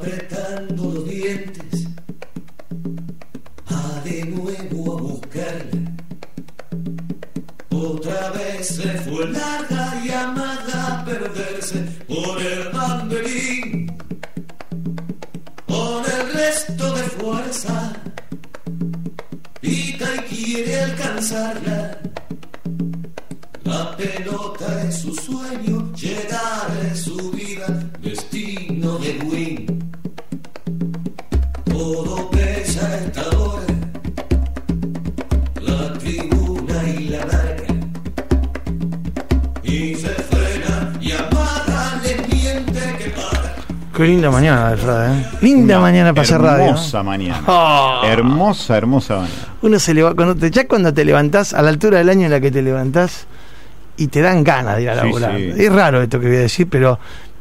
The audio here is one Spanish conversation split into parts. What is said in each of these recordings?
Madre ¿eh? Linda Una mañana para hacer radio. Hermosa mañana. Ah. Hermosa, hermosa mañana. Uno se leva- cuando te, ya cuando te levantás, a la altura del año en la que te levantás, y te dan ganas de ir a Sí, laburar. sí. Es raro esto que voy a decir, pero,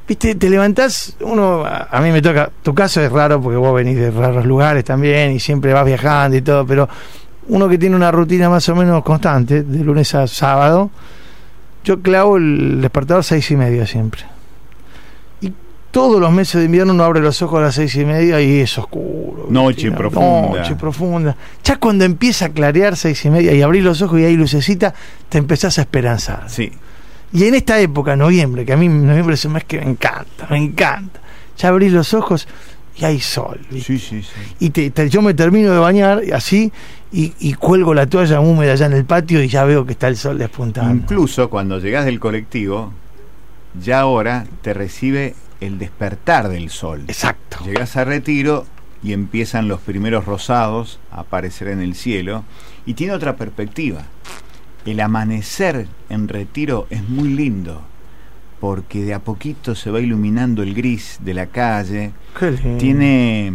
viste, te levantás, uno, a, a mí me toca, tu caso es raro porque vos venís de raros lugares también y siempre vas viajando y todo, pero uno que tiene una rutina más o menos constante, de lunes a sábado, yo clavo el despertador seis y media siempre. Todos los meses de invierno uno abre los ojos a las seis y media y es oscuro. Noche profunda. Noche profunda. Ya cuando empieza a clarear seis y media y abrís los ojos y hay lucecita, te empezás a esperanzar. Sí. Y en esta época, noviembre, que a mí noviembre es un mes que me encanta, me encanta. Ya abrís los ojos y hay sol. Sí, sí, sí. Y te- te- yo me termino de bañar así y, y cuelgo la toalla húmeda allá en el patio y ya veo que está el sol despuntando. Incluso cuando llegás del colectivo, ya ahora te recibe el despertar del sol. Exacto. Llegás a retiro y empiezan los primeros rosados a aparecer en el cielo y tiene otra perspectiva. El amanecer en retiro es muy lindo porque de a poquito se va iluminando el gris de la calle, Qué lindo. tiene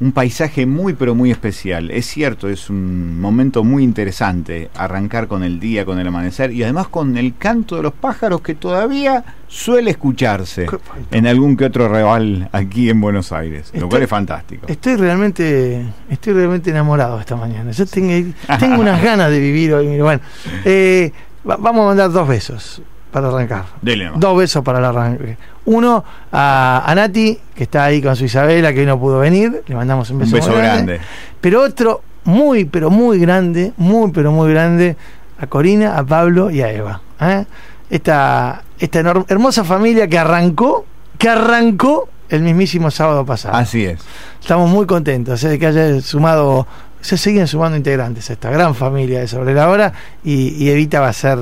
un paisaje muy pero muy especial. Es cierto, es un momento muy interesante arrancar con el día, con el amanecer y además con el canto de los pájaros que todavía suele escucharse en algún que otro reval aquí en Buenos Aires, lo Estoy- cual es fantástico. Estoy realmente, estoy realmente enamorado esta mañana. Yo tengo, tengo unas ganas de vivir hoy. Bueno, eh, va- vamos a mandar dos besos para arrancar. Dele. Dos besos para el arranque. Uno a, a Nati, que está ahí con su Isabela, que hoy no pudo venir. Le mandamos un Un beso, beso muy grande. Pero otro muy, pero muy grande, muy, pero muy grande, a Corina, a Pablo y a Eva. ¿eh? Esta, esta hermosa familia que arrancó, que arrancó el mismísimo sábado pasado. Así es. Estamos muy contentos ¿eh? de que haya sumado, se siguen sumando integrantes a esta gran familia de Sobre la Hora y, y Evita va a ser,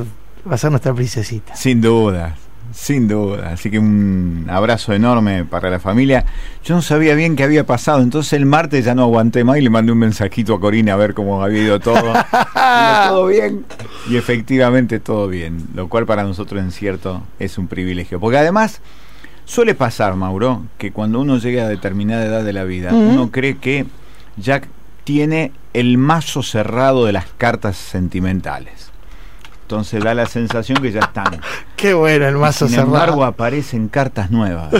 va a ser nuestra princesita. Sin duda, sin duda. Así que un abrazo enorme para la familia. Yo no sabía bien qué había pasado, entonces el martes ya no aguanté más y le mandé un mensajito a Corina a ver cómo había ido todo. Todo bien. Y efectivamente todo bien, lo cual para nosotros en cierto es un privilegio. Porque además suele pasar, Mauro, que cuando uno llega a determinada edad de la vida, uno cree que ya tiene el mazo cerrado de las cartas sentimentales. Entonces da la sensación que ya están. Qué bueno el mazo Sin cerrado. embargo, aparecen cartas nuevas.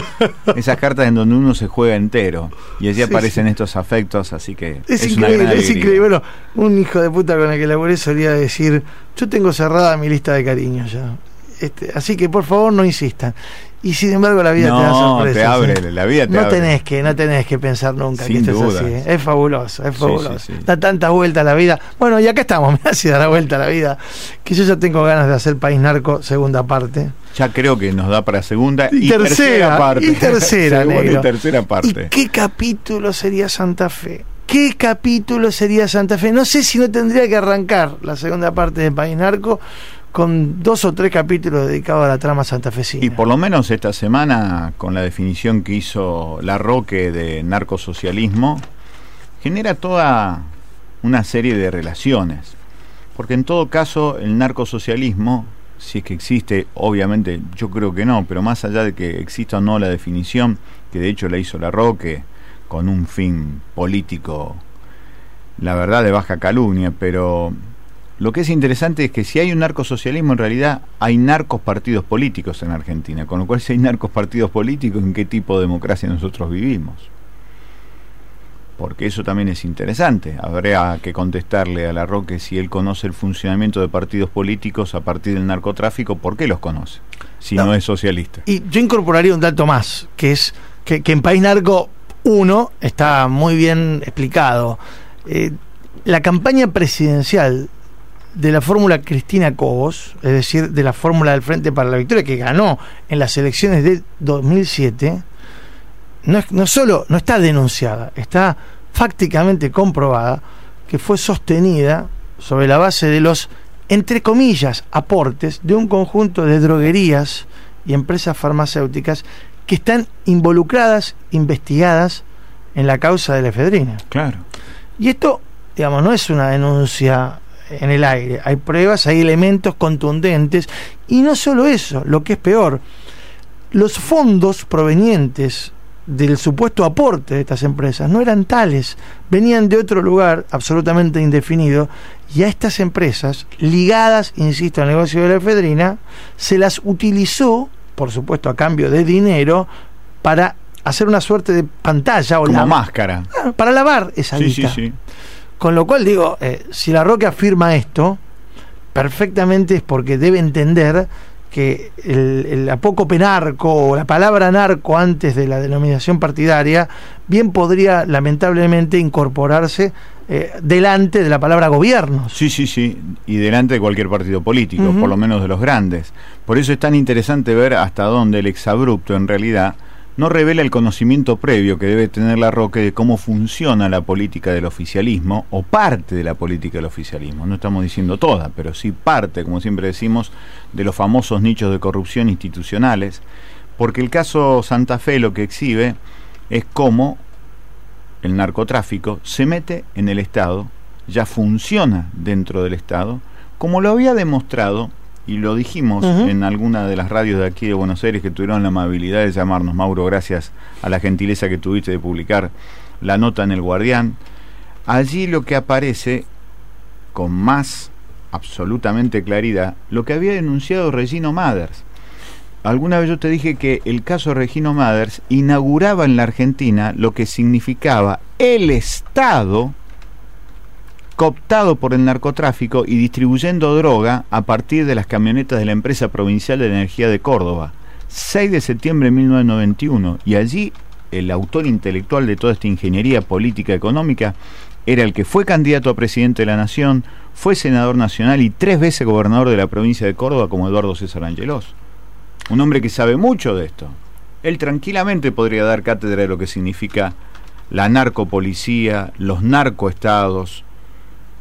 Esas cartas en donde uno se juega entero. Y allí Sí, aparecen sí. estos afectos, así que Es, es, una gran increíble, es increíble. Bueno, un hijo de puta con el que laburé solía decir, yo tengo cerrada mi lista de cariños ya. Este, así que por favor no insistan. Y sin embargo la vida te da No, sorpresas. te abre, ¿eh? la vida te no abre. tenés que, no tenés que pensar nunca Sin que esto es dudas. así. ¿eh? Es fabuloso, es Sí, fabuloso. sí, sí. Da tanta vuelta a la vida. Bueno, y acá estamos, me hace dar la vuelta a la vida. Que yo ya tengo ganas de hacer País Narco segunda parte. Ya creo que nos da para segunda Y y, tercera, parte. y tercera, negro. y tercera ¿Y parte. qué capítulo sería Santa Fe? ¿Qué capítulo sería Santa Fe? No sé si no tendría que arrancar la segunda parte de País Narco con dos o tres capítulos dedicados a la trama santafesina. Y por lo menos esta semana, con la definición que hizo La Roque de narcosocialismo, genera toda una serie de relaciones. Porque en todo caso, el narcosocialismo, si es que existe, obviamente yo creo que no, pero más allá de que exista o no la definición, que de hecho la hizo La Roque con un fin político, la verdad de baja calumnia, pero lo que es interesante es que si hay un narcosocialismo, en realidad hay narcos partidos políticos en Argentina. Con lo cual, si hay narcos partidos políticos, ¿en qué tipo de democracia nosotros vivimos? Porque eso también es interesante. Habría que contestarle a la Roque si él conoce el funcionamiento de partidos políticos a partir del narcotráfico, ¿por qué los conoce? Si no, No. es socialista. Y yo incorporaría un dato más, que es que, que en País Narco 1 está muy bien explicado. Eh, la campaña presidencial de la fórmula Cristina Cobos, es decir, de la fórmula del Frente para la Victoria, que ganó en las elecciones de 2007, no, es, no solo no está denunciada, está fácticamente comprobada que fue sostenida sobre la base de los, entre comillas, aportes de un conjunto de droguerías y empresas farmacéuticas que están involucradas, investigadas en la causa de la efedrina. Claro. Y esto, digamos, no es una denuncia en el aire. Hay pruebas, hay elementos contundentes. Y no solo eso, lo que es peor, los fondos provenientes del supuesto aporte de estas empresas no eran tales, venían de otro lugar absolutamente indefinido y a estas empresas, ligadas, insisto, al negocio de la efedrina, se las utilizó, por supuesto a cambio de dinero, para hacer una suerte de pantalla o Como la- máscara. Ah, para lavar esa Sí, sí, guita. sí. Con lo cual digo, eh, si la Roca afirma esto, perfectamente es porque debe entender que el, el apócope narco o la palabra narco antes de la denominación partidaria bien podría lamentablemente incorporarse eh, delante de la palabra gobiernos. Sí, sí, sí, y delante de cualquier partido político, por lo menos de los grandes. Por eso es tan interesante ver hasta dónde el exabrupto en realidad no revela el conocimiento previo que debe tener la Roque de cómo funciona la política del oficialismo o parte de la política del oficialismo. No estamos diciendo toda, pero sí parte, como siempre decimos, de los famosos nichos de corrupción institucionales, porque el caso Santa Fe lo que exhibe es cómo el narcotráfico se mete en el Estado, ya funciona dentro del Estado, como lo había demostrado, y lo dijimos en alguna de las radios de aquí de Buenos Aires que tuvieron la amabilidad de llamarnos, Mauro, gracias a la gentileza que tuviste de publicar la nota en El Guardián. Allí lo que aparece con más absolutamente claridad, lo que había denunciado Regino Mathers. Alguna vez yo te dije que el caso Regino Mathers inauguraba en la Argentina lo que significaba el Estado cooptado por el narcotráfico y distribuyendo droga a partir de las camionetas de la empresa provincial de energía de Córdoba. 6 de septiembre de 1991. Y allí el autor intelectual de toda esta ingeniería política económica era el que fue candidato a presidente de la Nación, fue senador nacional y tres veces gobernador de la provincia de Córdoba como Eduardo César Angelos. Un hombre que sabe mucho de esto. Él tranquilamente podría dar cátedra de lo que significa la narcopolicía, los narcoestados,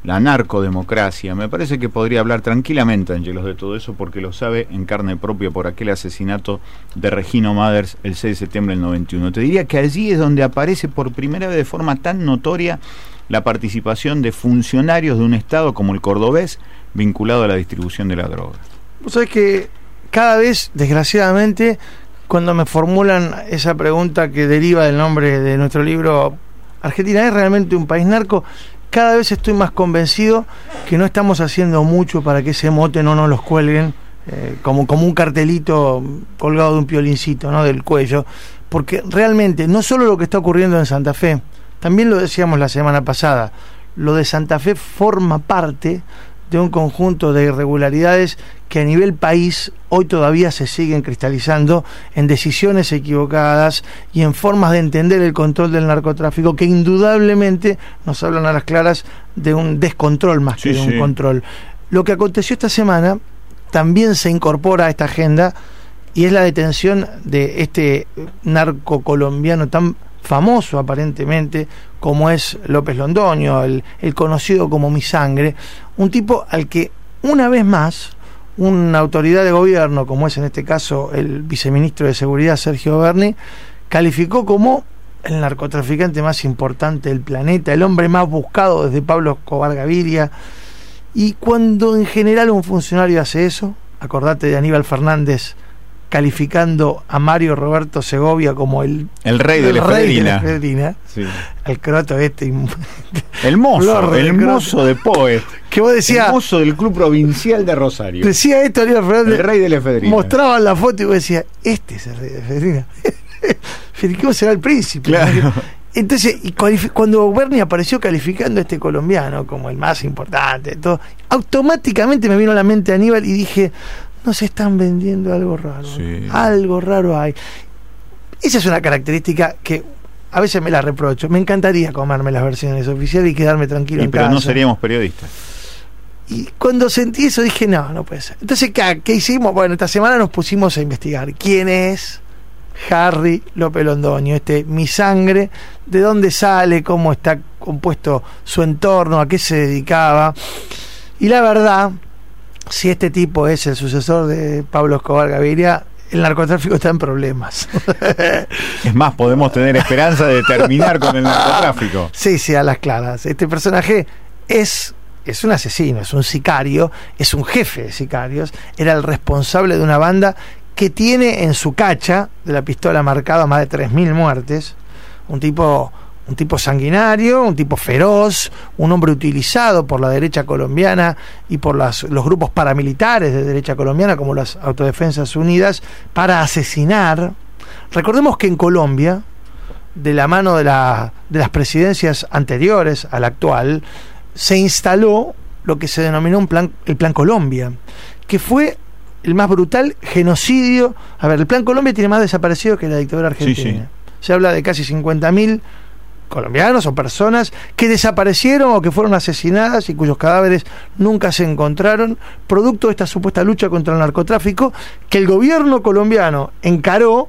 la narcodemocracia. Me parece que podría hablar tranquilamente Angelos de todo eso porque lo sabe en carne propia por aquel asesinato de Regino Mathers el 6 de septiembre del 91. Te diría que allí es donde aparece por primera vez de forma tan notoria la participación de funcionarios de un Estado como el cordobés vinculado a la distribución de la droga. Vos sabés que cada vez, desgraciadamente, cuando me formulan esa pregunta que deriva del nombre de nuestro libro, ¿Argentina es realmente un país narco? Cada vez estoy más convencido que no estamos haciendo mucho para que ese mote no nos los cuelguen eh, como, como un cartelito colgado de un piolincito ¿no? del cuello. Porque realmente, no solo lo que está ocurriendo en Santa Fe, también lo decíamos la semana pasada, lo de Santa Fe forma parte de un conjunto de irregularidades que a nivel país hoy todavía se siguen cristalizando en decisiones equivocadas y en formas de entender el control del narcotráfico que indudablemente nos hablan a las claras de un descontrol más que de un sí. control. Lo que aconteció esta semana también se incorpora a esta agenda y es la detención de este narco colombiano tan famoso aparentemente como es López Londoño, el, conocido como Mi Sangre, un tipo al que una vez más una autoridad de gobierno, como es en este caso el viceministro de Seguridad Sergio Berni, calificó como el narcotraficante más importante del planeta, el hombre más buscado desde Pablo Escobar Gaviria. Y cuando en general un funcionario hace eso, acordate de Aníbal Fernández calificando a Mario Roberto Segovia como el, El rey de la rey de la efedrina. efedrina, Sí. el croto este, El mozo, el mozo de Poet. que vos El decías, mozo del Club Provincial de Rosario. decía esto Fernández, El rey de la efedrina. mostraban la foto y vos decías, este es el rey de Fedrina. ¿Cómo será el príncipe? Claro. Entonces, y cuando Bernie apareció calificando a este colombiano como el más importante, todo, automáticamente me vino a la mente Aníbal y dije, nos están vendiendo algo raro. Sí. Algo raro hay. Esa es una característica que a veces me la reprocho. Me encantaría comerme las versiones oficiales y quedarme tranquilo Y en pero casa. no seríamos periodistas. Y cuando sentí eso dije, no, no puede ser. Entonces, ¿qué, qué hicimos? Bueno, esta semana nos pusimos a investigar quién es Harry López Londoño, este mi sangre, de dónde sale, cómo está compuesto su entorno, a qué se dedicaba. Y la verdad, si este tipo es el sucesor de Pablo Escobar Gaviria, el narcotráfico está en problemas. Es más, podemos tener esperanza de terminar con el narcotráfico. Sí, sí, a las claras. Este personaje es, es un asesino, es un sicario, es un jefe de sicarios, era el responsable de una banda que tiene en su cacha de la pistola marcada más de 3.000 muertes, un tipo, un tipo sanguinario, un tipo feroz, un hombre utilizado por la derecha colombiana y por las- los grupos paramilitares de derecha colombiana como las Autodefensas Unidas para asesinar. Recordemos que en Colombia, de la mano de, la, de las presidencias anteriores a la actual, se instaló lo que se denominó un plan, el Plan Colombia, que fue el más brutal genocidio. A ver, el Plan Colombia tiene más desaparecidos que la dictadura Sí, argentina. sí. Se habla de casi 50.000 colombianos o personas que desaparecieron o que fueron asesinadas y cuyos cadáveres nunca se encontraron, producto de esta supuesta lucha contra el narcotráfico que el gobierno colombiano encaró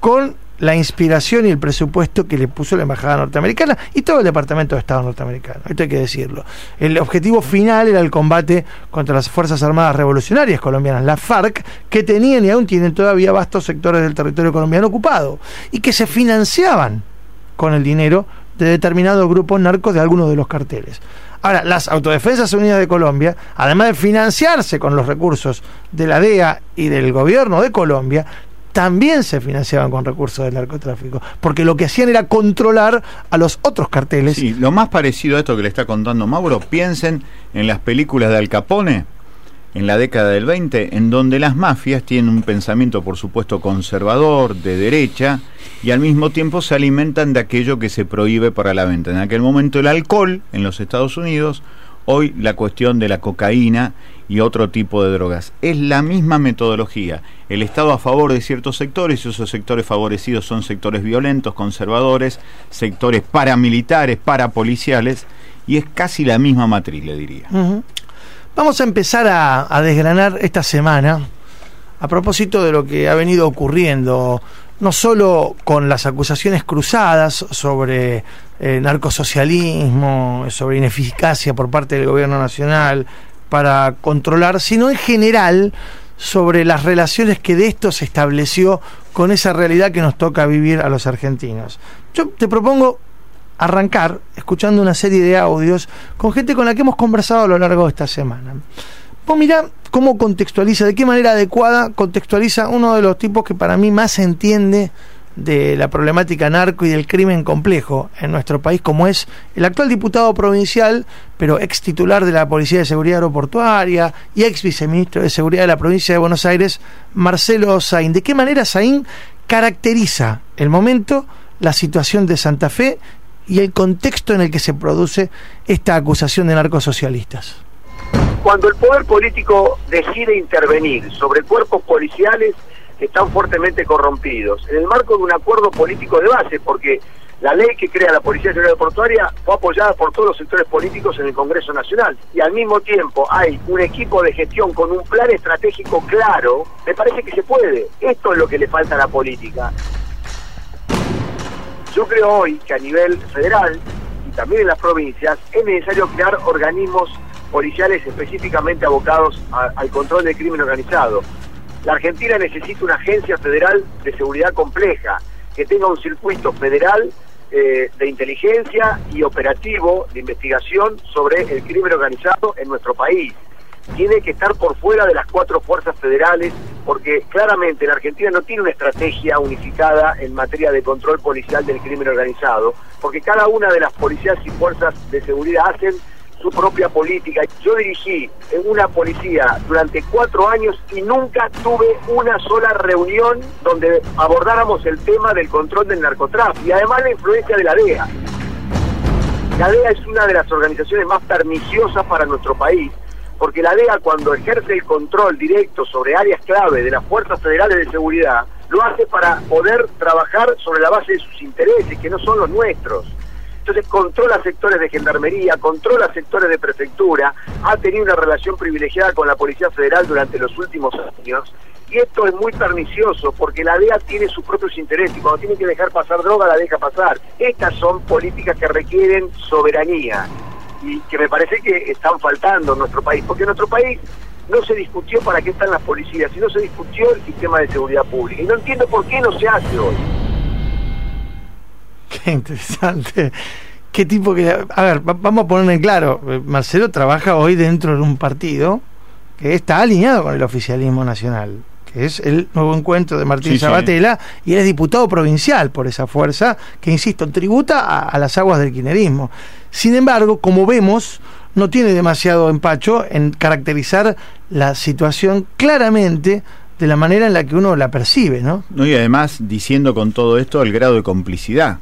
con la inspiración y el presupuesto que le puso la embajada norteamericana y todo el departamento de Estado norteamericano. Esto hay que decirlo. El objetivo final era el combate contra las Fuerzas Armadas Revolucionarias colombianas, la FARC, que tenían y aún tienen todavía vastos sectores del territorio colombiano ocupado y que se financiaban con el dinero de determinados grupos narcos de algunos de los carteles. Ahora, las Autodefensas Unidas de Colombia, además de financiarse con los recursos de la DEA y del gobierno de Colombia, también se financiaban con recursos del narcotráfico, porque lo que hacían era controlar a los otros carteles. Sí, lo más parecido a esto que le está contando Mauro, piensen en las películas de Al Capone en la década del 20, en donde las mafias tienen un pensamiento, por supuesto, conservador, de derecha, y al mismo tiempo se alimentan de aquello que se prohíbe para la venta. En aquel momento el alcohol en los Estados Unidos, hoy la cuestión de la cocaína y otro tipo de drogas. Es la misma metodología. El Estado a favor de ciertos sectores y esos sectores favorecidos son sectores violentos, conservadores, sectores paramilitares, parapoliciales, y es casi la misma matriz, le diría. Vamos a empezar a, desgranar esta semana, a propósito de lo que ha venido ocurriendo, no solo con las acusaciones cruzadas sobre eh, narcosocialismo, sobre ineficacia por parte del gobierno nacional para controlar, sino en general sobre las relaciones que de esto se estableció con esa realidad que nos toca vivir a los argentinos. Yo te propongo arrancar escuchando una serie de audios con gente con la que hemos conversado a lo largo de esta semana. Vos mirá cómo contextualiza, de qué manera adecuada contextualiza uno de los tipos que para mí más entiende de la problemática narco y del crimen complejo en nuestro país, como es el actual diputado provincial, pero ex titular de la Policía de Seguridad Aeroportuaria y ex viceministro de Seguridad de la provincia de Buenos Aires, Marcelo Saín. ¿De qué manera Saín caracteriza el momento, la situación de Santa Fe y el contexto en el que se produce esta acusación de narcosocialistas? Cuando el poder político decide intervenir sobre cuerpos policiales que están fuertemente corrompidos, en el marco de un acuerdo político de base, porque la ley que crea la Policía Seguridad Portuaria fue apoyada por todos los sectores políticos en el Congreso Nacional. Y al mismo tiempo hay un equipo de gestión con un plan estratégico claro, me parece que se puede. Esto es lo que le falta a la política. Yo creo hoy que a nivel federal y también en las provincias es necesario crear organismos policiales específicamente abocados al control del crimen organizado. La Argentina necesita una agencia federal de seguridad compleja, que tenga un circuito federal eh, de inteligencia y operativo de investigación sobre el crimen organizado en nuestro país. Tiene que estar por fuera de las cuatro fuerzas federales, porque claramente la Argentina no tiene una estrategia unificada en materia de control policial del crimen organizado, porque cada una de las policías y fuerzas de seguridad hacen su propia política. Yo dirigí en una policía durante cuatro años y nunca tuve una sola reunión donde abordáramos el tema del control del narcotráfico y además la influencia de la DEA. La DEA es una de las organizaciones más perniciosas para nuestro país, porque la DEA cuando ejerce el control directo sobre áreas clave de las fuerzas federales de seguridad, lo hace para poder trabajar sobre la base de sus intereses, que no son los nuestros. Entonces controla sectores de gendarmería, controla sectores de prefectura, ha tenido una relación privilegiada con la Policía Federal durante los últimos años. Y esto es muy pernicioso porque la DEA tiene sus propios intereses y cuando tiene que dejar pasar droga la deja pasar. Estas son políticas que requieren soberanía y que me parece que están faltando en nuestro país, porque en nuestro país no se discutió para qué están las policías, sino se discutió el sistema de seguridad pública. Y no entiendo por qué no se hace hoy. Qué interesante. Qué tipo que... A ver, vamos a poner en claro. Marcelo trabaja hoy dentro de un partido que está alineado con el oficialismo nacional que es el nuevo encuentro de Martín Sabatella, y él es diputado provincial por esa fuerza que, insisto, tributa a, las aguas del quinerismo. Sin embargo, como vemos, no tiene demasiado empacho en caracterizar la situación claramente de la manera en la que uno la percibe, ¿no? No, y además diciendo con todo esto el grado de complicidad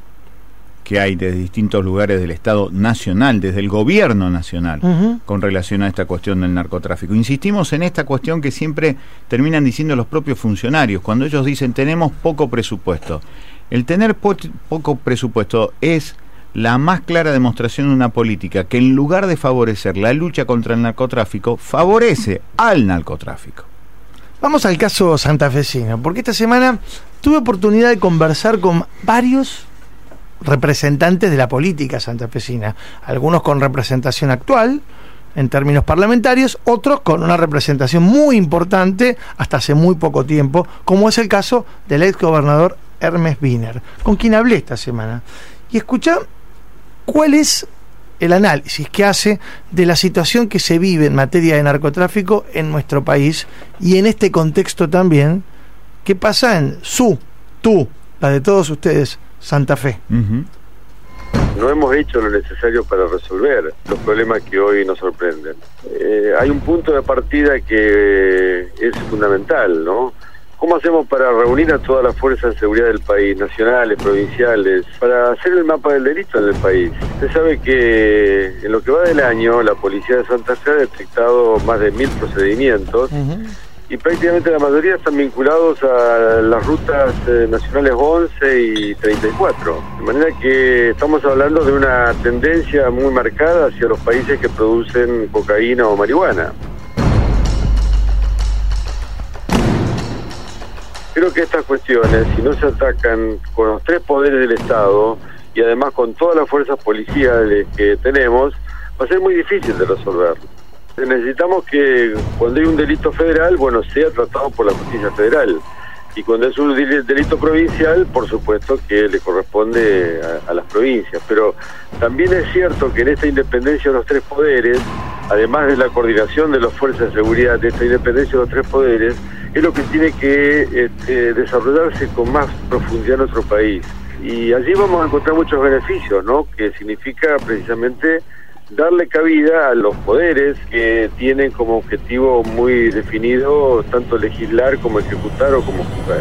que hay desde distintos lugares del Estado nacional, desde el gobierno nacional, con relación a esta cuestión del narcotráfico. Insistimos en esta cuestión que siempre terminan diciendo los propios funcionarios, cuando ellos dicen tenemos poco presupuesto. El tener poco presupuesto es la más clara demostración de una política que en lugar de favorecer la lucha contra el narcotráfico, favorece al narcotráfico. Vamos al caso santafesino, porque esta semana tuve oportunidad de conversar con varios representantes de la política santafesina, algunos con representación actual en términos parlamentarios, otros con una representación muy importante hasta hace muy poco tiempo, como es el caso del ex gobernador Hermes Wiener, con quien hablé esta semana. Y escucha cuál es el análisis que hace de la situación que se vive en materia de narcotráfico en nuestro país y en este contexto también, qué pasa en su, tú, la de todos ustedes, Santa Fe. No hemos hecho lo necesario para resolver los problemas que hoy nos sorprenden. Eh, hay un punto de partida que es fundamental, ¿no? ¿Cómo hacemos para reunir a todas las fuerzas de seguridad del país, nacionales, provinciales, para hacer el mapa del delito en el país? Usted sabe que en lo que va del año, la policía de Santa Fe ha detectado más de mil procedimientos y prácticamente la mayoría están vinculados a las rutas eh, nacionales 11 y 34. De manera que estamos hablando de una tendencia muy marcada hacia los países que producen cocaína o marihuana. Creo que estas cuestiones, si no se atacan con los tres poderes del Estado y además con todas las fuerzas policiales que tenemos, va a ser muy difícil de resolver. Necesitamos que cuando hay un delito federal, bueno, sea tratado por la justicia federal. Y cuando es un delito provincial, por supuesto que le corresponde a, las provincias. Pero también es cierto que en esta independencia de los tres poderes, además de la coordinación de las fuerzas de seguridad de esta independencia de los tres poderes, es lo que tiene que este, desarrollarse con más profundidad en nuestro país. Y allí vamos a encontrar muchos beneficios, ¿no? Que significa precisamente darle cabida a los poderes que tienen como objetivo muy definido tanto legislar como ejecutar o como juzgar.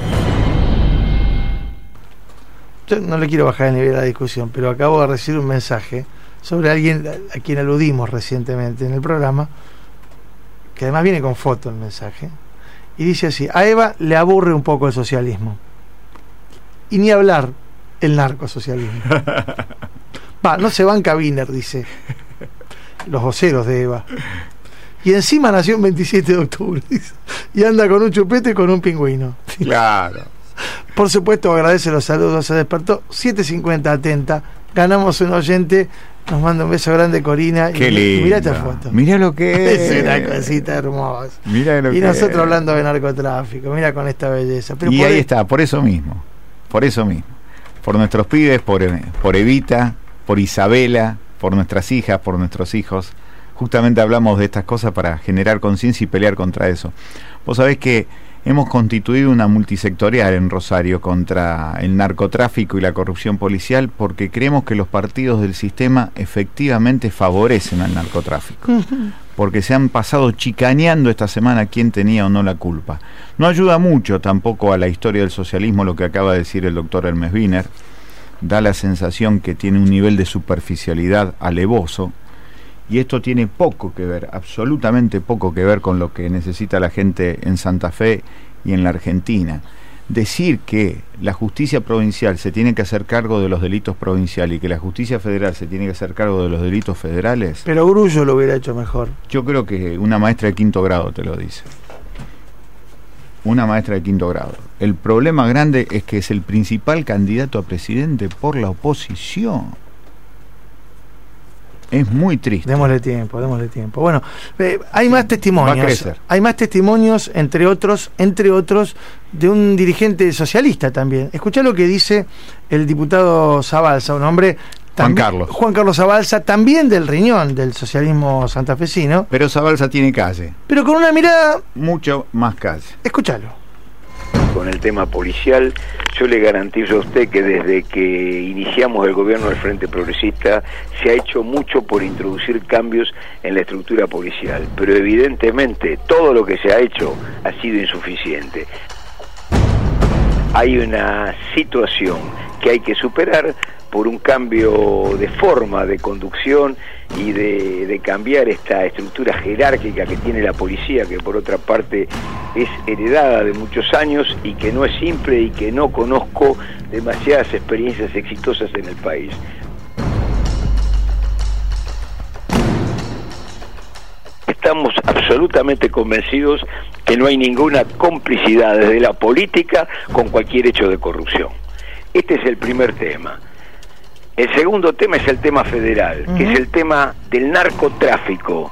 Yo no le quiero bajar el nivel de la discusión, pero acabo de recibir un mensaje sobre alguien a quien aludimos recientemente en el programa, que además viene con foto el mensaje, y dice así, a Eva le aburre un poco el socialismo. Y ni hablar el narcosocialismo. Va, no se banca Wiener, dice los voceros de Eva. Y encima nació el 27 de octubre. y anda con un chupete y con un pingüino. Claro. Por supuesto, agradece los saludos. Se despertó 7.50 atenta. Ganamos un oyente. Nos manda un beso grande, Corina. Qué y, Mira esta foto. Mira lo que es. es una cosita hermosa. y nosotros hablando de narcotráfico. Mira con esta belleza. y ahí está, por eso mismo. Por eso mismo. Por nuestros pibes, por, por Evita, por Isabela, por nuestras hijas, por nuestros hijos. Justamente hablamos de estas cosas para generar conciencia y pelear contra eso. Vos sabés que hemos constituido una multisectorial en Rosario contra el narcotráfico y la corrupción policial porque creemos que los partidos del sistema efectivamente favorecen al narcotráfico. Porque se han pasado chicaneando esta semana quién tenía o no la culpa. No ayuda mucho tampoco a la historia del socialismo lo que acaba de decir el doctor Hermes Wiener da la sensación que tiene un nivel de superficialidad alevoso y esto tiene poco que ver, absolutamente poco que ver con lo que necesita la gente en Santa Fe y en la Argentina. decir que la justicia provincial se tiene que hacer cargo de los delitos provinciales y que la justicia federal se tiene que hacer cargo de los delitos federales, Pero Grullo lo hubiera hecho mejor. yo creo que una maestra de quinto grado te lo dice. Una maestra de quinto grado. El problema grande es que es el principal candidato a presidente por la oposición. Es muy triste. Démosle tiempo, démosle tiempo. Bueno, eh, hay más Va a testimonios. crecer. Hay más testimonios, entre otros, entre otros, de un dirigente socialista también. Escuchá lo que dice el diputado Zabalza, un hombre Juan Carlos. Juan Carlos Zabalza, también del riñón del socialismo santafesino, Pero esa balsa tiene calle. pero con una mirada, Mucho más calle. escúchalo. Con el tema policial, yo le garantizo a usted que desde que iniciamos el gobierno del Frente Progresista se ha hecho mucho por introducir cambios en la estructura policial, pero evidentemente todo lo que se ha hecho ha sido insuficiente. Hay una situación que hay que superar por un cambio de forma de conducción y de, cambiar esta estructura jerárquica que tiene la policía, que por otra parte es heredada de muchos años y que no es simple y que no conozco demasiadas experiencias exitosas en el país. Estamos absolutamente convencidos que no hay ninguna complicidad desde la política con cualquier hecho de corrupción. Este es el primer tema. El segundo tema es el tema federal, que es el tema del narcotráfico,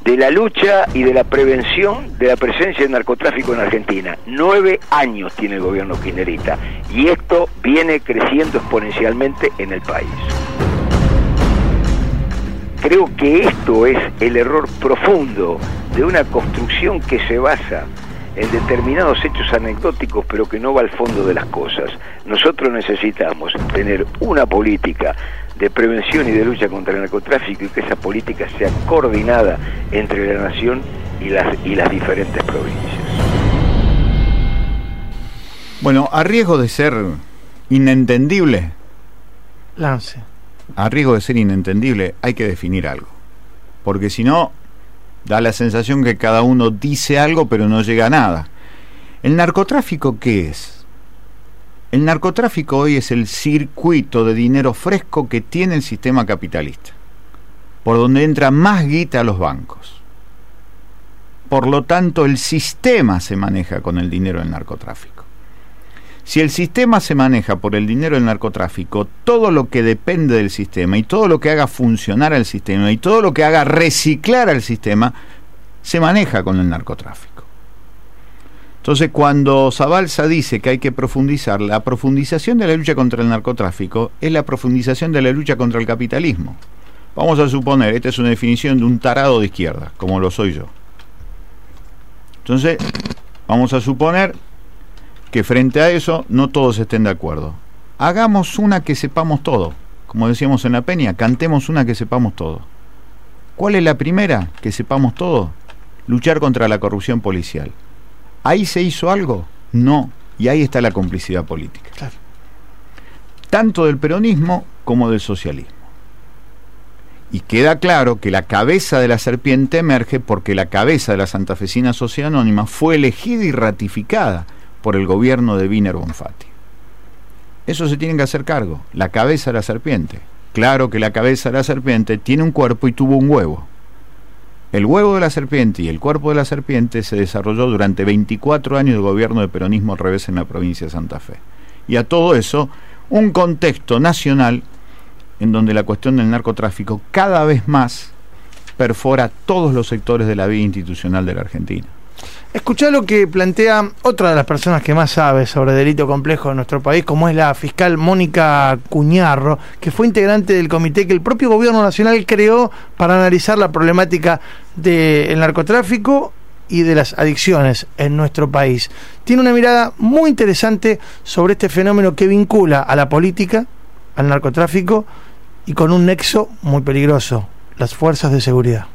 de la lucha y de la prevención de la presencia del narcotráfico en Argentina. Nueve años tiene el gobierno kirchnerista y esto viene creciendo exponencialmente en el país. Creo que esto es el error profundo de una construcción que se basa en determinados hechos anecdóticos, pero que no va al fondo de las cosas. Nosotros necesitamos tener una política de prevención y de lucha contra el narcotráfico y que esa política sea coordinada entre la nación y las, y las diferentes provincias. Bueno, a riesgo de ser inentendible, Lance. a riesgo de ser inentendible, hay que definir algo. Porque si no, da la sensación que cada uno dice algo pero no llega a nada. ¿El narcotráfico qué es? El narcotráfico hoy es el circuito de dinero fresco que tiene el sistema capitalista, por donde entra más guita a los bancos. Por lo tanto, el sistema se maneja con el dinero del narcotráfico. Si el sistema se maneja por el dinero del narcotráfico, todo lo que depende del sistema y todo lo que haga funcionar al sistema y todo lo que haga reciclar al sistema, se maneja con el narcotráfico. Entonces, cuando Zabalza dice que hay que profundizar, la profundización de la lucha contra el narcotráfico es la profundización de la lucha contra el capitalismo. Vamos a suponer, esta es una definición de un tarado de izquierda, como lo soy yo. Entonces, vamos a suponer que frente a eso no todos estén de acuerdo. Hagamos una que sepamos todo. Como decíamos en la peña, cantemos una que sepamos todo. ¿Cuál es la primera que sepamos todo? Luchar contra la corrupción policial. ¿Ahí se hizo algo? No. Y ahí está la complicidad política. Claro. Tanto del peronismo como del socialismo. Y queda claro que la cabeza de la serpiente emerge porque la cabeza de la santafesina sociedad anónima fue elegida y ratificada por el gobierno de Wiener Bonfatti. Eso se tienen que hacer cargo, la cabeza de la serpiente. Claro que la cabeza de la serpiente tiene un cuerpo y tuvo un huevo. El huevo de la serpiente y el cuerpo de la serpiente se desarrolló durante 24 años de gobierno de peronismo al revés en la provincia de Santa Fe. Y a todo eso, un contexto nacional en donde la cuestión del narcotráfico cada vez más perfora todos los sectores de la vida institucional de la Argentina. Escuchá lo que plantea otra de las personas que más sabe sobre delito complejo en nuestro país, como es la fiscal Mónica Cuñarro, que fue integrante del comité que el propio gobierno nacional creó para analizar la problemática del narcotráfico y de las adicciones en nuestro país. Tiene una mirada muy interesante sobre este fenómeno que vincula a la política, al narcotráfico y con un nexo muy peligroso, las fuerzas de seguridad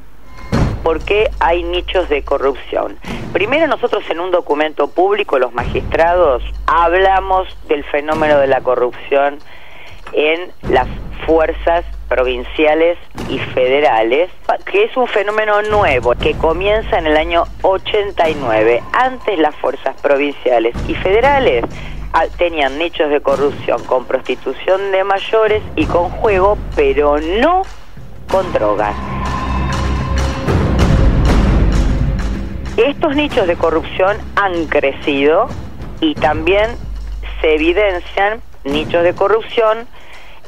por qué hay nichos de corrupción. Primero nosotros en un documento público, los magistrados, hablamos del fenómeno de la corrupción en las fuerzas provinciales y federales, que es un fenómeno nuevo que comienza en el año 89. Antes las fuerzas provinciales y federales ah, tenían nichos de corrupción con prostitución de mayores y con juego, pero no con drogas. Estos nichos de corrupción han crecido y también se evidencian nichos de corrupción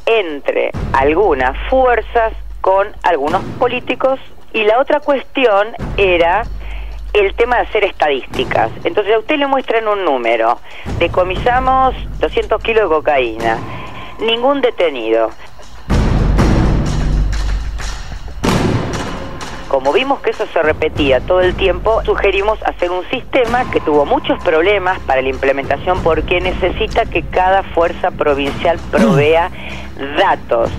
entre algunas fuerzas con algunos políticos y la otra cuestión era el tema de hacer estadísticas. Entonces a usted le muestran un número, decomisamos 200 kilos de cocaína, ningún detenido. Como vimos que eso se repetía todo el tiempo, sugerimos hacer un sistema que tuvo muchos problemas para la implementación porque necesita que cada fuerza provincial provea datos.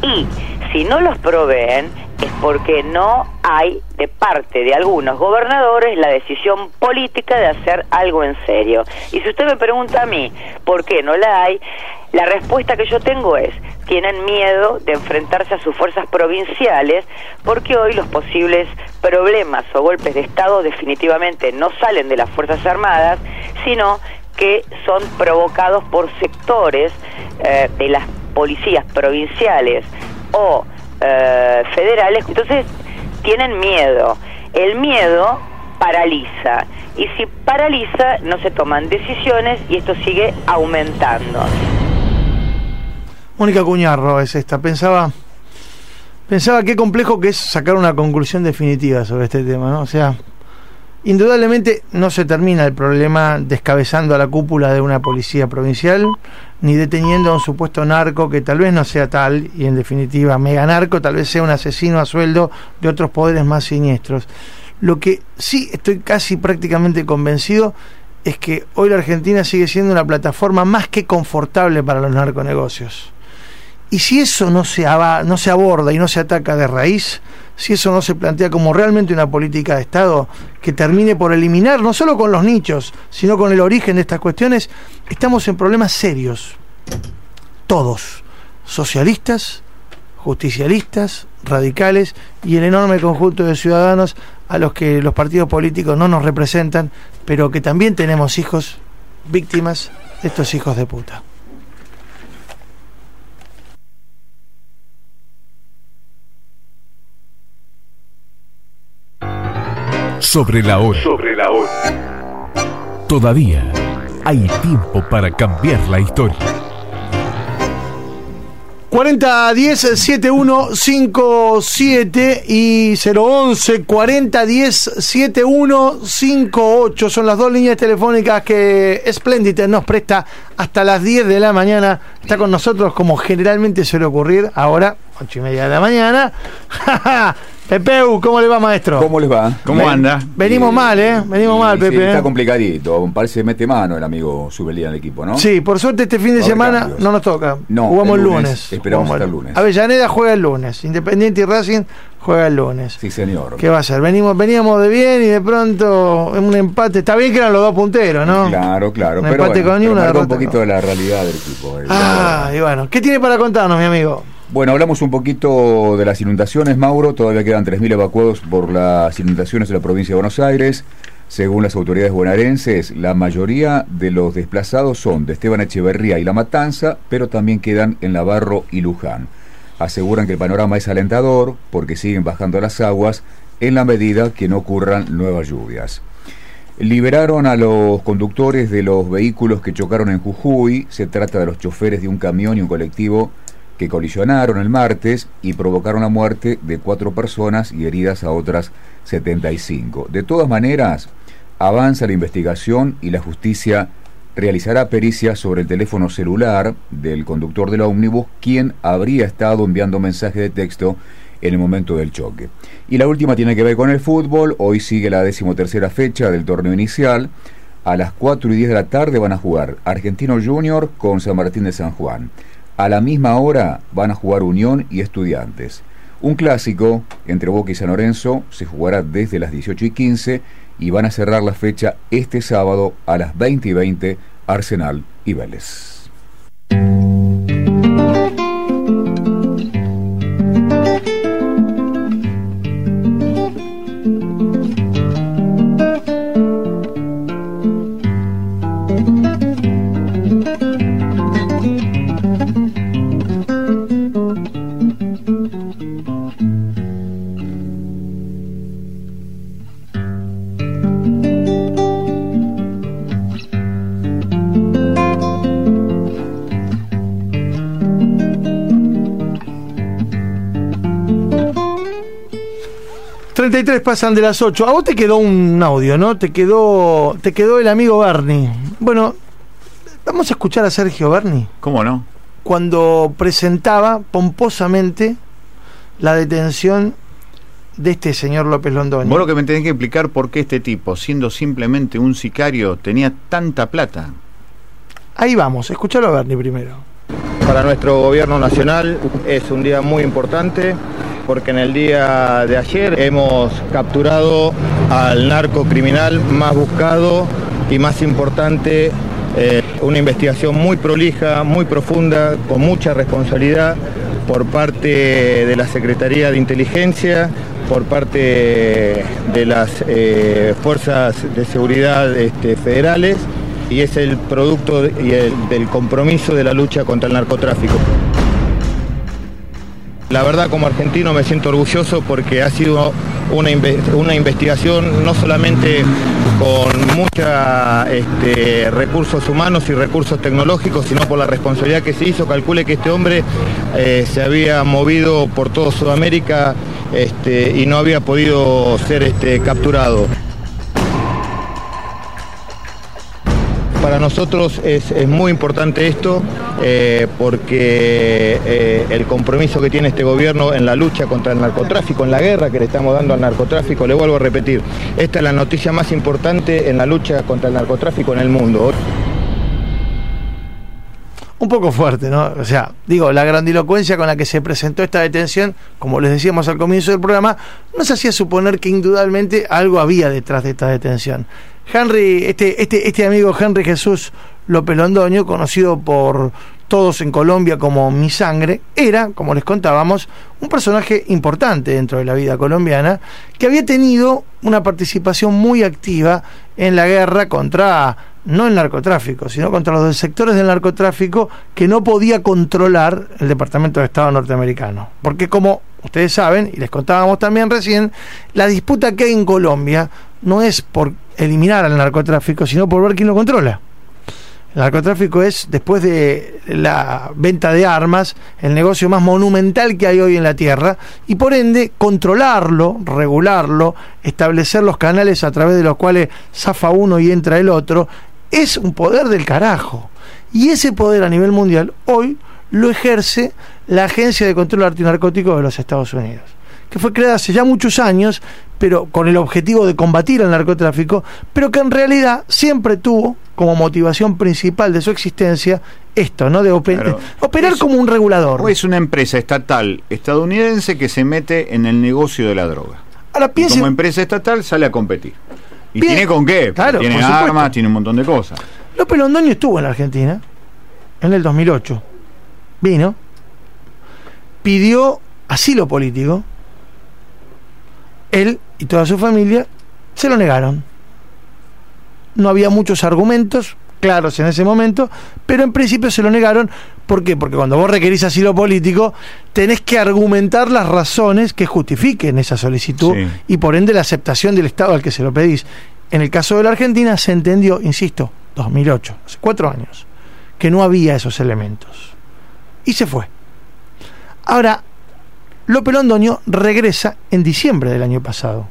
Y si no los proveen, es porque no hay de parte de algunos gobernadores la decisión política de hacer algo en serio. Y si usted me pregunta a mí por qué no la hay, la respuesta que yo tengo es, tienen miedo de enfrentarse a sus fuerzas provinciales porque hoy los posibles problemas o golpes de Estado definitivamente no salen de las Fuerzas Armadas, sino que son provocados por sectores eh, de las policías provinciales o eh, federales, entonces tienen miedo. El miedo paraliza y si paraliza no se toman decisiones y esto sigue aumentando. Mónica Cuñarro es esta. Pensaba, pensaba qué complejo que es sacar una conclusión definitiva sobre este tema, ¿no? O sea, indudablemente no se termina el problema descabezando a la cúpula de una policía provincial, ni deteniendo a un supuesto narco que tal vez no sea tal, y en definitiva, mega narco tal vez sea un asesino a sueldo de otros poderes más siniestros. Lo que sí estoy casi prácticamente convencido es que hoy la Argentina sigue siendo una plataforma más que confortable para los narconegocios. Y si eso no se, no se aborda y no se ataca de raíz, si eso no se plantea como realmente una política de Estado que termine por eliminar, no solo con los nichos, sino con el origen de estas cuestiones, estamos en problemas serios. Todos. Socialistas, justicialistas, radicales y el enorme conjunto de ciudadanos a los que los partidos políticos no nos representan, pero que también tenemos hijos víctimas de estos hijos de puta. Sobre la hora. Sobre la hora. Todavía hay tiempo para cambiar la historia. 40 10 7157 y 011 40 10 7158 son las dos líneas telefónicas que Splendid nos presta hasta las 10 de la mañana. Está con nosotros como generalmente suele ocurrir ahora, 8 y media de la mañana. Pepeu, ¿cómo le va, maestro? ¿Cómo les va? ¿Cómo anda? Venimos mal, ¿eh? Venimos mal, Pepe. está ¿eh? complicadito. Parece que mete mano el amigo Subelía en el equipo, ¿no? Sí, por suerte este fin de semana no nos toca. No, Jugamos el lunes. Esperamos hasta el lunes. Avellaneda juega el lunes. Independiente y Racing juega el lunes. Sí, señor. ¿Qué va a ser? Venimos, veníamos de bien y de pronto un empate. Está bien que eran los dos punteros, ¿no? Claro, claro. Un pero empate bueno, con ni una un derrota poquito con- de la realidad del equipo. el- Ah, y bueno. ¿Qué tiene para contarnos, mi amigo? Bueno, hablamos un poquito de las inundaciones, Mauro. Todavía quedan 3.000 evacuados por las inundaciones de la provincia de Buenos Aires. Según las autoridades bonaerenses, la mayoría de los desplazados son de Esteban Echeverría y La Matanza, pero también quedan en Navarro y Luján. Aseguran que el panorama es alentador porque siguen bajando las aguas en la medida que no ocurran nuevas lluvias. Liberaron a los conductores de los vehículos que chocaron en Jujuy. Se trata de los choferes de un camión y un colectivo que colisionaron el martes y provocaron la muerte de cuatro personas y heridas a otras 75. De todas maneras, avanza la investigación y la justicia realizará pericias sobre el teléfono celular del conductor del ómnibus, quien habría estado enviando mensajes de texto en el momento del choque. Y la última tiene que ver con el fútbol. Hoy sigue la decimotercera fecha del torneo inicial. A las 4 y 10 de la tarde van a jugar Argentino Junior con San Martín de San Juan. A la misma hora van a jugar Unión y Estudiantes. Un clásico entre Boca y San Lorenzo se jugará desde las 18 y 15 y van a cerrar la fecha este sábado a las 20 y 20 Arsenal y Vélez. Pasan de las 8. A vos te quedó un audio, ¿no? Te quedó, te quedó el amigo Bernie. Bueno, vamos a escuchar a Sergio Bernie ¿Cómo no? cuando presentaba pomposamente la detención de este señor López Londoño. Vos lo que me tenés que explicar por qué este tipo, siendo simplemente un sicario, tenía tanta plata. Ahí vamos, escuchalo a Bernie primero. Para nuestro gobierno nacional es un día muy importante porque en el día de ayer hemos capturado al narco criminal más buscado y más importante, eh, una investigación muy prolija, muy profunda, con mucha responsabilidad por parte de la Secretaría de Inteligencia, por parte de las eh, fuerzas de seguridad este, federales y es el producto y el- del compromiso de la lucha contra el narcotráfico. La verdad como argentino me siento orgulloso porque ha sido una, una investigación no solamente con muchos recursos humanos y recursos tecnológicos, sino por la responsabilidad que se hizo. Calcule que este hombre eh, se había movido por toda Sudamérica este, y no había podido ser este, capturado. Para nosotros es, muy importante esto eh, porque eh, el compromiso que tiene este gobierno en la lucha contra el narcotráfico, en la guerra que le estamos dando al narcotráfico, le vuelvo a repetir, esta es la noticia más importante en la lucha contra el narcotráfico en el mundo. Un poco fuerte, ¿no? O sea, digo, la grandilocuencia con la que se presentó esta detención, como les decíamos al comienzo del programa, nos hacía suponer que indudablemente algo había detrás de esta detención. Henry, este, este, este amigo Henry Jesús López Londoño, conocido por todos en Colombia como Mi Sangre, era, como les contábamos, un personaje importante dentro de la vida colombiana, que había tenido una participación muy activa en la guerra contra no el narcotráfico, sino contra los sectores del narcotráfico que no podía controlar el Departamento de Estado norteamericano. Porque como ustedes saben, y les contábamos también recién, la disputa que hay en Colombia no es por eliminar al narcotráfico, sino por ver quién lo controla. El narcotráfico es, después de la venta de armas, el negocio más monumental que hay hoy en la Tierra y por ende controlarlo, regularlo, establecer los canales a través de los cuales zafa uno y entra el otro, es un poder del carajo. Y ese poder a nivel mundial hoy lo ejerce la Agencia de Control Antinarcótico de los Estados Unidos, que fue creada hace ya muchos años, pero con el objetivo de combatir el narcotráfico, pero que en realidad siempre tuvo como motivación principal de su existencia esto, ¿no? De Claro. operar Es- como un regulador. Es una empresa estatal estadounidense que se mete en el negocio de la droga. Ahora Y piensen, como empresa estatal sale a competir. Y Bien. tiene con qué. Claro, tiene armas, tiene un montón de cosas. López Londoño estuvo en la Argentina en el 2008. Vino, pidió asilo político. Él y toda su familia se lo negaron. No había muchos argumentos claros en ese momento, pero en principio se lo negaron. ¿Por qué? Porque cuando vos requerís asilo político, tenés que argumentar las razones que justifiquen esa solicitud Sí. y por ende la aceptación del Estado al que se lo pedís. En el caso de la Argentina se entendió, insisto, 2008, hace cuatro años, que no había esos elementos. Y se fue. Ahora, López Londoño regresa en diciembre del año pasado.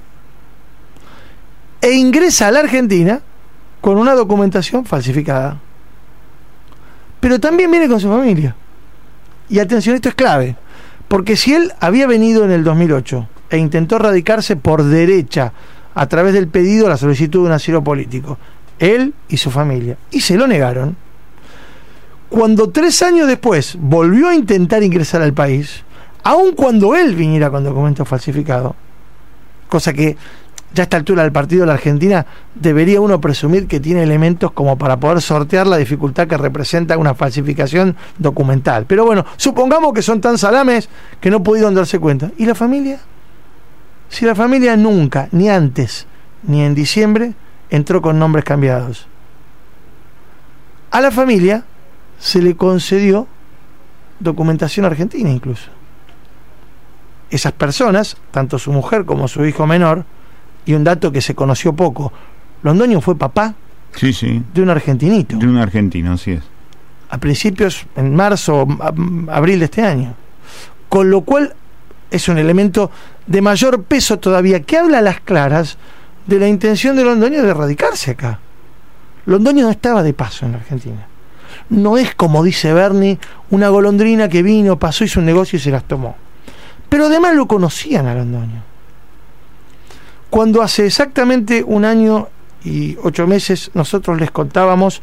E ingresa a la Argentina con una documentación falsificada. Pero también viene con su familia. Y atención, esto es clave. Porque si él había venido en el 2008 e intentó radicarse por derecha a través del pedido, la solicitud de un asilo político, él y su familia, y se lo negaron, cuando tres años después volvió a intentar ingresar al país, aun cuando él viniera con documento falsificado, cosa que ya a esta altura del partido de la Argentina debería uno presumir que tiene elementos como para poder sortear la dificultad que representa una falsificación documental. Pero bueno, supongamos que son tan salames que no pudieron darse cuenta. ¿Y la familia? Si la familia nunca, ni antes, ni en diciembre, entró con nombres cambiados. A la familia se le concedió documentación argentina incluso. Esas personas, tanto su mujer como su hijo menor, y un dato que se conoció poco, Londoño fue papá Sí, sí. de un argentinito De un argentino, así es. a principios, en marzo, abril de este año. Con lo cual es un elemento de mayor peso todavía, que habla a las claras de la intención de Londoño de radicarse acá. Londoño no estaba de paso en la Argentina. No es como dice Bernie, una golondrina que vino, pasó, hizo un negocio y se las tomó. Pero además lo conocían a Londoño. Cuando hace exactamente un año y ocho meses nosotros les contábamos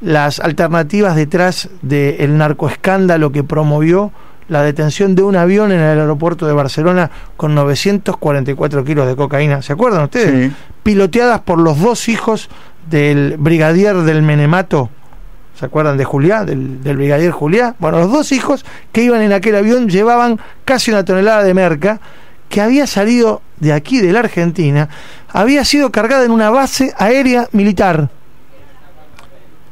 las alternativas detrás del narcoescándalo que promovió la detención de un avión en el aeropuerto de Barcelona con 944 kilos de cocaína. ¿Se acuerdan ustedes? Piloteadas por los dos hijos del brigadier del Menemato. ¿Se acuerdan de Juliá, del, brigadier Juliá? Bueno, los dos hijos que iban en aquel avión llevaban casi una tonelada de merca que había salido de aquí, de la Argentina, había sido cargada en una base aérea militar.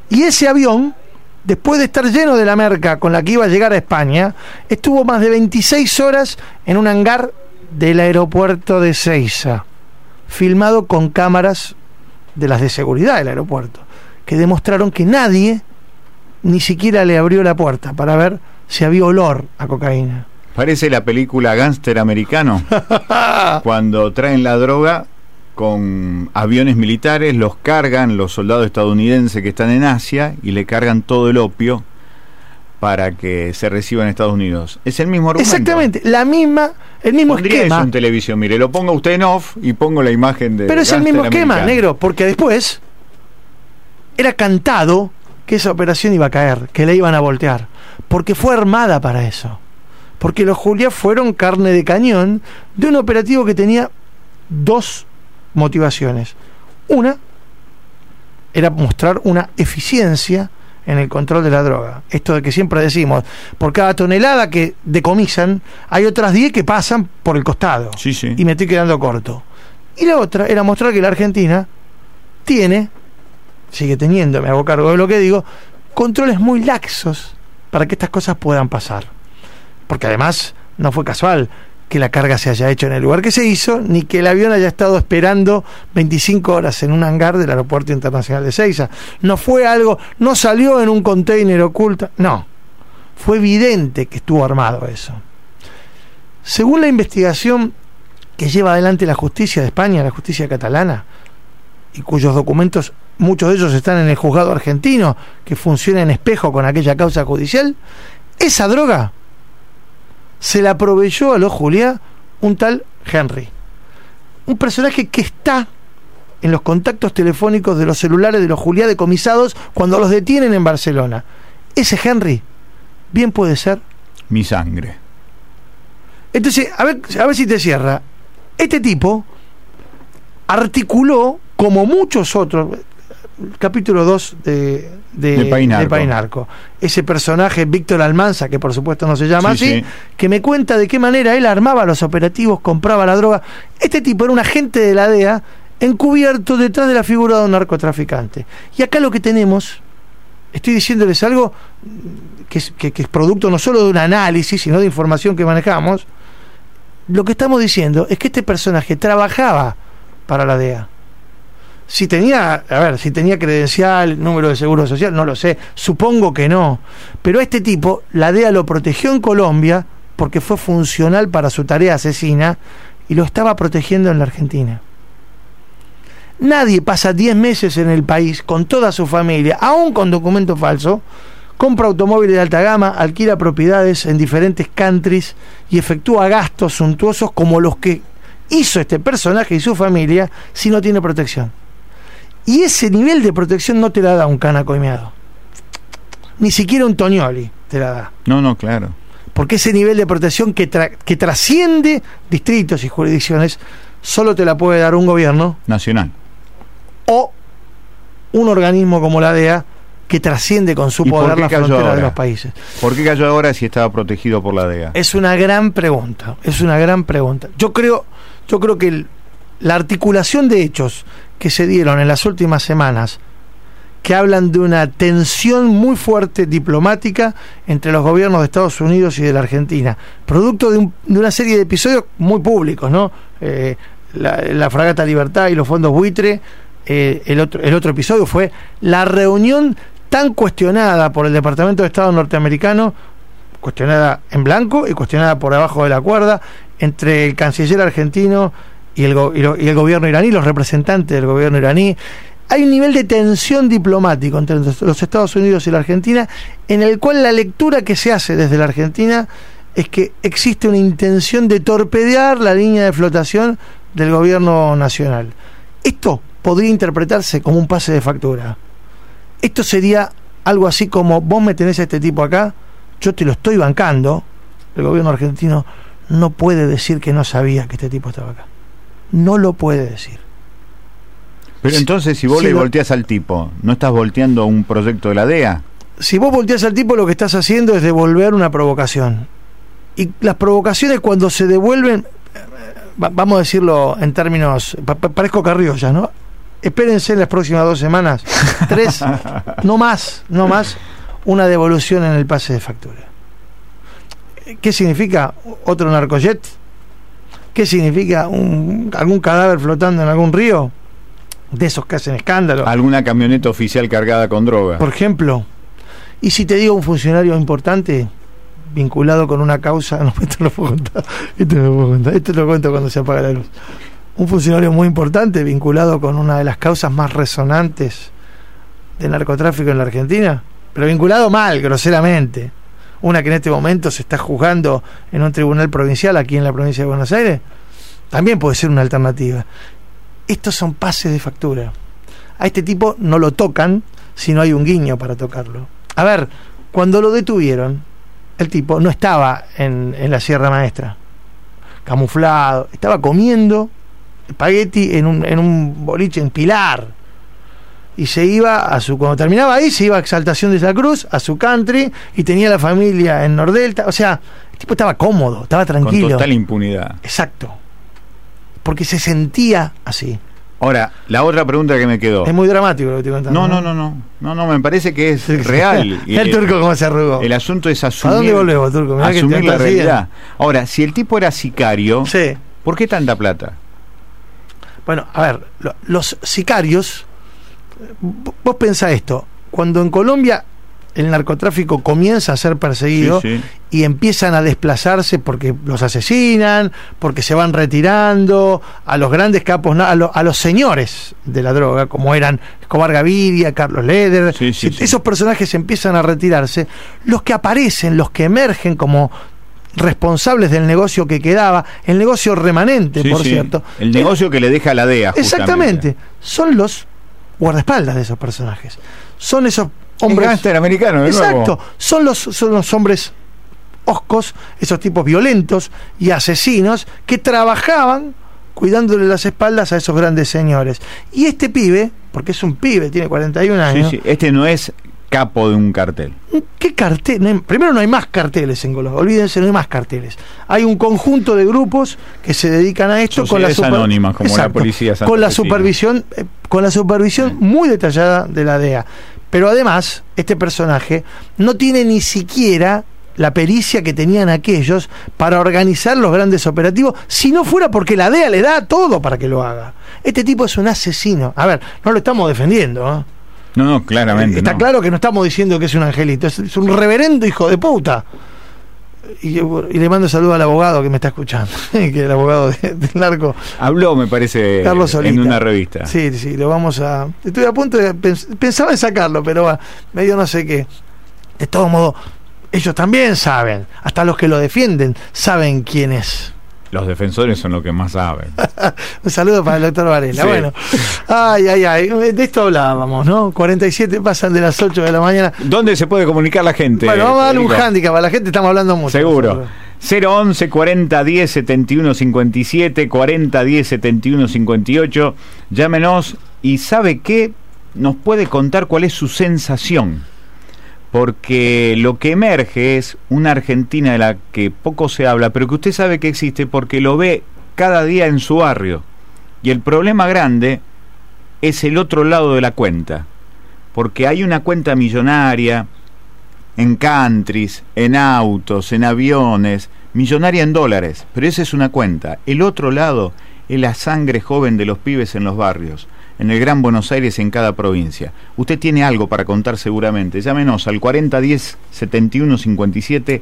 Y ese avión después de estar lleno de la merca con la que iba a llegar a España, estuvo más de 26 horas en un hangar del aeropuerto de Ceiza, filmado con cámaras de las de seguridad del aeropuerto, que demostraron que nadie ni siquiera le abrió la puerta para ver si había olor a cocaína. Parece la película Gánster americano, cuando traen la droga con aviones militares, los cargan los soldados estadounidenses que están en Asia y le cargan todo el opio para que se reciba en Estados Unidos. Es el mismo argumento. Exactamente, la misma, el mismo Pondría esquema. eso en televisión, mire, lo ponga usted en off y pongo la imagen de Pero es el mismo esquema, americano. negro, porque después era cantado que esa operación iba a caer, que la iban a voltear, porque fue armada para eso. Porque los Juliá fueron carne de cañón de un operativo que tenía dos motivaciones. Una era mostrar una eficiencia en el control de la droga. Esto de que siempre decimos, por cada tonelada que decomisan, hay otras 10 que pasan por el costado. Sí, sí. Y me estoy quedando corto. Y la otra era mostrar que la Argentina tiene, sigue teniendo, me hago cargo de lo que digo, controles muy laxos para que estas cosas puedan pasar. Porque además no fue casual que la carga se haya hecho en el lugar que se hizo, ni que el avión haya estado esperando 25 horas en un hangar del Aeropuerto Internacional de Ceiza. No fue algo, no salió en un container oculto, no. Fue evidente que estuvo armado eso. Según la investigación que lleva adelante la justicia de España, la justicia catalana, y cuyos documentos, muchos de ellos están en el juzgado argentino, que funciona en espejo con aquella causa judicial, esa droga se la proveyó a los Juliá un tal Henry. Un personaje que está en los contactos telefónicos de los celulares de los Juliá decomisados cuando los detienen en Barcelona. Ese Henry bien puede ser. Mi sangre. Entonces, a ver, a ver si te cierra. Este tipo articuló, como muchos otros, el capítulo 2 de, de, De Painarco. de Painarco. Ese personaje, Víctor Almanza, que por supuesto no se llama Sí, así, sí. que me cuenta de qué manera él armaba los operativos, compraba la droga. Este tipo era un agente de la DEA encubierto detrás de la figura de un narcotraficante. Y acá lo que tenemos, estoy diciéndoles algo que es, que- que es producto no solo de un análisis, sino de información que manejamos. Lo que estamos diciendo es que este personaje trabajaba para la DEA. Si tenía, a ver, si tenía credencial, número de seguro social, no lo sé, supongo que no. Pero este tipo, la DEA lo protegió en Colombia porque fue funcional para su tarea asesina y lo estaba protegiendo en la Argentina. Nadie pasa 10 meses en el país con toda su familia, aún con documento falso, compra automóviles de alta gama, alquila propiedades en diferentes countries y efectúa gastos suntuosos como los que hizo este personaje y su familia si no tiene protección. Y ese nivel de protección no te la da un cana coimeado. Ni siquiera un Toñoli te la da. No, no, claro. Porque ese nivel de protección que, tra- que trasciende distritos y jurisdicciones solo te la puede dar un gobierno Nacional. o un organismo como la DEA que trasciende con su ¿Y por poder las cayó fronteras de ahora? los países. ¿Por qué cayó ahora si estaba protegido por la DEA? Es una gran pregunta, es una gran pregunta. Yo creo, yo creo que el- la articulación de hechos que se dieron en las últimas semanas, que hablan de una tensión muy fuerte diplomática entre los gobiernos de Estados Unidos y de la Argentina, producto de, un- de una serie de episodios muy públicos, ¿no? Eh, la, fragata Libertad y los fondos buitre. eh, el, otro, el otro episodio fue la reunión tan cuestionada por el Departamento de Estado norteamericano cuestionada en blanco y cuestionada por abajo de la cuerda entre el canciller argentino y el, y lo- y el gobierno iraní, los representantes del gobierno iraní. Hay un nivel de tensión diplomático entre los Estados Unidos y la Argentina, en el cual la lectura que se hace desde la Argentina es que existe una intención de torpedear la línea de flotación del gobierno nacional. Esto podría interpretarse como un pase de factura. Esto sería algo así como vos me tenés a este tipo acá, yo te lo estoy bancando, el gobierno argentino no puede decir que no sabía que este tipo estaba acá. No lo puede decir. Pero entonces, si vos le lo- volteás al tipo, ¿no estás volteando un proyecto de la DEA? Si vos volteás al tipo, lo que estás haciendo es devolver una provocación. Y las provocaciones cuando se devuelven, eh, va- vamos a decirlo en términos, pa- pa- parezco Carriolla, ¿no? Espérense en las próximas dos semanas, tres, no más, no más, una devolución en el pase de factura. ¿Qué significa otro narcojet? ¿Qué significa un- algún cadáver flotando en algún río? De esos que hacen escándalo. ¿Alguna camioneta oficial cargada con droga? Por ejemplo, y si te digo un funcionario importante vinculado con una causa, no, esto no puedo contar, esto no puedo contar, esto lo cuento cuando se apaga la luz. Un funcionario muy importante vinculado con una de las causas más resonantes del narcotráfico en la Argentina, pero vinculado mal, groseramente. Una que en este momento se está juzgando en un tribunal provincial aquí en la provincia de Buenos Aires, también puede ser una alternativa. Estos son pases de factura. A este tipo no lo tocan si no hay un guiño para tocarlo. A ver, cuando lo detuvieron, el tipo no estaba en, en la Sierra Maestra, camuflado, estaba comiendo espagueti en un, en un boliche en Pilar. Y se iba a su, cuando terminaba ahí, se iba a Exaltación de la Cruz, a su country, y tenía la familia en Nordelta. O sea, el tipo estaba cómodo, estaba tranquilo. Con total impunidad. Exacto. Porque se sentía así. Ahora, la otra pregunta que me quedó. Es muy dramático lo que estoy contando. No, no, no, no. No, no, me parece que es real. El turco cómo se arrugó. El asunto es asumir, ¿A dónde volvemos, turco? Mirá que asumir te la realidad. Ahora, si el tipo era sicario, Sí. ¿por qué tanta plata? Bueno, a ver, lo- los sicarios, vos pensá esto, cuando en Colombia el narcotráfico comienza a ser perseguido Sí, sí. y empiezan a desplazarse porque los asesinan, porque se van retirando, a los grandes capos, a, lo- a los señores de la droga, como eran Escobar Gaviria, Carlos Leder, Sí, esos personajes empiezan a retirarse, los que aparecen, los que emergen como responsables del negocio que quedaba, el negocio remanente, por cierto, El negocio que le deja la DEA. justamente. Exactamente. Son los guardaespaldas de esos personajes. Son esos hombres. gángster americano, de nuevo. Exacto. Son los, son los hombres oscos, esos tipos violentos y asesinos que trabajaban cuidándole las espaldas a esos grandes señores. Y este pibe, porque es un pibe, tiene 41 Sí, años, sí. Este no es capo de un cartel. ¿Qué cartel? No hay- primero no hay más carteles en Colombia, olvídense, no hay más carteles. Hay un conjunto de grupos que se dedican a esto con la Sociedades anónimas, como la policía con la supervisión eh, con la supervisión muy detallada de la DEA. Pero además, este personaje no tiene ni siquiera la pericia que tenían aquellos para organizar los grandes operativos, si no fuera porque la DEA le da todo para que lo haga. Este tipo es un asesino. A ver, no lo estamos defendiendo, ¿eh? No, no, claramente. Está no. claro que no estamos diciendo que es un angelito, es, un reverendo hijo de puta. Y, y le mando saludo al abogado que me está escuchando, que es el abogado de- del narco, Habló, me parece, Carlos Solita. en una revista. Sí, sí, lo vamos a. Estoy a punto de. pens- pensaba en sacarlo, pero bueno, medio no sé qué. De todo modo, ellos también saben, hasta los que lo defienden, saben quién es. Los defensores son los que más saben. Un saludo para el doctor Varela. Sí. Bueno, ay, ay, ay, de esto hablábamos, ¿no? 47 pasan de las 8 de la mañana. ¿Dónde se puede comunicar la gente? Bueno, vamos a darle un hándicap a la gente, estamos hablando mucho. Seguro. 011 40 10 71 57 40 10 71 58. Llámenos y sabe qué nos puede contar cuál es su sensación. Porque lo que emerge es una Argentina de la que poco se habla, pero que usted sabe que existe porque lo ve cada día en su barrio. Y el problema grande es el otro lado de la cuenta. Porque hay una cuenta millonaria, en countries, en autos, en aviones, millonaria en dólares, pero esa es una cuenta. El otro lado es la sangre joven de los pibes en los barrios, en el Gran Buenos Aires, en cada provincia. Usted tiene algo para contar seguramente. Llámenos al 4010 7157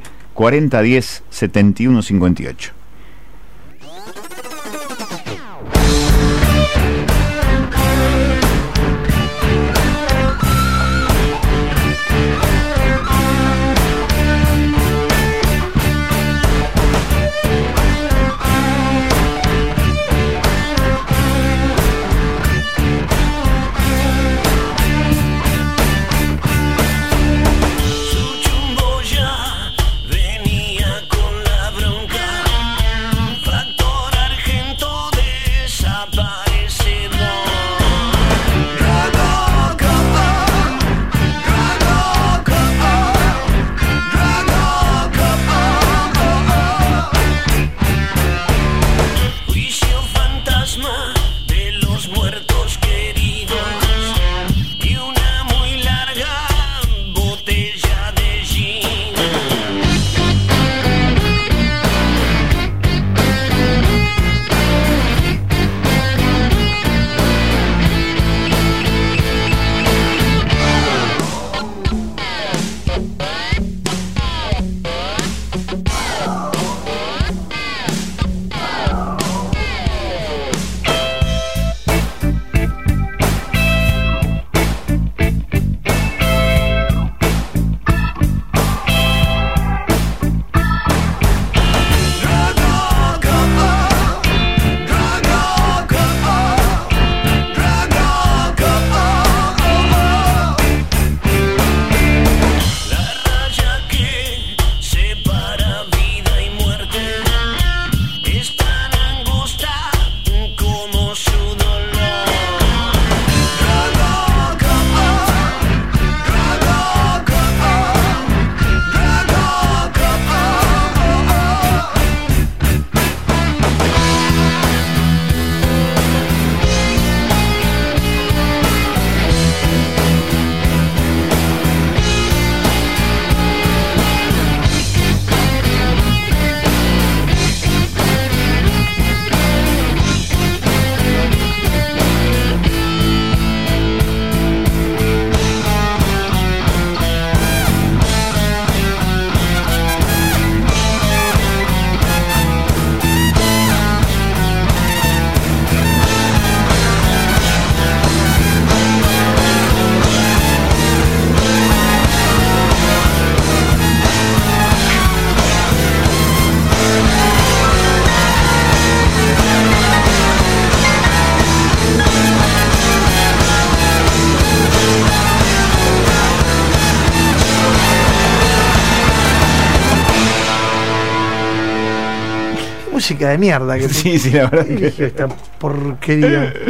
música de mierda que Sí, sí, la verdad que- esta porquería.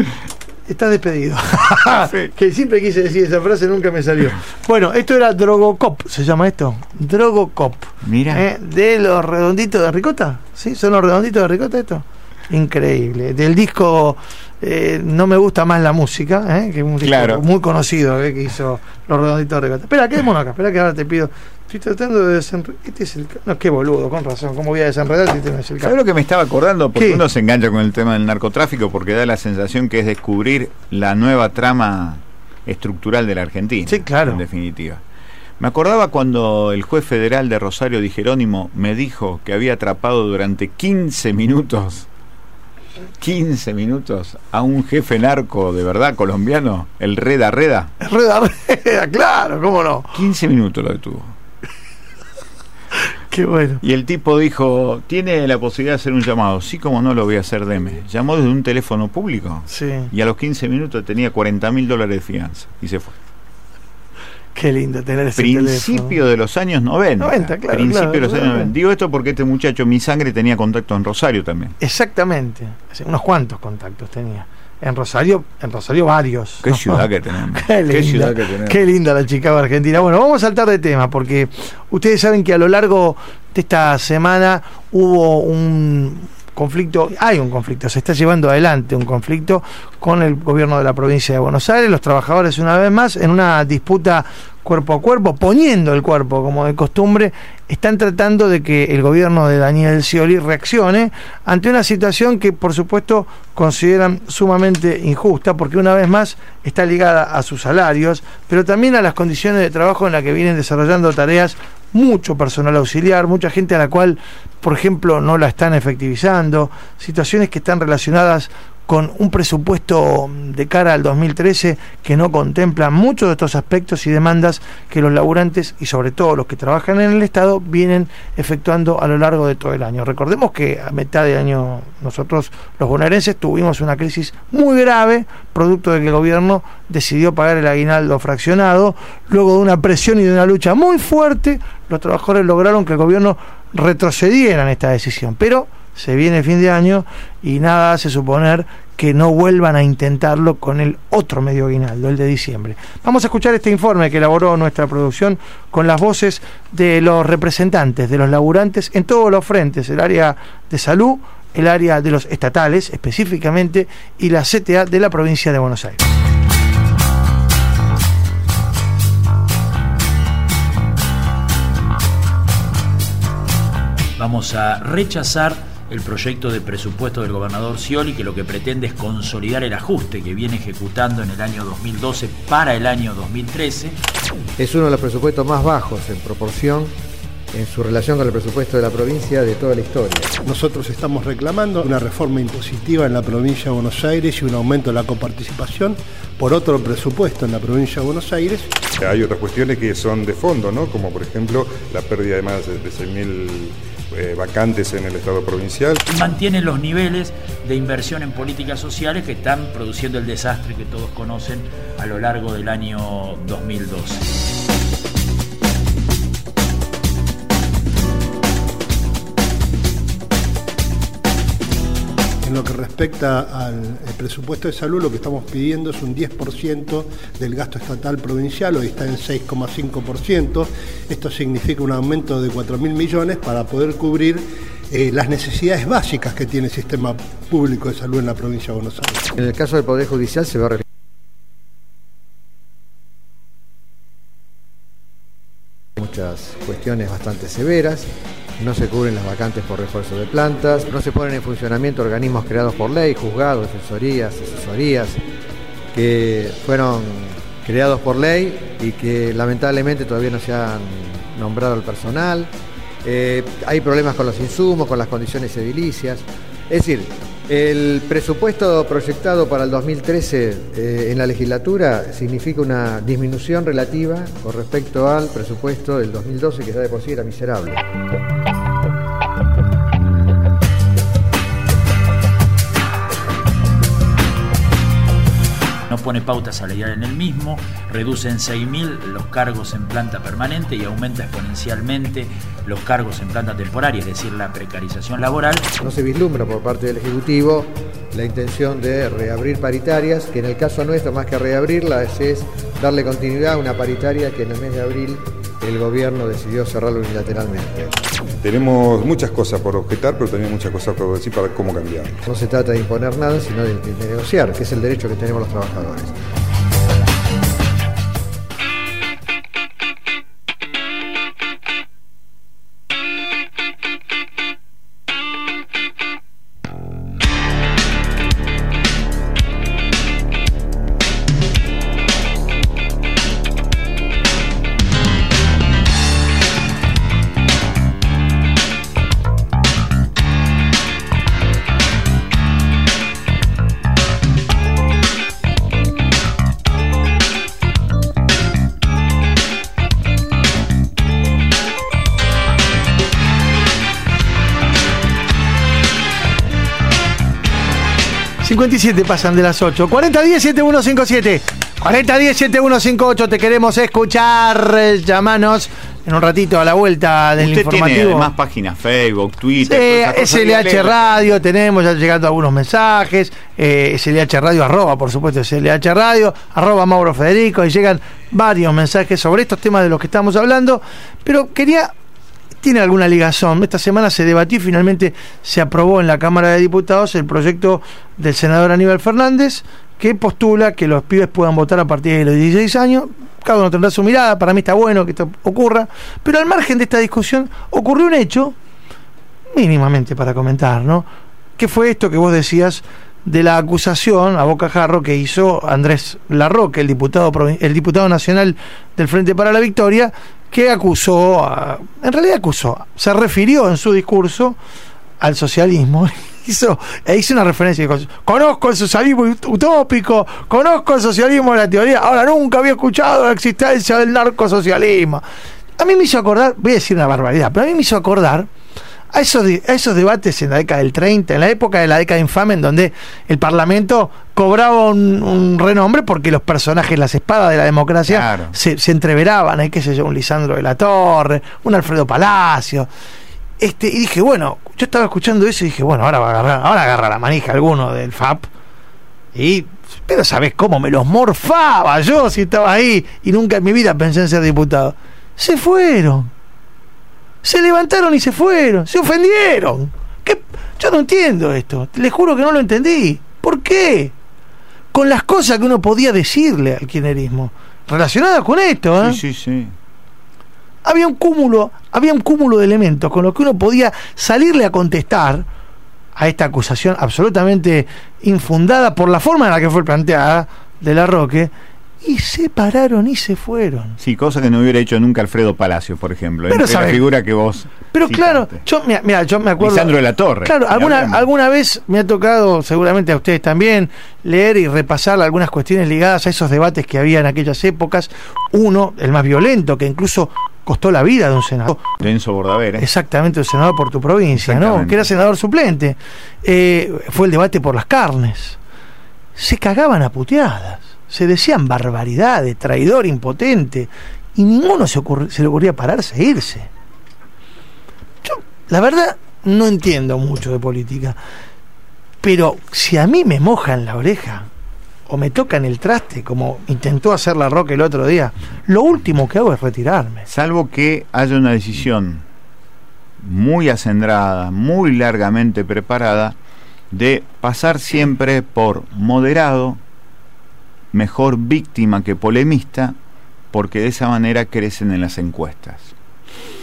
Está despedido. que siempre quise decir esa frase, nunca me salió. Bueno, esto era Drogocop, ¿se llama esto? Drogocop. Mira. ¿Eh? De los redonditos de ricota. ¿Sí? ¿Son los redonditos de ricota esto? Increíble. Del disco eh, No me gusta más la música, ¿eh? que es un disco Claro. muy conocido que hizo los redonditos de ricota. Espera, quedémonos acá, espera que ahora te pido. Estoy tratando de desenredar. Este es el. No, qué boludo, con razón. ¿Cómo voy a desenredar si este no es el ¿Sabes lo que me estaba acordando? Porque ¿Qué? uno se engancha con el tema del narcotráfico porque da la sensación que es descubrir la nueva trama estructural de la Argentina. Sí, claro. En definitiva. Me acordaba cuando el juez federal de Rosario Di Jerónimo me dijo que había atrapado durante 15 minutos, 15 minutos, a un jefe narco de verdad colombiano, el Reda Reda. Reda, reda, claro, cómo no. 15 minutos lo detuvo. Qué bueno. Y el tipo dijo, tiene la posibilidad de hacer un llamado. Sí, como no lo voy a hacer, deme. Llamó desde un teléfono público. Sí. Y a los 15 minutos tenía 40 mil dólares de fianza. Y se fue. Qué lindo tener ese Principio teléfono. de los años 90. 90, claro, Principio claro, de los claro. años 90. Digo esto porque este muchacho, mi sangre, tenía contacto en Rosario también. Exactamente. Hace Unos cuantos contactos tenía. En Rosario, en Rosario varios. Qué ciudad que tenemos. Qué linda, ciudad que tenemos. qué linda la Chicago Argentina. Bueno, vamos a saltar de tema porque ustedes saben que a lo largo de esta semana hubo un conflicto, hay un conflicto, se está llevando adelante un conflicto con el gobierno de la provincia de Buenos Aires, los trabajadores una vez más en una disputa cuerpo a cuerpo, poniendo el cuerpo como de costumbre, están tratando de que el gobierno de Daniel Scioli reaccione ante una situación que por supuesto consideran sumamente injusta, porque una vez más está ligada a sus salarios, pero también a las condiciones de trabajo en las que vienen desarrollando tareas mucho personal auxiliar, mucha gente a la cual, por ejemplo, no la están efectivizando, situaciones que están relacionadas con un presupuesto de cara al 2013 que no contempla muchos de estos aspectos y demandas que los laburantes y sobre todo los que trabajan en el Estado vienen efectuando a lo largo de todo el año. Recordemos que a mitad de año nosotros los bonaerenses tuvimos una crisis muy grave, producto de que el gobierno decidió pagar el aguinaldo fraccionado, luego de una presión y de una lucha muy fuerte, los trabajadores lograron que el gobierno retrocediera en esta decisión, pero se viene el fin de año y nada hace suponer que no vuelvan a intentarlo con el otro medio aguinaldo, el de diciembre. Vamos a escuchar este informe que elaboró nuestra producción con las voces de los representantes, de los laburantes en todos los frentes, el área de salud, el área de los estatales específicamente y la CTA de la provincia de Buenos Aires. Vamos a rechazar el proyecto de presupuesto del gobernador Scioli que lo que pretende es consolidar el ajuste que viene ejecutando en el año 2012 para el año 2013. Es uno de los presupuestos más bajos en proporción en su relación con el presupuesto de la provincia de toda la historia. Nosotros estamos reclamando una reforma impositiva en la provincia de Buenos Aires y un aumento de la coparticipación por otro presupuesto en la provincia de Buenos Aires. Hay otras cuestiones que son de fondo, ¿no? como por ejemplo la pérdida de más de 6.000 eh, vacantes en el Estado provincial. Mantienen los niveles de inversión en políticas sociales que están produciendo el desastre que todos conocen a lo largo del año 2012. En lo que respecta al el presupuesto de salud, lo que estamos pidiendo es un 10% del gasto estatal provincial, hoy está en 6,5%. Esto significa un aumento de 4.000 millones para poder cubrir eh, las necesidades básicas que tiene el sistema público de salud en la provincia de Buenos Aires. En el caso del Poder Judicial se va a muchas cuestiones bastante severas, no se cubren las vacantes por refuerzo de plantas, no se ponen en funcionamiento organismos creados por ley, juzgados, defensorías, asesorías, que fueron creados por ley y que lamentablemente todavía no se han nombrado el personal. Eh, hay problemas con los insumos, con las condiciones edilicias. Es decir, el presupuesto proyectado para el 2013 eh, en la legislatura significa una disminución relativa con respecto al presupuesto del 2012, que ya de por sí era miserable. No pone pauta salarial en el mismo, reduce en 6.000 los cargos en planta permanente y aumenta exponencialmente los cargos en planta temporaria, es decir, la precarización laboral. No se vislumbra por parte del Ejecutivo la intención de reabrir paritarias, que en el caso nuestro, más que reabrirlas, es darle continuidad a una paritaria que en el mes de abril el gobierno decidió cerrarlo unilateralmente. Tenemos muchas cosas por objetar, pero también muchas cosas por decir para cómo cambiar. No se trata de imponer nada, sino de, de negociar, que es el derecho que tenemos los trabajadores. Pasan de las 8. 4010-7157. 4010-7158. Te queremos escuchar. Llamanos en un ratito a la vuelta del Usted informativo. tiene además páginas Facebook, Twitter. Sí, SLH Radio, tenemos ya llegando algunos mensajes. Eh, SLH Radio, arroba, por supuesto, SLH Radio, arroba Mauro Federico. Y llegan varios mensajes sobre estos temas de los que estamos hablando. Pero quería tiene alguna ligazón. Esta semana se debatió y finalmente se aprobó en la Cámara de Diputados el proyecto del senador Aníbal Fernández que postula que los pibes puedan votar a partir de los 16 años. Cada uno tendrá su mirada, para mí está bueno que esto ocurra, pero al margen de esta discusión ocurrió un hecho, mínimamente para comentar, ¿no? ¿Qué fue esto que vos decías de la acusación a bocajarro que hizo Andrés Larroque, el diputado, el diputado nacional del Frente para la Victoria, que acusó, en realidad acusó, se refirió en su discurso al socialismo. Hizo, e hizo una referencia, dijo, conozco el socialismo utópico, conozco el socialismo de la teoría, ahora nunca había escuchado la existencia del narcosocialismo. A mí me hizo acordar, voy a decir una barbaridad, pero a mí me hizo acordar a esos, a esos debates en la década del 30, en la época de la década infame, en donde el Parlamento cobraba un, un renombre porque los personajes, las espadas de la democracia, Claro. se, se entreveraban, ¿eh? qué sé yo, un Lisandro de la Torre, un Alfredo Palacio. Este, y dije, bueno, yo estaba escuchando eso y dije, bueno, ahora va a agarrar, ahora agarra la manija alguno del FAP. Y, pero ¿sabes cómo me los morfaba yo si estaba ahí? Y nunca en mi vida pensé en ser diputado. Se fueron. Se levantaron y se fueron. Se ofendieron. ¿Qué? Yo no entiendo esto. Les juro que no lo entendí. ¿Por qué? Con las cosas que uno podía decirle al kirchnerismo. Relacionadas con esto, ¿eh? Sí, sí, sí. había un cúmulo, había un cúmulo de elementos con los que uno podía salirle a contestar a esta acusación absolutamente infundada por la forma en la que fue planteada de la Roque y se pararon y se fueron. Sí, cosa que no hubiera hecho nunca Alfredo Palacio, por ejemplo. Pero la figura que vos. Pero citaste. claro, yo, mira, mira, yo me acuerdo. Lisandro de la Torre. Claro, alguna, alguna vez me ha tocado, seguramente a ustedes también, leer y repasar algunas cuestiones ligadas a esos debates que había en aquellas épocas. Uno, el más violento, que incluso costó la vida de un senador. Denso Bordavere. Exactamente, el senador por tu provincia, ¿no? Que era senador suplente. Eh, fue el debate por las carnes. Se cagaban a puteadas. Se decían barbaridades, traidor, impotente. Y ninguno se, se le ocurría pararse e irse. Yo, la verdad, no entiendo mucho de política. Pero si a mí me mojan la oreja o me tocan el traste, como intentó hacer la Roca el otro día, lo último que hago es retirarme. Salvo que haya una decisión muy acendrada, muy largamente preparada, de pasar siempre por moderado, mejor víctima que polemista, porque de esa manera crecen en las encuestas.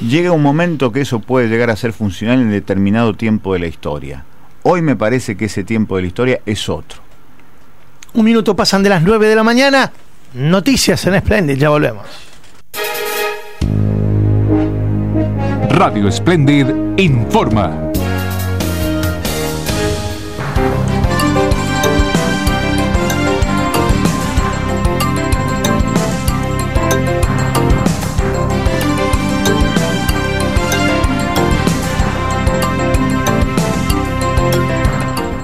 Llega un momento que eso puede llegar a ser funcional en determinado tiempo de la historia. Hoy me parece que ese tiempo de la historia es otro. Un minuto pasan de las 9 de la mañana. Noticias en Splendid, ya volvemos. Radio Splendid informa.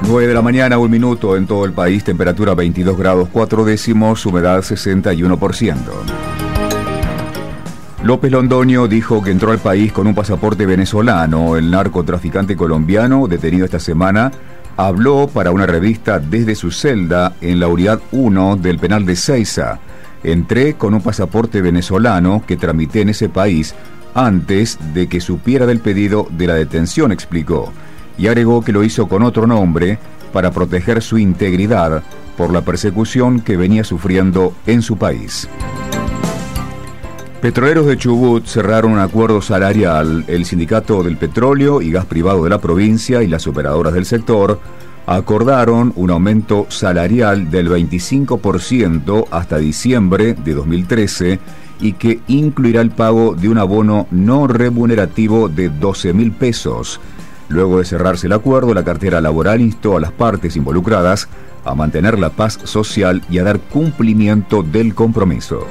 9 de la mañana, un minuto en todo el país, temperatura 22 grados 4 décimos, humedad 61%. López Londoño dijo que entró al país con un pasaporte venezolano. El narcotraficante colombiano, detenido esta semana, habló para una revista desde su celda en la unidad 1 del penal de Ceiza. Entré con un pasaporte venezolano que tramité en ese país antes de que supiera del pedido de la detención, explicó y agregó que lo hizo con otro nombre para proteger su integridad por la persecución que venía sufriendo en su país. Petroleros de Chubut cerraron un acuerdo salarial. El Sindicato del Petróleo y Gas Privado de la provincia y las operadoras del sector acordaron un aumento salarial del 25% hasta diciembre de 2013 y que incluirá el pago de un abono no remunerativo de 12 mil pesos Luego de cerrarse el acuerdo, la cartera laboral instó a las partes involucradas a mantener la paz social y a dar cumplimiento del compromiso.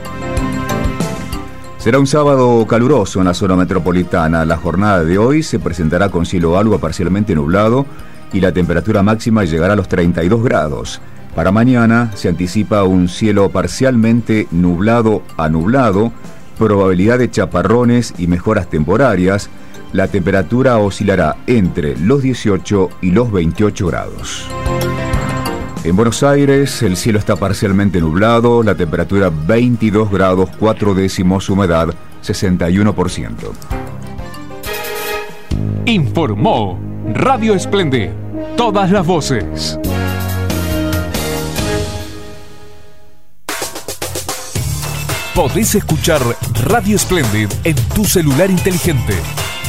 Será un sábado caluroso en la zona metropolitana. La jornada de hoy se presentará con cielo algo parcialmente nublado y la temperatura máxima llegará a los 32 grados. Para mañana se anticipa un cielo parcialmente nublado a nublado, probabilidad de chaparrones y mejoras temporarias la temperatura oscilará entre los 18 y los 28 grados. En Buenos Aires el cielo está parcialmente nublado, la temperatura 22 grados 4 décimos, humedad 61%. Informó Radio Esplende, todas las voces. Podés escuchar Radio Splendid en tu celular inteligente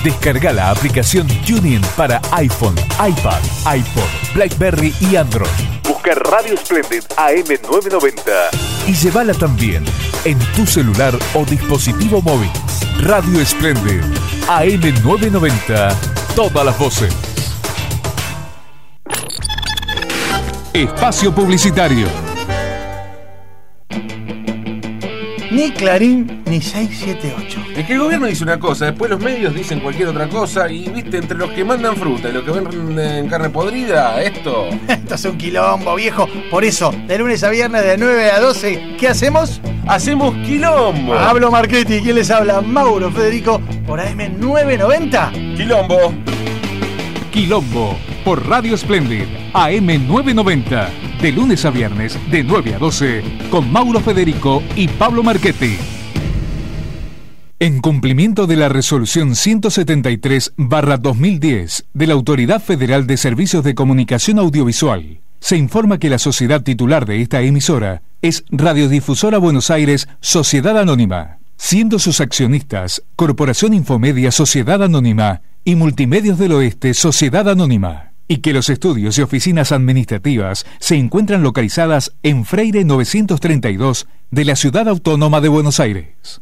Descarga la aplicación TuneIn para iPhone, iPad, iPod, BlackBerry y Android. Busca Radio Splendid AM990 y llévala también en tu celular o dispositivo móvil. Radio Splendid AM990. Todas las voces. Espacio Publicitario. Ni Clarín ni 678. Es que el gobierno dice una cosa, después los medios dicen cualquier otra cosa y viste, entre los que mandan fruta y los que venden carne podrida, esto... esto es un quilombo, viejo. Por eso, de lunes a viernes de 9 a 12, ¿qué hacemos? Hacemos quilombo. Hablo Marchetti, ¿quién les habla? Mauro Federico, por AM990. Quilombo. Quilombo, por Radio Splendid, AM990 de lunes a viernes de 9 a 12 con Mauro Federico y Pablo Marchetti. En cumplimiento de la resolución 173-2010 de la Autoridad Federal de Servicios de Comunicación Audiovisual, se informa que la sociedad titular de esta emisora es Radiodifusora Buenos Aires Sociedad Anónima, siendo sus accionistas Corporación Infomedia Sociedad Anónima y Multimedios del Oeste Sociedad Anónima y que los estudios y oficinas administrativas se encuentran localizadas en Freire 932 de la Ciudad Autónoma de Buenos Aires.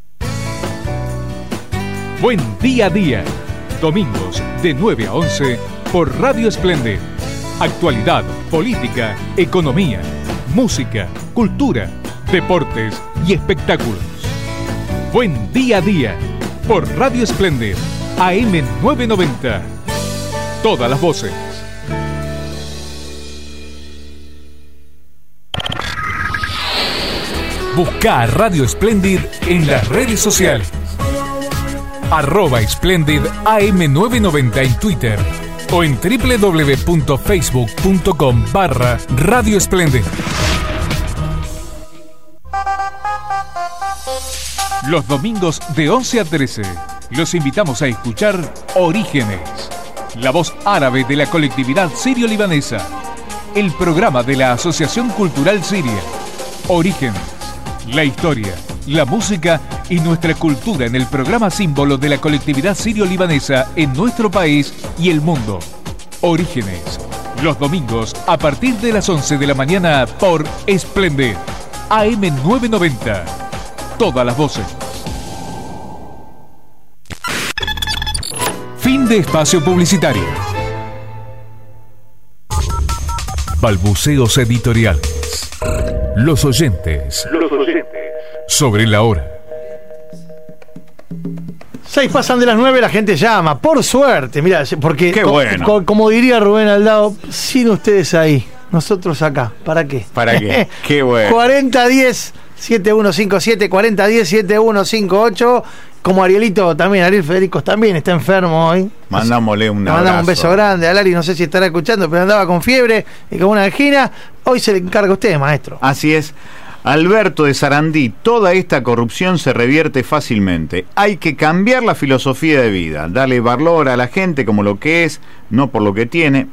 Buen día a día, domingos de 9 a 11 por Radio Esplende. Actualidad, política, economía, música, cultura, deportes y espectáculos. Buen día a día por Radio Esplende, AM 990. Todas las voces. Busca a Radio Splendid en las redes sociales. Arroba Splendid AM990 en Twitter o en www.facebook.com barra Radio Splendid. Los domingos de 11 a 13 los invitamos a escuchar Orígenes, la voz árabe de la colectividad sirio-libanesa, el programa de la Asociación Cultural Siria. Orígenes la historia, la música y nuestra cultura en el programa símbolo de la colectividad sirio-libanesa en nuestro país y el mundo. Orígenes. Los domingos a partir de las 11 de la mañana por Esplendid. AM990. Todas las voces. Fin de espacio publicitario. Balbuceos editoriales. Los oyentes. Los oyentes. Sobre la hora. Seis pasan de las nueve, la gente llama. Por suerte, mira, porque Qué co- bueno. co- como diría Rubén Aldao, sin ustedes ahí, nosotros acá. ¿Para qué? ¿Para qué? Qué bueno. 4010 7157 4010 7158 como Arielito también, Ariel Federico también está enfermo hoy. Mandámosle un Le mandamos un abrazo. beso grande a Lari, no sé si estará escuchando, pero andaba con fiebre y con una angina. Hoy se le encarga a usted, maestro. Así es. Alberto de Sarandí, toda esta corrupción se revierte fácilmente. Hay que cambiar la filosofía de vida, darle valor a la gente como lo que es, no por lo que tiene.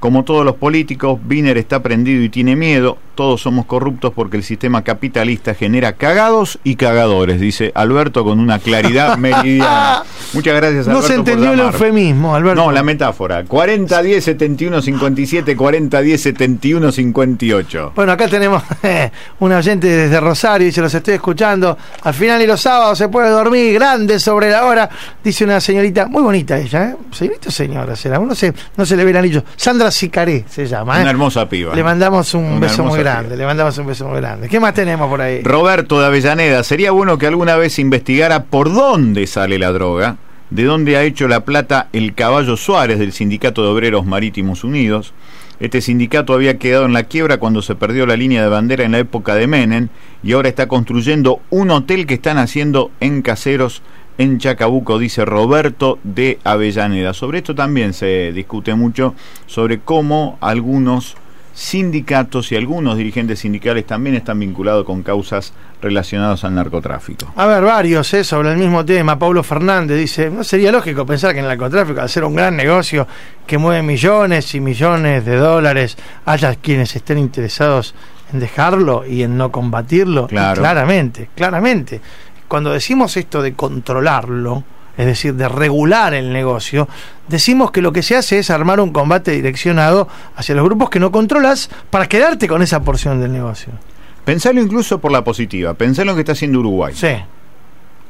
Como todos los políticos, Wiener está prendido y tiene miedo. Todos somos corruptos porque el sistema capitalista genera cagados y cagadores, dice Alberto con una claridad meridiana. Muchas gracias, No Alberto. se por entendió el eufemismo, Alberto. No, la metáfora. 40 10 71 57 40 10 71 58. Bueno, acá tenemos eh, un oyente desde Rosario y se los estoy escuchando. Al final y los sábados se puede dormir grande sobre la hora, dice una señorita, muy bonita ella, ¿eh? Señorita o señora, será, no se, no se le ve el anillo. Sandra Sicaré se llama, ¿eh? Una hermosa piba. Le mandamos un Una beso muy grande, le mandamos un beso muy grande. ¿Qué más tenemos por ahí? Roberto de Avellaneda, sería bueno que alguna vez investigara por dónde sale la droga, de dónde ha hecho la plata el caballo Suárez del Sindicato de Obreros Marítimos Unidos. Este sindicato había quedado en la quiebra cuando se perdió la línea de bandera en la época de Menem y ahora está construyendo un hotel que están haciendo en Caseros en Chacabuco, dice Roberto de Avellaneda. Sobre esto también se discute mucho, sobre cómo algunos sindicatos y algunos dirigentes sindicales también están vinculados con causas relacionadas al narcotráfico. A ver, varios eh, sobre el mismo tema. Pablo Fernández dice, no sería lógico pensar que en el narcotráfico, al ser un gran negocio que mueve millones y millones de dólares, haya quienes estén interesados en dejarlo y en no combatirlo. Y claramente, claramente. Cuando decimos esto de controlarlo, es decir, de regular el negocio, decimos que lo que se hace es armar un combate direccionado hacia los grupos que no controlas para quedarte con esa porción del negocio. Pensalo incluso por la positiva, pensá en lo que está haciendo Uruguay. Sí.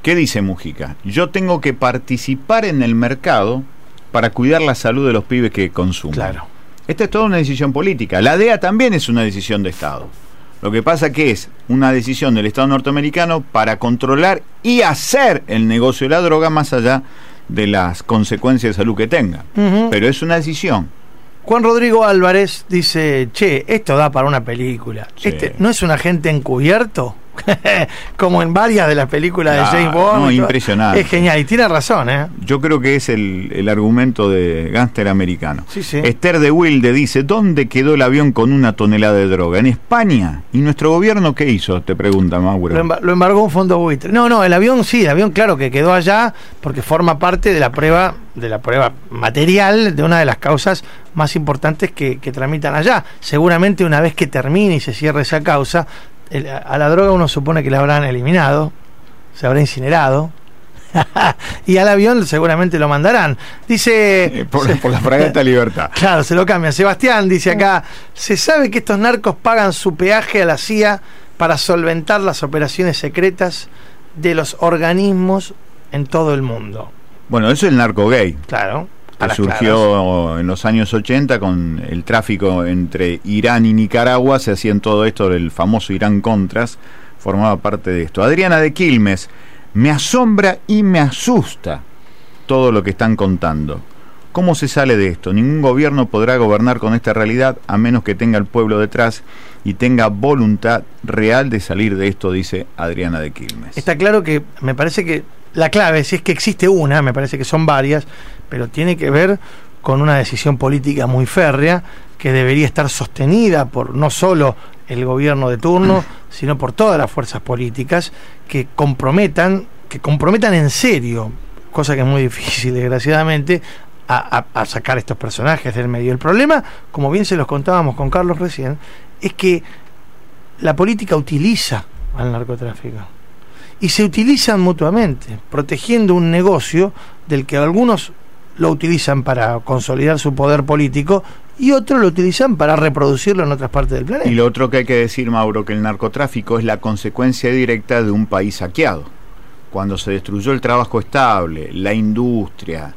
¿Qué dice Mujica? Yo tengo que participar en el mercado para cuidar la salud de los pibes que consumen. Claro. Esta es toda una decisión política. La DEA también es una decisión de Estado. Lo que pasa que es una decisión del Estado norteamericano para controlar y hacer el negocio de la droga más allá de las consecuencias de salud que tenga. Pero es una decisión. Juan Rodrigo Álvarez dice, che, esto da para una película. Este no es un agente encubierto, como en varias de las películas de James Bond. no, impresionante. Es genial, y tiene razón, ¿eh? Yo creo que es el, el argumento de gánster americano. Sí, sí. Esther de Wilde dice, ¿dónde quedó el avión con una tonelada de droga? En España. ¿Y nuestro gobierno qué hizo? Te pregunta Mauro. Lo, lo embargó un fondo buitre. No, no, el avión sí, el avión claro que quedó allá porque forma parte de la prueba de la prueba material de una de las causas más importantes que, que tramitan allá. Seguramente una vez que termine y se cierre esa causa, el- a la droga uno supone que la habrán eliminado, se habrá incinerado. y al avión seguramente lo mandarán. Dice. Eh, por, por la fragata libertad. Claro, se lo cambia. Sebastián dice acá, se sabe que estos narcos pagan su peaje a la CIA para solventar las operaciones secretas de los organismos en todo el mundo. Bueno, eso es el narco gay. Claro. Que surgió en los años 80 con el tráfico entre Irán y Nicaragua, se hacían todo esto del famoso Irán Contras, formaba parte de esto. Adriana de Quilmes, me asombra y me asusta todo lo que están contando. ¿Cómo se sale de esto? Ningún gobierno podrá gobernar con esta realidad a menos que tenga el pueblo detrás y tenga voluntad real de salir de esto, dice Adriana de Quilmes. Está claro que me parece que la clave, si es que existe una, me parece que son varias, pero tiene que ver con una decisión política muy férrea que debería estar sostenida por no solo el gobierno de turno, sino por todas las fuerzas políticas que comprometan, que comprometan en serio, cosa que es muy difícil, desgraciadamente, a, a- a sacar estos personajes del medio. El problema, como bien se los contábamos con Carlos recién, es que la política utiliza al narcotráfico y se utilizan mutuamente, protegiendo un negocio del que algunos lo utilizan para consolidar su poder político y otros lo utilizan para reproducirlo en otras partes del planeta. Y lo otro que hay que decir, Mauro, que el narcotráfico es la consecuencia directa de un país saqueado. Cuando se destruyó el trabajo estable, la industria,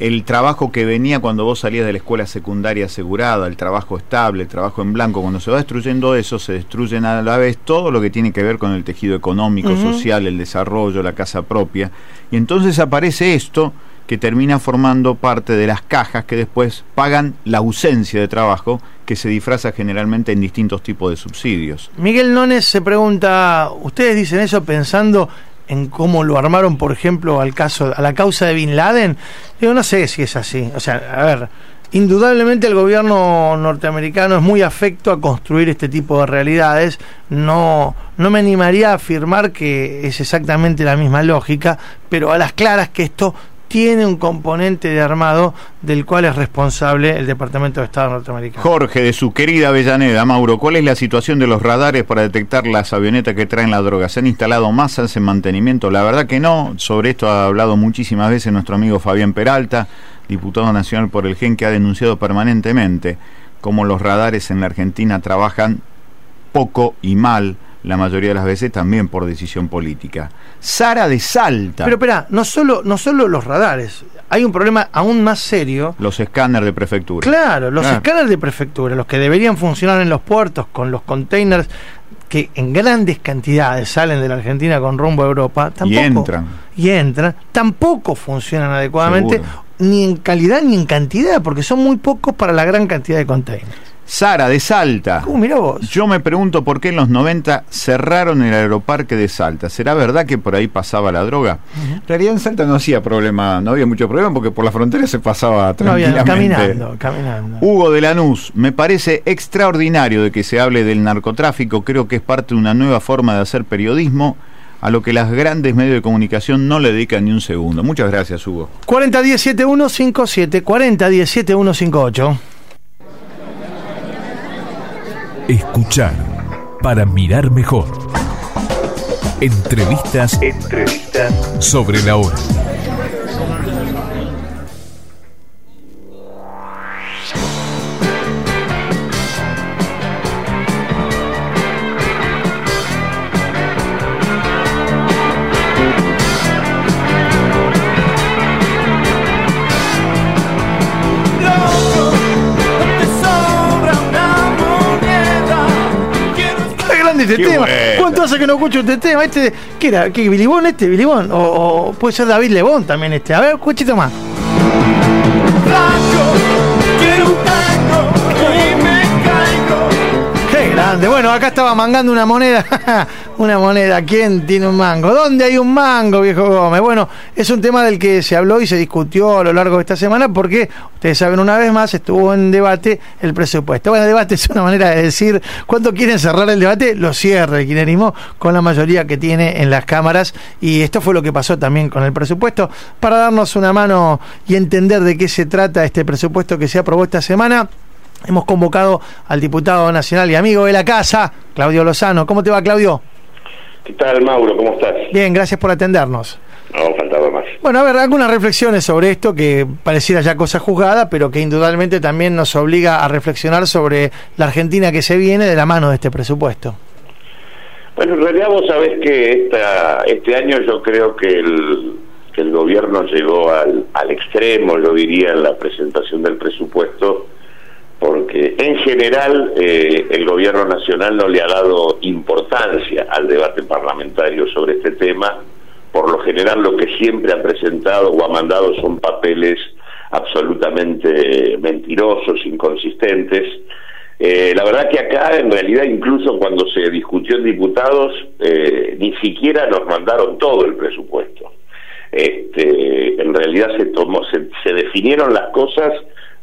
el trabajo que venía cuando vos salías de la escuela secundaria asegurada, el trabajo estable, el trabajo en blanco, cuando se va destruyendo eso, se destruyen a la vez todo lo que tiene que ver con el tejido económico, social, el desarrollo, la casa propia. Y entonces aparece esto que termina formando parte de las cajas que después pagan la ausencia de trabajo que se disfraza generalmente en distintos tipos de subsidios. Miguel Nones se pregunta, ¿ustedes dicen eso pensando en cómo lo armaron, por ejemplo, al caso, a la causa de Bin Laden? Digo, no sé si es así. O sea, a ver, indudablemente el gobierno norteamericano es muy afecto a construir este tipo de realidades. No, no me animaría a afirmar que es exactamente la misma lógica, pero a las claras que esto tiene un componente de armado del cual es responsable el Departamento de Estado norteamericano. Jorge, de su querida Avellaneda, Mauro, ¿cuál es la situación de los radares para detectar las avionetas que traen la droga? ¿Se han instalado masas en mantenimiento? La verdad que no. Sobre esto ha hablado muchísimas veces nuestro amigo Fabián Peralta, diputado nacional por el GEN, que ha denunciado permanentemente cómo los radares en la Argentina trabajan poco y mal, la mayoría de las veces también por decisión política. Sara de Salta. Pero espera, no solo, no solo los radares, hay un problema aún más serio. los escáneres de prefectura. Claro, los Claro. escáneres de prefectura, los que deberían funcionar en los puertos con los containers que en grandes cantidades salen de la Argentina con rumbo a Europa, tampoco Y entran. y entran, tampoco funcionan adecuadamente Seguro. ni en calidad ni en cantidad, porque son muy pocos para la gran cantidad de containers. Sara de Salta. ¿Cómo mirá vos? Yo me pregunto por qué en los 90 cerraron el aeroparque de Salta. ¿Será verdad que por ahí pasaba la droga? En realidad en Salta no hacía problema, no había mucho problema porque por la frontera se pasaba No había, tranquilamente. caminando, caminando. Hugo de Lanús, me parece extraordinario de que se hable del narcotráfico, creo que es parte de una nueva forma de hacer periodismo a lo que las grandes medios de comunicación no le dedican ni un segundo. Muchas gracias, Hugo. 40107157, 40107158. Escuchar para mirar mejor. Entrevistas sobre la hora. Grande este Qué tema. bueno. ¿Cuánto hace que no escucho este tema? Este, ¿Qué era? ¿Qué, ¿Bilibón este? ¿Bilibón? O, o puede ser David Lebón también este. A ver, escuchito más. Bueno, acá estaba mangando una moneda. una moneda. ¿Quién tiene un mango? ¿Dónde hay un mango, viejo Gómez? Bueno, es un tema del que se habló y se discutió a lo largo de esta semana porque, ustedes saben, una vez más estuvo en debate el presupuesto. Bueno, debate es una manera de decir cuánto quieren cerrar el debate, lo cierra el kirchnerismo con la mayoría que tiene en las cámaras. Y esto fue lo que pasó también con el presupuesto. Para darnos una mano y entender de qué se trata este presupuesto que se aprobó esta semana. Hemos convocado al diputado nacional y amigo de la casa, Claudio Lozano. ¿Cómo te va, Claudio? ¿Qué tal, Mauro? ¿Cómo estás? Bien, gracias por atendernos. No, faltaba más. Bueno, a ver, algunas reflexiones sobre esto que pareciera ya cosa juzgada, pero que indudablemente también nos obliga a reflexionar sobre la Argentina que se viene de la mano de este presupuesto. Bueno, en realidad vos sabés que esta, este año yo creo que el, que el gobierno llegó al, al extremo, lo diría, en la presentación del presupuesto, porque en general eh, el gobierno nacional no le ha dado importancia al debate parlamentario sobre este tema. Por lo general lo que siempre ha presentado o ha mandado son papeles absolutamente mentirosos, inconsistentes. Eh, la verdad que acá, en realidad, incluso cuando se discutió en diputados, eh, ni siquiera nos mandaron todo el presupuesto. Este, en realidad se tomó, se, se definieron las cosas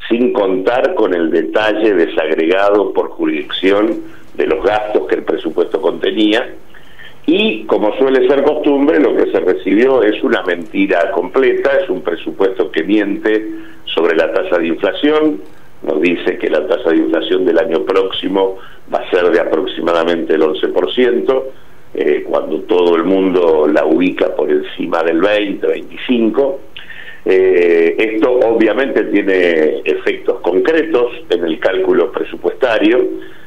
sin contar con el detalle desagregado por jurisdicción de los gastos que el presupuesto contenía. Y como suele ser costumbre, lo que se recibió es una mentira completa, es un presupuesto que miente sobre la tasa de inflación, nos dice que la tasa de inflación del año próximo va a ser de aproximadamente el 11%, eh, cuando todo el mundo la ubica por encima del 20, 25. Eh, esto obviamente tiene efectos concretos en el cálculo presupuestario,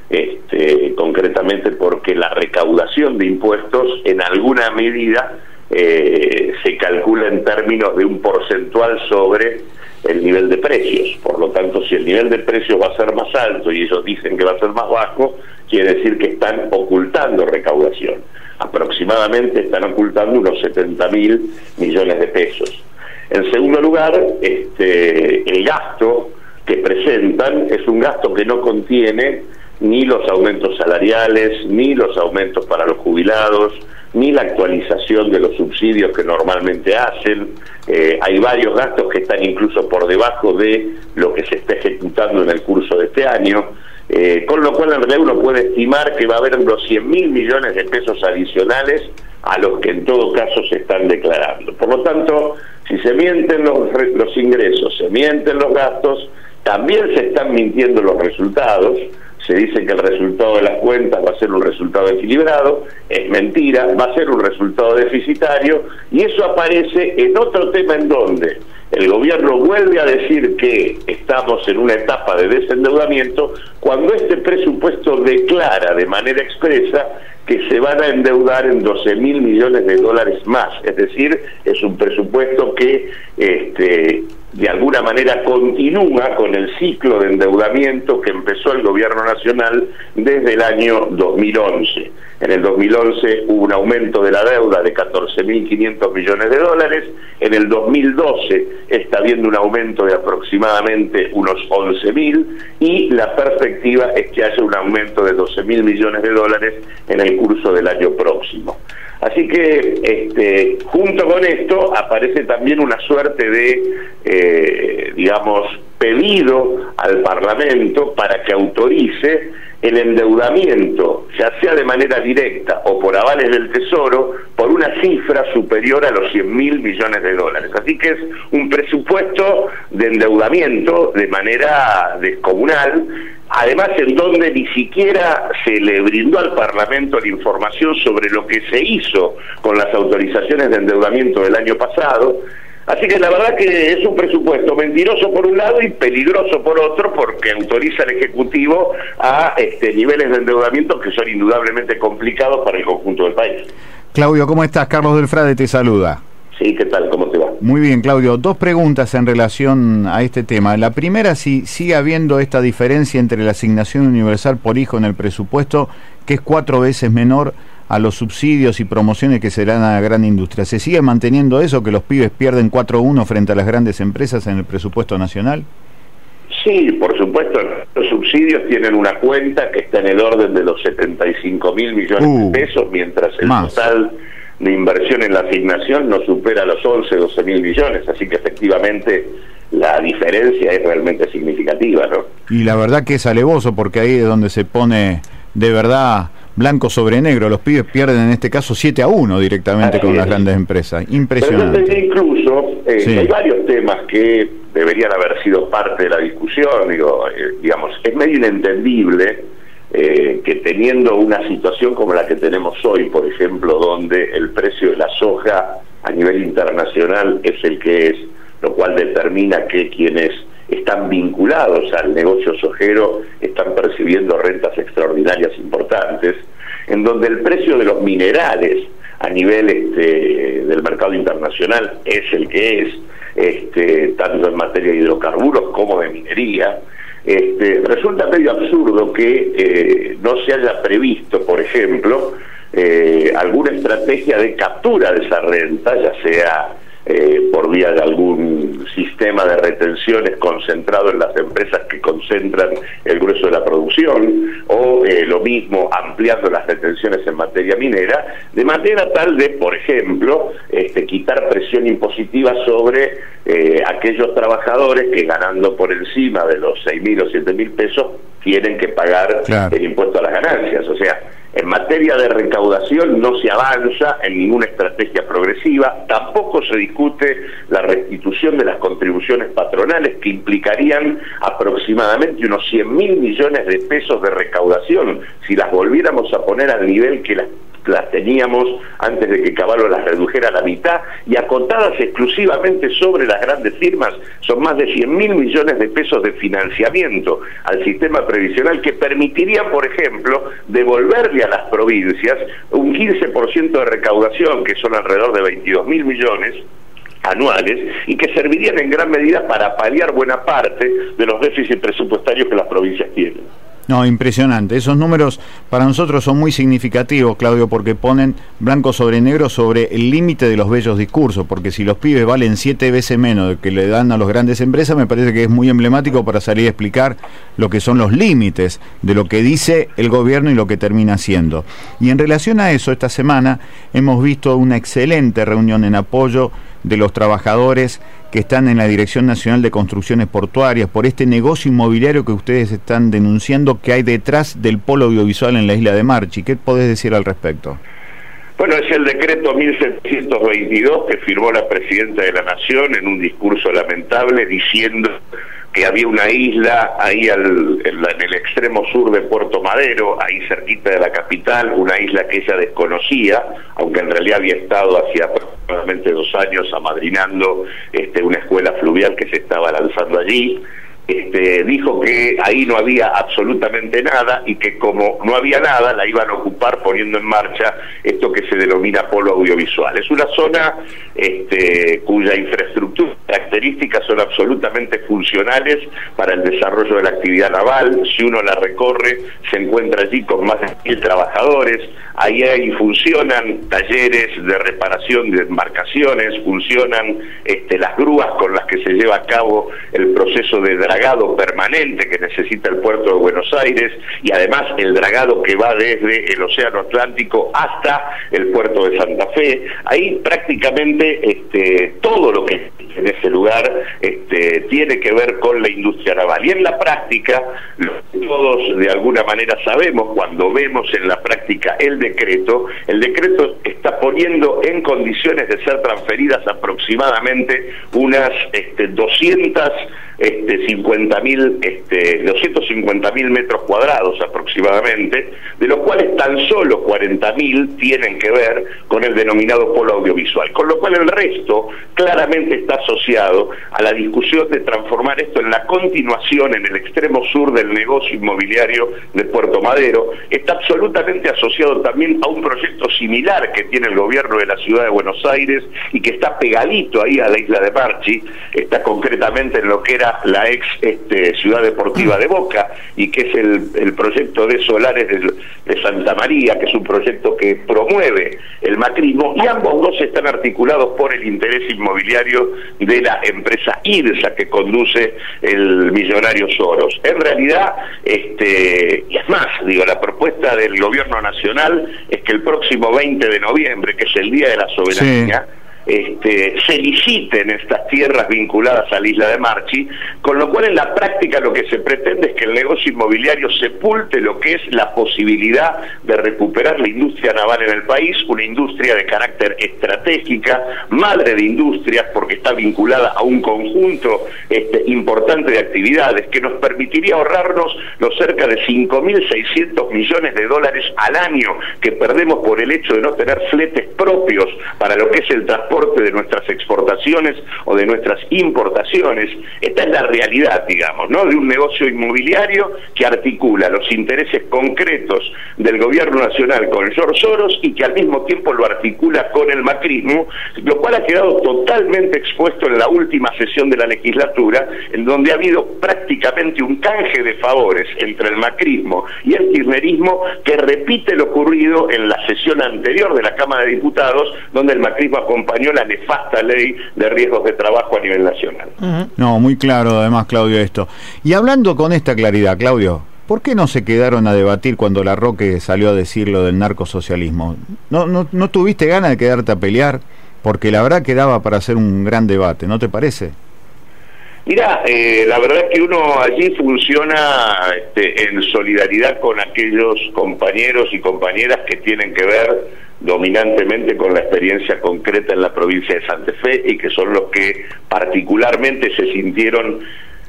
este, concretamente porque la recaudación de impuestos en alguna medida eh, se calcula en términos de un porcentual sobre el nivel de precios. Por lo tanto, si el nivel de precios va a ser más alto y ellos dicen que va a ser más bajo, quiere decir que están ocultando recaudación. Aproximadamente están ocultando unos 70 mil millones de pesos. En segundo lugar, este, el gasto que presentan es un gasto que no contiene ni los aumentos salariales, ni los aumentos para los jubilados, ni la actualización de los subsidios que normalmente hacen. Eh, hay varios gastos que están incluso por debajo de lo que se está ejecutando en el curso de este año. Eh, con lo cual en realidad uno puede estimar que va a haber unos 100 mil millones de pesos adicionales a los que en todo caso se están declarando. Por lo tanto, si se mienten los, los ingresos, se mienten los gastos, también se están mintiendo los resultados, se dice que el resultado de las cuentas va a ser un resultado equilibrado, es mentira, va a ser un resultado deficitario. Y eso aparece en otro tema en donde el gobierno vuelve a decir que estamos en una etapa de desendeudamiento cuando este presupuesto declara de manera expresa que se van a endeudar en 12 mil millones de dólares más. Es decir, es un presupuesto que este, de alguna manera continúa con el ciclo de endeudamiento que empezó el gobierno nacional desde el año 2011. En el 2011 hubo un aumento de la deuda de 14.500 millones de dólares, en el 2012 está habiendo un aumento de aproximadamente unos 11.000 y la perspectiva es que haya un aumento de 12.000 millones de dólares en el curso del año próximo. Así que este, junto con esto aparece también una suerte de, eh, digamos, pedido al Parlamento para que autorice el endeudamiento, ya sea de manera directa o por avales del Tesoro, por una cifra superior a los 100 mil millones de dólares. Así que es un presupuesto de endeudamiento de manera descomunal, además en donde ni siquiera se le brindó al Parlamento la información sobre lo que se hizo con las autorizaciones de endeudamiento del año pasado, Así que la verdad que es un presupuesto mentiroso por un lado y peligroso por otro porque autoriza al Ejecutivo a este, niveles de endeudamiento que son indudablemente complicados para el conjunto del país. Claudio, ¿cómo estás? Carlos Delfrade te saluda. Sí, ¿qué tal? ¿Cómo te va? Muy bien, Claudio. Dos preguntas en relación a este tema. La primera, si sigue habiendo esta diferencia entre la asignación universal por hijo en el presupuesto, que es cuatro veces menor a los subsidios y promociones que se dan a la gran industria. ¿Se sigue manteniendo eso, que los pibes pierden 4-1 frente a las grandes empresas en el presupuesto nacional? Sí, por supuesto, los subsidios tienen una cuenta que está en el orden de los 75 mil millones de Uh, pesos, mientras el total de inversión en la asignación no supera los 11, 12 mil millones, así que efectivamente la diferencia es realmente significativa, ¿no? Y la verdad que es alevoso porque ahí es donde se pone de verdad blanco sobre negro. Los pibes pierden en este caso 7 a 1 directamente Así con las es. grandes empresas. Impresionante. incluso, eh, Sí. hay varios temas que deberían haber sido parte de la discusión, digo, eh, digamos, es medio inentendible eh, que teniendo una situación como la que tenemos hoy, por ejemplo, donde el precio de la soja a nivel internacional es el que es, lo cual determina que quienes están vinculados al negocio sojero están percibiendo rentas extraordinarias importantes, en donde el precio de los minerales a nivel este, del mercado internacional es el que es, este, tanto en materia de hidrocarburos como de minería. Este, resulta medio absurdo que eh, no se haya previsto, por ejemplo, eh, alguna estrategia de captura de esa renta, ya sea eh, por vía de algún sistema de retenciones concentrado en las empresas que concentran el grueso de la producción, o eh, lo mismo ampliando las retenciones en materia minera, de manera tal de, por ejemplo, este, quitar presión impositiva sobre eh, aquellos trabajadores que ganando por encima de los 6.000 o 7.000 pesos tienen que pagar Claro. el impuesto a las ganancias. O sea, en materia de recaudación no se avanza en ninguna estrategia progresiva, tampoco se discute la restitución de las contribuciones patronales que implicarían aproximadamente unos 100 mil millones de pesos de recaudación. Si las volviéramos a poner al nivel que las las teníamos antes de que Caballo las redujera a la mitad y acotadas exclusivamente sobre las grandes firmas, son más de 100 mil millones de pesos de financiamiento al sistema previsional que permitirían, por ejemplo, devolverle a las provincias un 15% de recaudación, que son alrededor de 22 mil millones, anuales y que servirían en gran medida para paliar buena parte de los déficits presupuestarios que las provincias tienen. No, impresionante. Esos números para nosotros son muy significativos, Claudio, porque ponen blanco sobre negro sobre el límite de los bellos discursos, porque si los pibes valen siete veces menos de que le dan a las grandes empresas, me parece que es muy emblemático para salir a explicar lo que son los límites de lo que dice el gobierno y lo que termina haciendo. Y en relación a eso, esta semana hemos visto una excelente reunión en apoyo de los trabajadores que están en la Dirección Nacional de Construcciones Portuarias por este negocio inmobiliario que ustedes están denunciando que hay detrás del polo audiovisual en la isla de Marchi. ¿Qué podés decir al respecto? Bueno, es el decreto 1722 que firmó la Presidenta de la Nación en un discurso lamentable diciendo que había una isla ahí al, en, el extremo sur de Puerto Madero, ahí cerquita de la capital, una isla que ella desconocía, aunque en realidad había estado hacía aproximadamente dos años amadrinando este, una escuela fluvial que se estaba lanzando allí este, dijo que ahí no había absolutamente nada y que como no había nada la iban a ocupar poniendo en marcha esto que se denomina polo audiovisual. Es una zona este, cuya infraestructura y características son absolutamente funcionales para el desarrollo de la actividad naval. Si uno la recorre se encuentra allí con más de mil trabajadores. Ahí hay, funcionan talleres de reparación de embarcaciones, funcionan este, las grúas con las que se lleva a cabo el proceso de dragado permanente que necesita el puerto de Buenos Aires y además el dragado que va desde el Océano Atlántico hasta el puerto de Santa Fe. Ahí prácticamente este, todo lo que en ese lugar este, tiene que ver con la industria naval. Y en la práctica, todos de alguna manera sabemos, cuando vemos en la práctica el decreto, el decreto está poniendo en condiciones de ser transferidas aproximadamente unas este, 200 este, 50 mil, este, 250 mil metros cuadrados aproximadamente, de los cuales tan solo 40 mil tienen que ver con el denominado polo audiovisual, con lo cual el resto claramente está asociado a la discusión de transformar esto en la continuación en el extremo sur del negocio inmobiliario de Puerto Madero, está absolutamente asociado también a un proyecto similar que tiene el gobierno de la ciudad de Buenos Aires y que está pegadito ahí a la isla de Marchi, está concretamente en lo que era la ex este, ciudad deportiva de Boca y que es el, proyecto de Solares de, Santa María, que es un proyecto que promueve el macrismo y ambos dos están articulados por el interés inmobiliario de la empresa IRSA que conduce el millonario Soros. En realidad, este, y es más, digo, la propuesta del gobierno nacional es que el próximo 20 de noviembre, que es el Día de la Soberanía, este, se liciten estas tierras vinculadas a la isla de Marchi, con lo cual en la práctica lo que se pretende es que el negocio inmobiliario sepulte lo que es la posibilidad de recuperar la industria naval en el país, una industria de carácter estratégica, madre de industrias, porque está vinculada a un conjunto este, importante de actividades que nos permitiría ahorrarnos los cerca de 5.600 millones de dólares al año que perdemos por el hecho de no tener fletes propios para lo que es el transporte de nuestras exportaciones o de nuestras importaciones. Esta es la realidad, digamos, ¿no? De un negocio inmobiliario que articula los intereses concretos del gobierno nacional con George Soros y que al mismo tiempo lo articula con el macrismo, lo cual ha quedado totalmente expuesto en la última sesión de la legislatura, en donde ha habido prácticamente un canje de favores entre el macrismo y el kirchnerismo que repite lo ocurrido en la sesión anterior de la Cámara de Diputados, donde el macrismo acompañó la nefasta ley de riesgos de trabajo a nivel nacional. No, muy claro además, Claudio, esto. Y hablando con esta claridad, Claudio, ¿por qué no se quedaron a debatir cuando la Roque salió a decir lo del narcosocialismo? ¿No, no, no tuviste ganas de quedarte a pelear? Porque la verdad quedaba para hacer un gran debate, ¿no te parece? Mira, eh, la verdad es que uno allí funciona este, en solidaridad con aquellos compañeros y compañeras que tienen que ver dominantemente con la experiencia concreta en la provincia de Santa Fe y que son los que particularmente se sintieron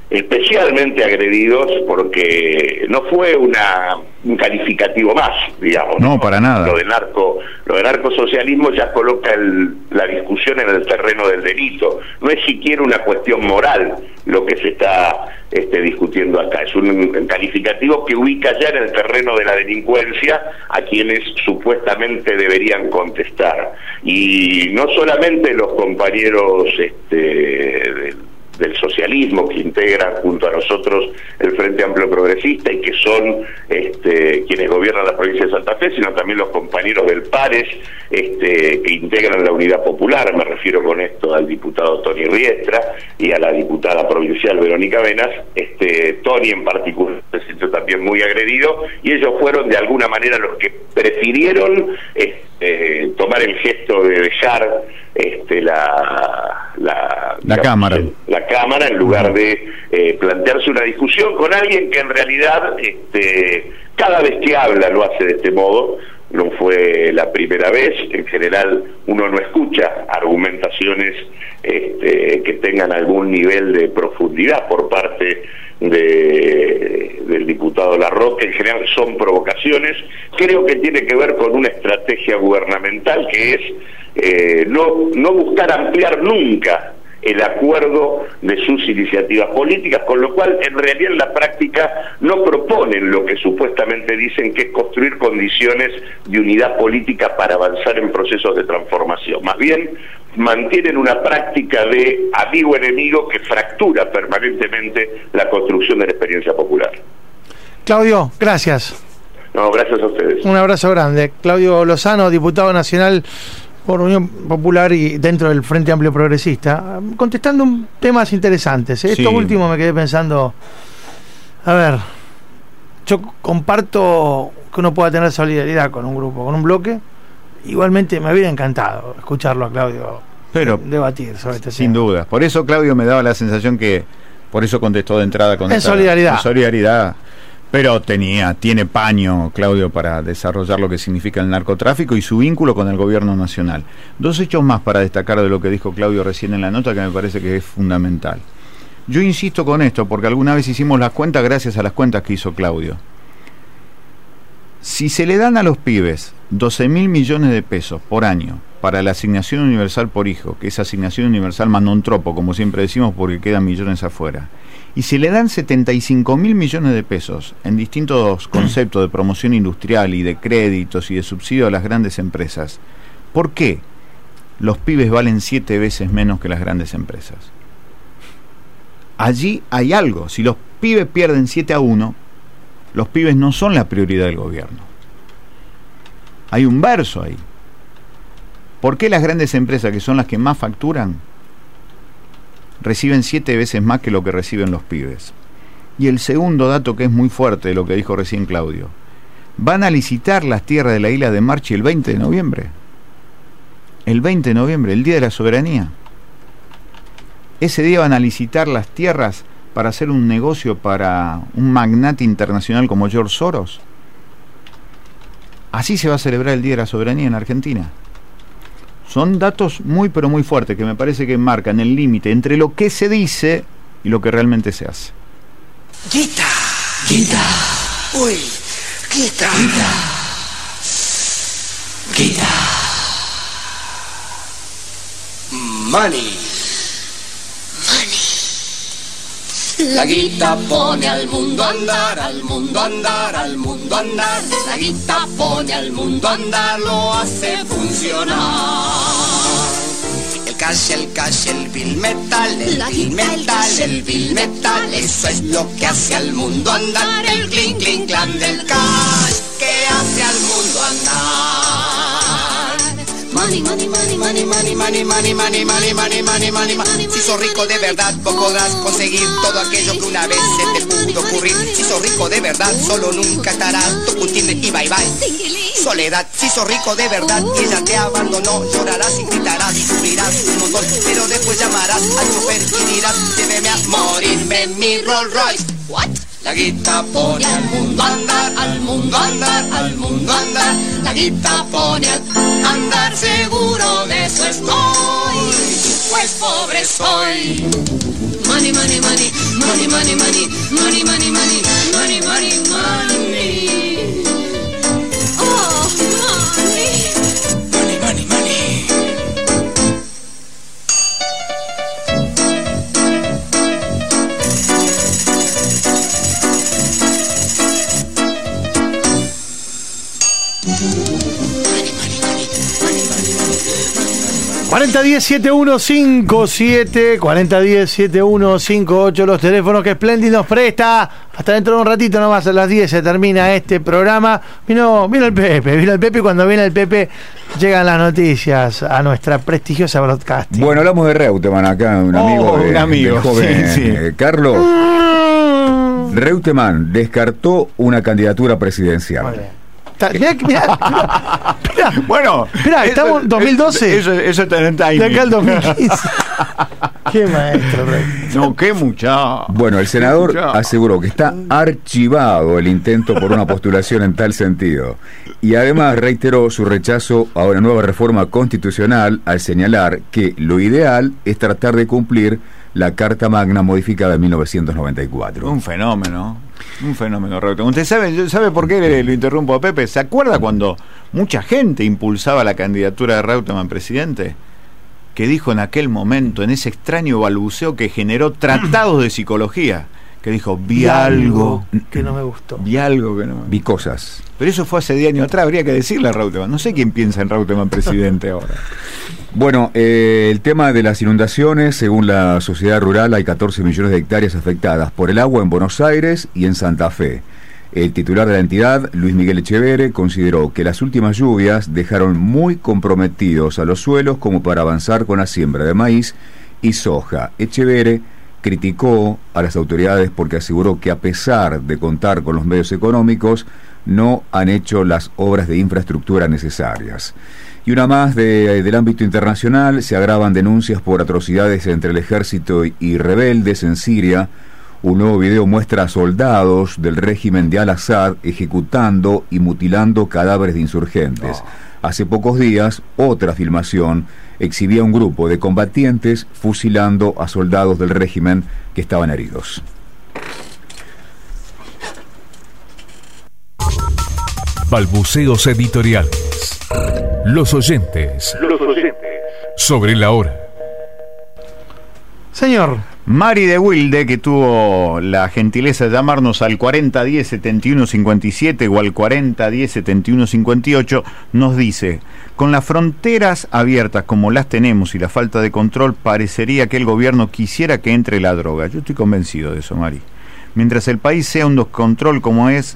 especialmente agredidos porque no fue una un calificativo más, digamos. No, para nada. Lo del narco, lo del narcosocialismo ya coloca el- la discusión en el terreno del delito. No es siquiera una cuestión moral lo que se está este, discutiendo acá. Es un, un calificativo que ubica ya en el terreno de la delincuencia a quienes supuestamente deberían contestar. Y no solamente los compañeros este, del del socialismo que integran junto a nosotros el Frente Amplio Progresista y que son este, quienes gobiernan la provincia de Santa Fe, sino también los compañeros del PARES este, que integran la Unidad Popular, me refiero con esto al diputado Tony Riestra y a la diputada provincial Verónica Venas, este, Tony en particular se sintió también muy agredido y ellos fueron de alguna manera los que prefirieron este, tomar el gesto de dejar este, la, la, La Cámara. la Cámara en lugar de eh, plantearse una discusión con alguien que en realidad este, cada vez que habla lo hace de este modo. No fue la primera vez, en general uno no escucha argumentaciones este, que tengan algún nivel de profundidad por parte de- del diputado Larroque, en general son provocaciones, creo que tiene que ver con una estrategia gubernamental que es eh, no, no buscar ampliar nunca el acuerdo de sus iniciativas políticas, con lo cual en realidad en la práctica no proponen lo que supuestamente dicen que es construir condiciones de unidad política para avanzar en procesos de transformación. Más bien mantienen una práctica de amigo-enemigo que fractura permanentemente la construcción de la experiencia popular. Claudio, gracias. No, gracias a ustedes. Un abrazo grande. Claudio Lozano, diputado nacional por Unión Popular y dentro del Frente Amplio Progresista, contestando un- temas interesantes. ¿eh? Esto Sí. último me quedé pensando, a ver, yo comparto que uno pueda tener solidaridad con un grupo, con un bloque. Igualmente me hubiera encantado escucharlo a Claudio Pero debatir sobre este Sin tema. duda. Por eso Claudio me daba la sensación que por eso contestó de entrada con En esta- solidaridad. en solidaridad. Pero tenía, tiene paño, Claudio, para desarrollar lo que significa el narcotráfico y su vínculo con el gobierno nacional. Dos hechos más para destacar de lo que dijo Claudio recién en la nota que me parece que es fundamental. Yo insisto con esto porque alguna vez hicimos las cuentas gracias a las cuentas que hizo Claudio. Si se le dan a los pibes 12 mil millones de pesos por año para la asignación universal por hijo, que es asignación universal más tropo, como siempre decimos, porque quedan millones afuera, y se le dan 75 mil millones de pesos en distintos conceptos de promoción industrial y de créditos y de subsidio a las grandes empresas, ¿por qué los pibes valen siete veces menos que las grandes empresas? Allí hay algo. Si los pibes pierden 7 a 1, los pibes no son la prioridad del gobierno. Hay un verso ahí. ¿Por qué las grandes empresas, que son las que más facturan, reciben siete veces más que lo que reciben los pibes? Y el segundo dato que es muy fuerte lo que dijo recién Claudio. Van a licitar las tierras de la isla de Marchi el 20 de noviembre. El 20 de noviembre, el Día de la Soberanía. Ese día van a licitar las tierras para hacer un negocio para un magnate internacional como George Soros. Así se va a celebrar el Día de la Soberanía en Argentina. Son datos muy pero muy fuertes que me parece que marcan el límite entre lo que se dice y lo que realmente se hace. Uy. Money. La guita pone al mundo a andar, al mundo a andar, al mundo a andar. La guita pone al mundo a andar, lo hace funcionar. El cash, el cash, el bill metal, el bill metal, el bill metal. Eso es lo que hace al mundo andar, el clink, clink, clan del cash, que hace al mundo andar. Money, money, money, money, money, money, money, money, money, money, money, money, money. Si sos rico de verdad, vos podrás conseguir todo aquello que una vez se te pudo ocurrir. Si sos rico de verdad, solo nunca estarás tocutimbe y bye bye. Soledad, si sos rico de verdad ella te abandonó, llorarás y gritarás un montón, pero después llamarás al chofer y dirás, lléveme a morirme en mi Rolls Royce. What? La guita pone al mundo andar, al mundo andar, al mundo andar. La guita pone al andar, seguro de eso estoy. Pues pobre soy. Money, money, money, money, money, money, money, money, money, money, money, money. 4010-7157, 4010-7158, los teléfonos que Splendid nos presta. Hasta dentro de un ratito nomás, a las 10 se termina este programa. Vino, vino el Pepe, vino el Pepe. y Cuando viene el Pepe, llegan las noticias a nuestra prestigiosa broadcasting. Bueno, hablamos de Reutemann acá, un oh, amigo, de, un amigo. Joven sí, sí. Eh, Carlos. Mm. Reutemann descartó una candidatura presidencial. Vale mirá, mirá, mirá, Bueno, mirá, estamos en 2012 Eso, eso está en timing. de acá al 2015 qué maestro. No, qué mucha. Bueno, el senador aseguró que está archivado el intento por una postulación en tal sentido. Y además reiteró su rechazo a una nueva reforma constitucional al señalar que lo ideal es tratar de cumplir la Carta Magna modificada en 1994. Un fenómeno. Un fenómeno, Reutemann. ¿Usted sabe, sabe por qué le- lo interrumpo a Pepe? ¿Se acuerda cuando mucha gente impulsaba la candidatura de Reutemann presidente? Que dijo en aquel momento, en ese extraño balbuceo que generó tratados de psicología, que dijo, vi algo, que no me gustó vi algo que no... Vi cosas. Pero eso fue hace 10 años atrás, habría que decirle a Reutemann. No sé quién piensa en Reutemann presidente ahora. Bueno, eh, el tema de las inundaciones, según la sociedad rural, hay 14 millones de hectáreas afectadas por el agua en Buenos Aires y en Santa Fe. El titular de la entidad, Luis Miguel Echevere, consideró que las últimas lluvias dejaron muy comprometidos a los suelos como para avanzar con la siembra de maíz y soja. Echevere criticó a las autoridades porque aseguró que a pesar de contar con los medios económicos, no han hecho las obras de infraestructura necesarias. Y una más de- del ámbito internacional, se agravan denuncias por atrocidades entre el ejército y- rebeldes en Siria. Un nuevo video muestra a soldados del régimen de Al-Assad ejecutando y mutilando cadáveres de insurgentes. Hace pocos días, otra filmación exhibía un grupo de combatientes fusilando a soldados del régimen que estaban heridos. Balbuceos editoriales. Los oyentes. Los oyentes. Sobre la hora. señor Mari de Wilde, que tuvo la gentileza de llamarnos al 4010-7157 o al 4010-7158, nos dice, con las fronteras abiertas como las tenemos y la falta de control, parecería que el gobierno quisiera que entre la droga. Yo estoy convencido de eso, Mari. Mientras el país sea un descontrol como es,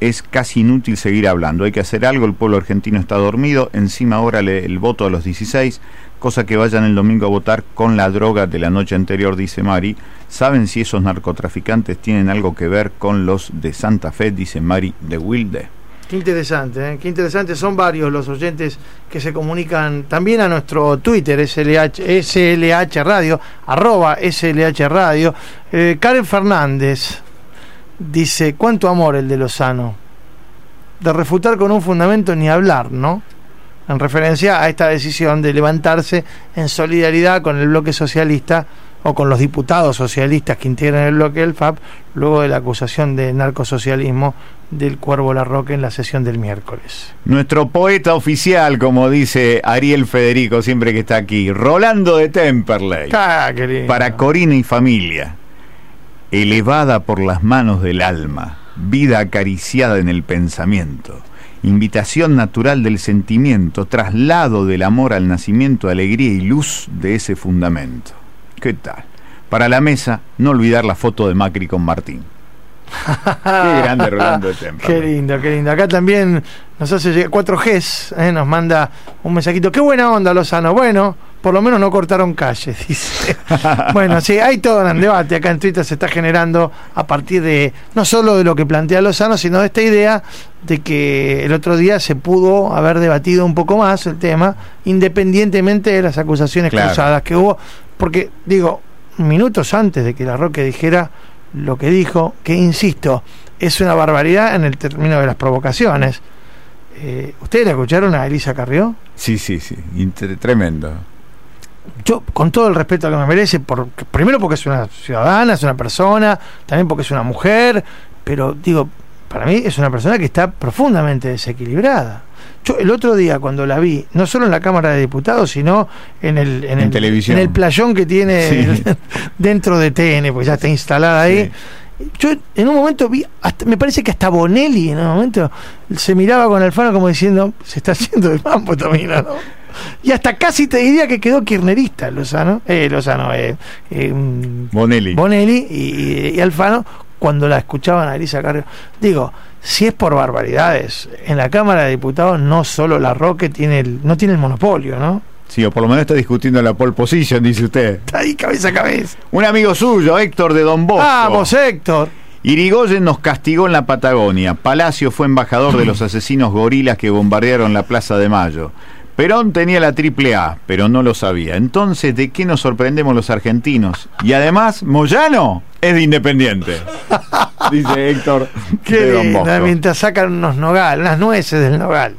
es casi inútil seguir hablando. Hay que hacer algo, el pueblo argentino está dormido, encima ahora el voto a los 16, cosa que vayan el domingo a votar con la droga de la noche anterior, dice Mari. ¿Saben si esos narcotraficantes tienen algo que ver con los de Santa Fe, dice Mari de Wilde? Qué interesante, ¿eh? qué interesante. Son varios los oyentes que se comunican también a nuestro Twitter, SLH, SLH Radio, arroba SLH Radio. Eh, Karen Fernández dice, ¿cuánto amor el de Lozano? De refutar con un fundamento ni hablar, ¿no? En referencia a esta decisión de levantarse en solidaridad con el bloque socialista o con los diputados socialistas que integran el bloque del FAP, luego de la acusación de narcosocialismo del Cuervo Larroque en la sesión del miércoles. Nuestro poeta oficial, como dice Ariel Federico siempre que está aquí, Rolando de Temperley. Ah. Para Corina y familia, elevada por las manos del alma, vida acariciada en el pensamiento, invitación natural del sentimiento, traslado del amor al nacimiento, alegría y luz de ese fundamento. ¿Qué tal? Para la mesa, no olvidar la foto de Macri con Martín. Qué grande Rolando Temperley. Qué lindo, qué lindo. Acá también nos hace llegar 4Gs, ¿eh? nos manda un mensajito. Qué buena onda, Lozano. Bueno, por lo menos no cortaron calles, dice. bueno, sí, hay todo un debate acá en Twitter se está generando a partir de no solo de lo que plantea Lozano, sino de esta idea de que el otro día se pudo haber debatido un poco más el tema, independientemente de las acusaciones Claro. cruzadas que hubo. Porque, digo, minutos antes de que la Roque dijera lo que dijo, que insisto, es una barbaridad en el término de las provocaciones. Eh, ¿Ustedes la escucharon a Elisa Carrió? Sí, sí, sí, tremendo. Yo, con todo el respeto que me merece, por, primero porque es una ciudadana, es una persona, también porque es una mujer, pero digo, para mí es una persona que está profundamente desequilibrada. Yo el otro día cuando la vi, no solo en la Cámara de Diputados, sino en el, en, En el, televisión. en el playón que tiene Sí. dentro de TN, pues ya está instalada ahí. Yo en un momento vi, hasta- me parece que hasta Bonelli en un momento se miraba con Alfano como diciendo, se está haciendo el mambo también, ¿no? Y hasta casi te diría que quedó kirnerista Lozano, eh, Lozano, eh, eh, Bonelli. Bonelli y, y- y Alfano cuando la escuchaban a Elisa Carrió. Digo, si es por barbaridades, en la Cámara de Diputados no solo la Roque tiene el, no tiene el monopolio, ¿no? Sí, o por lo menos está discutiendo la pole position, dice usted. Está ahí cabeza a cabeza. Un amigo suyo, Héctor de Don Bosco. Vamos, Héctor. Irigoyen nos castigó en la Patagonia. Palacio fue embajador de los asesinos gorilas que bombardearon la Plaza de Mayo. Perón tenía la triple A, pero no lo sabía. Entonces, ¿de qué nos sorprendemos los argentinos? Y además, Moyano es de Independiente. Dice Héctor Qué linda, mientras sacan unos nogal, unas nueces del nogal.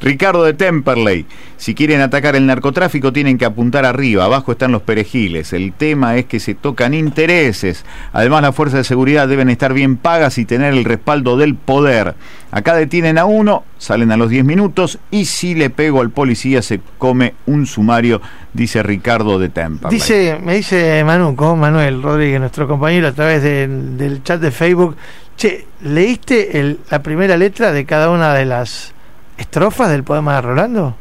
Ricardo de Temperley. Si quieren atacar el narcotráfico tienen que apuntar arriba, abajo están los perejiles. El tema es que se tocan intereses. Además las fuerzas de seguridad deben estar bien pagas y tener el respaldo del poder. Acá detienen a uno, salen a los 10 minutos y si le pego al policía se come un sumario, dice Ricardo de Temperley. Dice, me dice Manuco, Manuel Rodríguez, nuestro compañero, a través de- del chat de Facebook, che, ¿leíste el- la primera letra de cada una de las estrofas del poema de Rolando?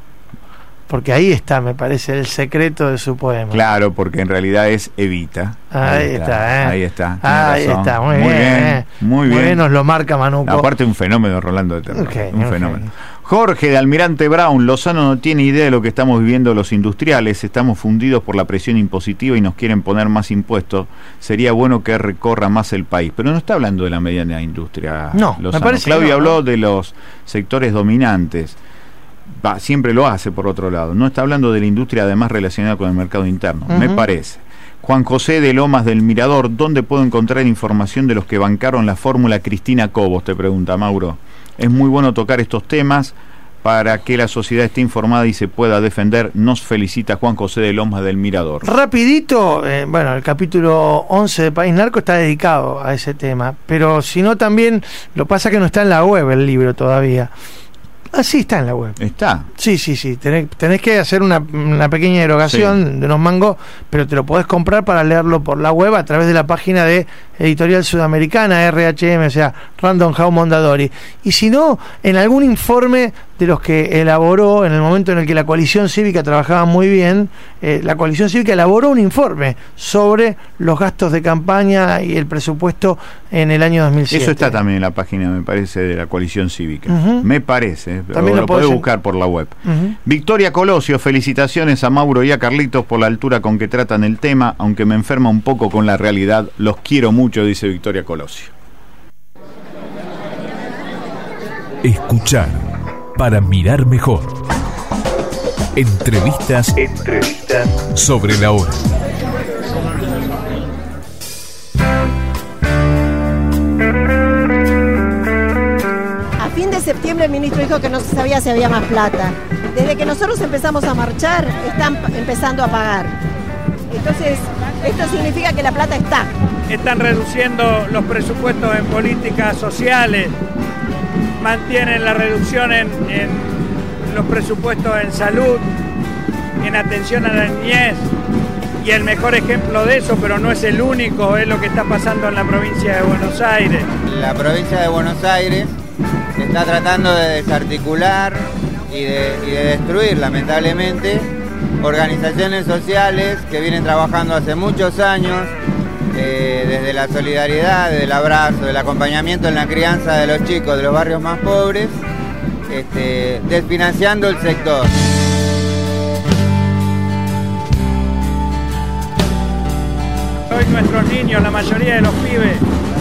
Porque ahí está, me parece, el secreto de su poema. Claro, porque en realidad es Evita. Ahí está, ¿eh? Ahí está. Ahí razón. está, muy, bien. eh. Muy bien. nos lo marca Manuco. Aparte un fenómeno, Rolando de Terra, Un fenómeno. Jorge de Almirante Brown, Lozano no tiene idea de lo que estamos viviendo los industriales, estamos fundidos por la presión impositiva y nos quieren poner más impuestos. Sería bueno que recorra más el país, pero no está hablando de la mediana industria. No, me Lozano. parece que Claudia no, habló ¿no? de los sectores dominantes. Va, siempre lo hace por otro lado. No está hablando de la industria además relacionada con el mercado interno, me parece. Juan José de Lomas del Mirador, ¿dónde puedo encontrar información de los que bancaron la fórmula Cristina Cobos? Te pregunta Mauro. Es muy bueno tocar estos temas para que la sociedad esté informada y se pueda defender. Nos felicita Juan José de Lomas del Mirador. Rapidito, eh, bueno, el capítulo 11 de País Narco está dedicado a ese tema, pero si no también, lo pasa que no está en la web el libro todavía. Ah, sí, está en la web. ¿Está? Sí, sí, sí. Tenés, tenés que hacer una, una pequeña erogación de unos mangos, pero te lo podés comprar para leerlo por la web a través de la página de Editorial Sudamericana, RHM, o sea, Random House Mondadori. Y si no, en algún informe de los que elaboró en el momento en el que la coalición cívica trabajaba muy bien, eh, la coalición cívica elaboró un informe sobre los gastos de campaña y el presupuesto en el año 2007. Eso está también en la página, me parece, de la coalición cívica. Me parece, pero También lo, lo podés buscar por la web. Victoria Colosio, felicitaciones a Mauro y a Carlitos por la altura con que tratan el tema, aunque me enferma un poco con la realidad. Los quiero mucho, dice Victoria Colosio. Escuchar para mirar mejor. Entrevistas, sobre la hora. A fin de septiembre el ministro dijo que no se sabía si había más plata. Desde que nosotros empezamos a marchar, están empezando a pagar. Entonces, esto significa que la plata está. Están reduciendo los presupuestos en políticas sociales, mantienen la reducción en, los presupuestos en salud, en atención a la niñez. Y el mejor ejemplo de eso, pero no es el único, es lo que está pasando en la provincia de Buenos Aires. La provincia de Buenos Aires está tratando de desarticular y de, y de destruir, lamentablemente, organizaciones sociales que vienen trabajando hace muchos años, eh, desde la solidaridad, desde el abrazo, del acompañamiento en la crianza de los chicos de los barrios más pobres, este, desfinanciando el sector. Hoy nuestros niños, la mayoría de los pibes,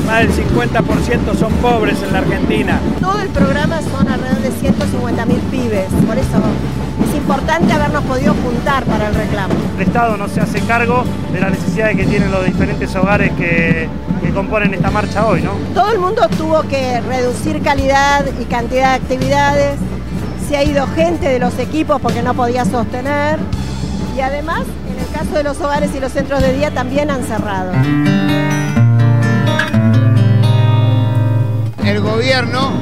más del 50% son pobres en la Argentina. Todo el programa son alrededor de 150 mil pibes. Por eso es importante habernos podido juntar para el reclamo. El Estado no se hace cargo de las necesidades que tienen los diferentes hogares que, que componen esta marcha hoy, ¿no? Todo el mundo tuvo que reducir calidad y cantidad de actividades. Se ha ido gente de los equipos porque no podía sostener. Y además En el caso de los hogares y los centros de día también han cerrado. El gobierno,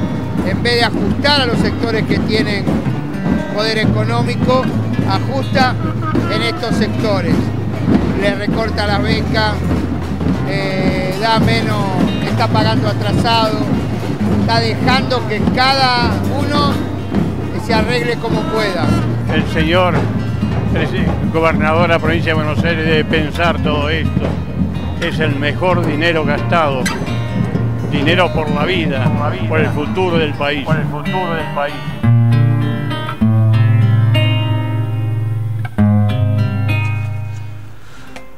en vez de ajustar a los sectores que tienen poder económico, ajusta en estos sectores. Le recorta la beca, eh, da menos, está pagando atrasado, está dejando que cada uno se arregle como pueda. El señor gobernador de la provincia de Buenos Aires debe pensar todo esto. Es el mejor dinero gastado. Dinero por la vida, por el futuro del país. Por el futuro del país.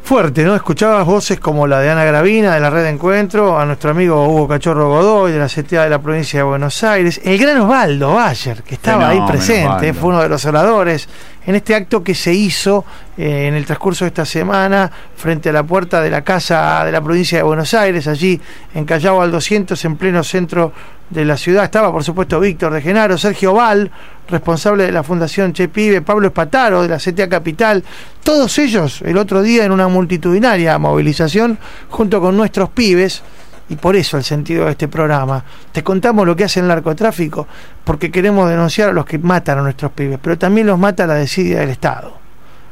Fuerte, ¿no? Escuchabas voces como la de Ana Gravina de la Red de Encuentro, a nuestro amigo Hugo Cachorro Godoy de la CTA de la provincia de Buenos Aires, el gran Osvaldo Bayer, que estaba ahí presente, fue uno de los oradores en este acto que se hizo eh, en el transcurso de esta semana frente a la puerta de la Casa de la provincia de Buenos Aires, allí en Callao al 200, en pleno centro de la ciudad. Estaba, por supuesto, Víctor de Genaro, Sergio Val, responsable de la Fundación Che Pibe, Pablo Espataro, de la CTA Capital, todos ellos el otro día en una multitudinaria movilización junto con nuestros pibes. Y por eso el sentido de este programa. Te contamos lo que hace el narcotráfico porque queremos denunciar a los que matan a nuestros pibes, pero también los mata la desidia del Estado.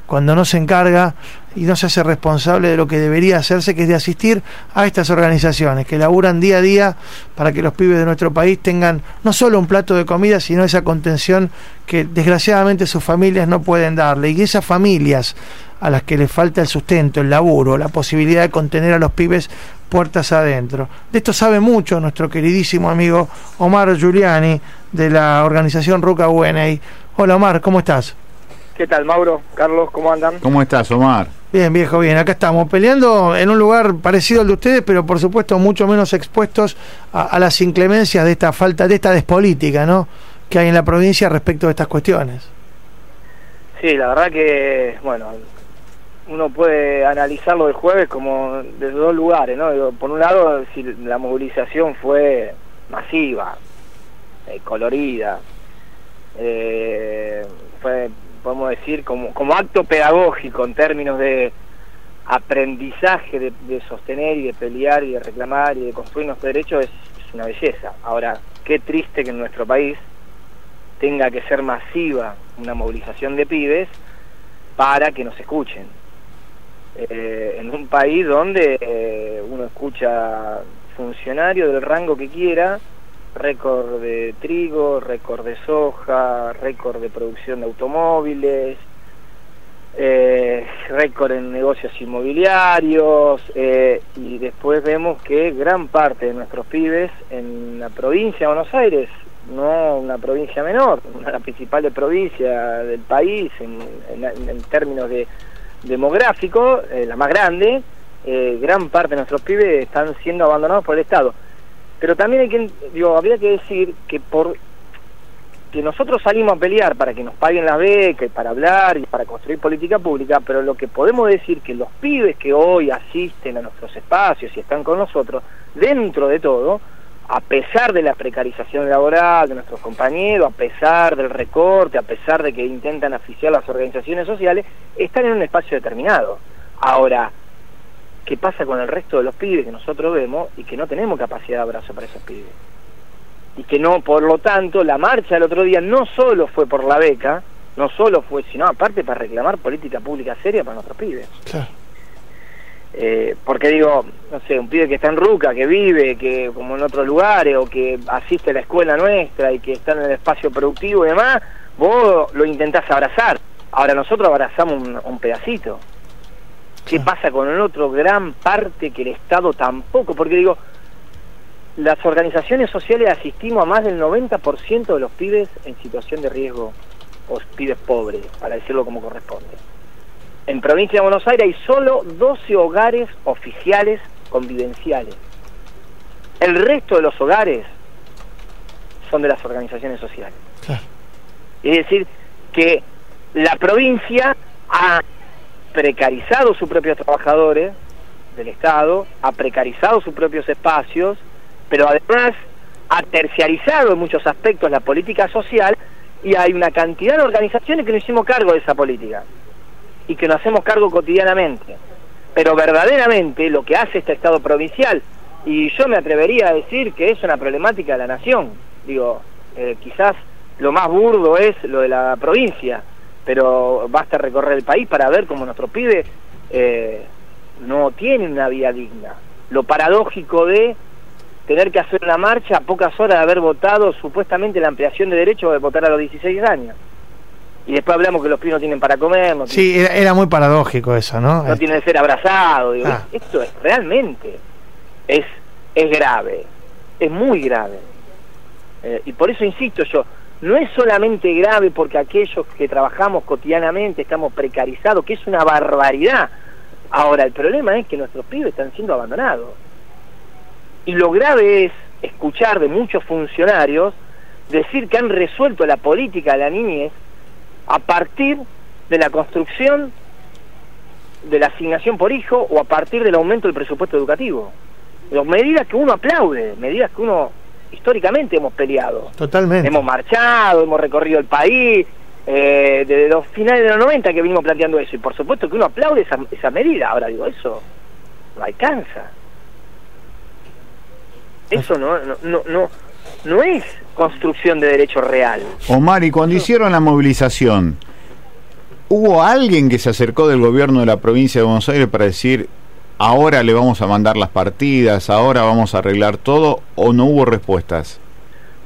Cuando no se encarga y no se hace responsable de lo que debería hacerse, que es de asistir a estas organizaciones que laburan día a día para que los pibes de nuestro país tengan no solo un plato de comida, sino esa contención que desgraciadamente sus familias no pueden darle. Y esas familias a las que les falta el sustento, el laburo, la posibilidad de contener a los pibes puertas adentro. De esto sabe mucho nuestro queridísimo amigo Omar Giuliani de la organización Ruca UNI. Hola Omar, ¿cómo estás? ¿Qué tal, Mauro? Carlos, ¿cómo andan? ¿Cómo estás, Omar? Bien, viejo, bien. Acá estamos peleando en un lugar parecido al de ustedes, pero por supuesto mucho menos expuestos a, a las inclemencias de esta falta, de esta despolítica, ¿no? Que hay en la provincia respecto de estas cuestiones. Sí, la verdad que, bueno, uno puede analizarlo el jueves como desde dos lugares, ¿no? Por un lado, si la movilización fue masiva, eh, colorida, eh, fue, podemos decir, como, como acto pedagógico en términos de aprendizaje de, de sostener y de pelear y de reclamar y de construir nuestros derechos es, es una belleza. Ahora, qué triste que en nuestro país tenga que ser masiva una movilización de pibes para que nos escuchen. Eh, en un país donde eh, uno escucha funcionario del rango que quiera, récord de trigo, récord de soja, récord de producción de automóviles, eh, récord en negocios inmobiliarios eh, y después vemos que gran parte de nuestros pibes en la provincia de Buenos Aires, no una provincia menor, una de las principales provincias del país en, en- en términos de demográfico, eh, la más grande, eh, gran parte de nuestros pibes están siendo abandonados por el Estado. Pero también hay que, digo, habría que decir que por que nosotros salimos a pelear para que nos paguen las becas, para hablar y para construir política pública, pero lo que podemos decir que los pibes que hoy asisten a nuestros espacios y están con nosotros, dentro de todo, a pesar de la precarización laboral de nuestros compañeros, a pesar del recorte, a pesar de que intentan asfixiar las organizaciones sociales, están en un espacio determinado. Ahora, ¿qué pasa con el resto de los pibes que nosotros vemos y que no tenemos capacidad de abrazo para esos pibes? Y que no, por lo tanto, la marcha del otro día no solo fue por la beca, no solo fue, sino aparte para reclamar política pública seria para nuestros pibes. Eh, porque digo, no sé, un pibe que está en Ruca, que vive, que como en otros lugares, o que asiste a la escuela nuestra y que está en el espacio productivo y demás, vos lo intentás abrazar. Ahora nosotros abrazamos un, un pedacito. ¿Qué pasa con el otro gran parte que el Estado tampoco? Porque digo, las organizaciones sociales asistimos a más del 90% de los pibes en situación de riesgo, o pibes pobres, para decirlo como corresponde. En provincia de Buenos Aires hay solo 12 hogares oficiales convivenciales. El resto de los hogares son de las organizaciones sociales. Es decir, que la provincia ha precarizado sus propios trabajadores del Estado, ha precarizado sus propios espacios, pero además ha terciarizado en muchos aspectos la política social y hay una cantidad de organizaciones que no hicimos cargo de esa política. Y que nos hacemos cargo cotidianamente. Pero verdaderamente lo que hace este Estado provincial, y yo me atrevería a decir que es una problemática de la nación, digo, eh, quizás lo más burdo es lo de la provincia, pero basta recorrer el país para ver cómo nuestros pibes eh, no tienen una vida digna. Lo paradójico de tener que hacer una marcha a pocas horas de haber votado supuestamente la ampliación de derechos de votar a los 16 años. Y después hablamos que los pibes no tienen para comer, no, Sí, era, era muy paradójico eso, ¿no? no tienen que ser abrazados. digo, Ah. Esto es realmente es, es grave, es muy grave. Eh, y por eso insisto yo, no es solamente grave porque aquellos que trabajamos cotidianamente estamos precarizados, que es una barbaridad. Ahora, el problema es que nuestros pibes están siendo abandonados. Y lo grave es escuchar de muchos funcionarios decir que han resuelto la política de la niñez a partir de la construcción de la asignación por hijo o a partir del aumento del presupuesto educativo. Digo, medidas que uno aplaude, medidas que uno históricamente hemos peleado. Totalmente. Hemos marchado, hemos recorrido el país, eh, desde los finales de los 90 que venimos planteando eso. Y por supuesto que uno aplaude esa, esa medida. Ahora digo, eso no alcanza. Eso no, no, no, no, no es construcción de derecho real. Omar, y cuando hicieron la movilización, ¿hubo alguien que se acercó del gobierno de la provincia de Buenos Aires para decir, ahora le vamos a mandar las partidas, ahora vamos a arreglar todo, o no hubo respuestas?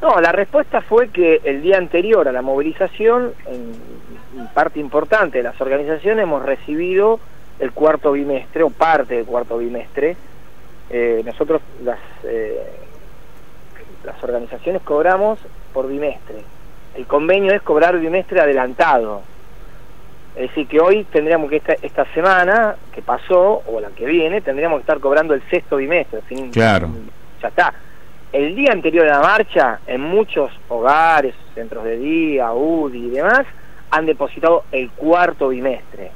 No, la respuesta fue que el día anterior a la movilización, en parte importante de las organizaciones, hemos recibido el cuarto bimestre o parte del cuarto bimestre. Eh, nosotros, las, eh, las organizaciones, cobramos por bimestre. El convenio es cobrar bimestre adelantado. Es decir, que hoy tendríamos que esta, esta semana que pasó, o la que viene, tendríamos que estar cobrando el sexto bimestre. Fin- Claro. ya está. El día anterior a la marcha, en muchos hogares, centros de día, UDI y demás, han depositado el cuarto bimestre.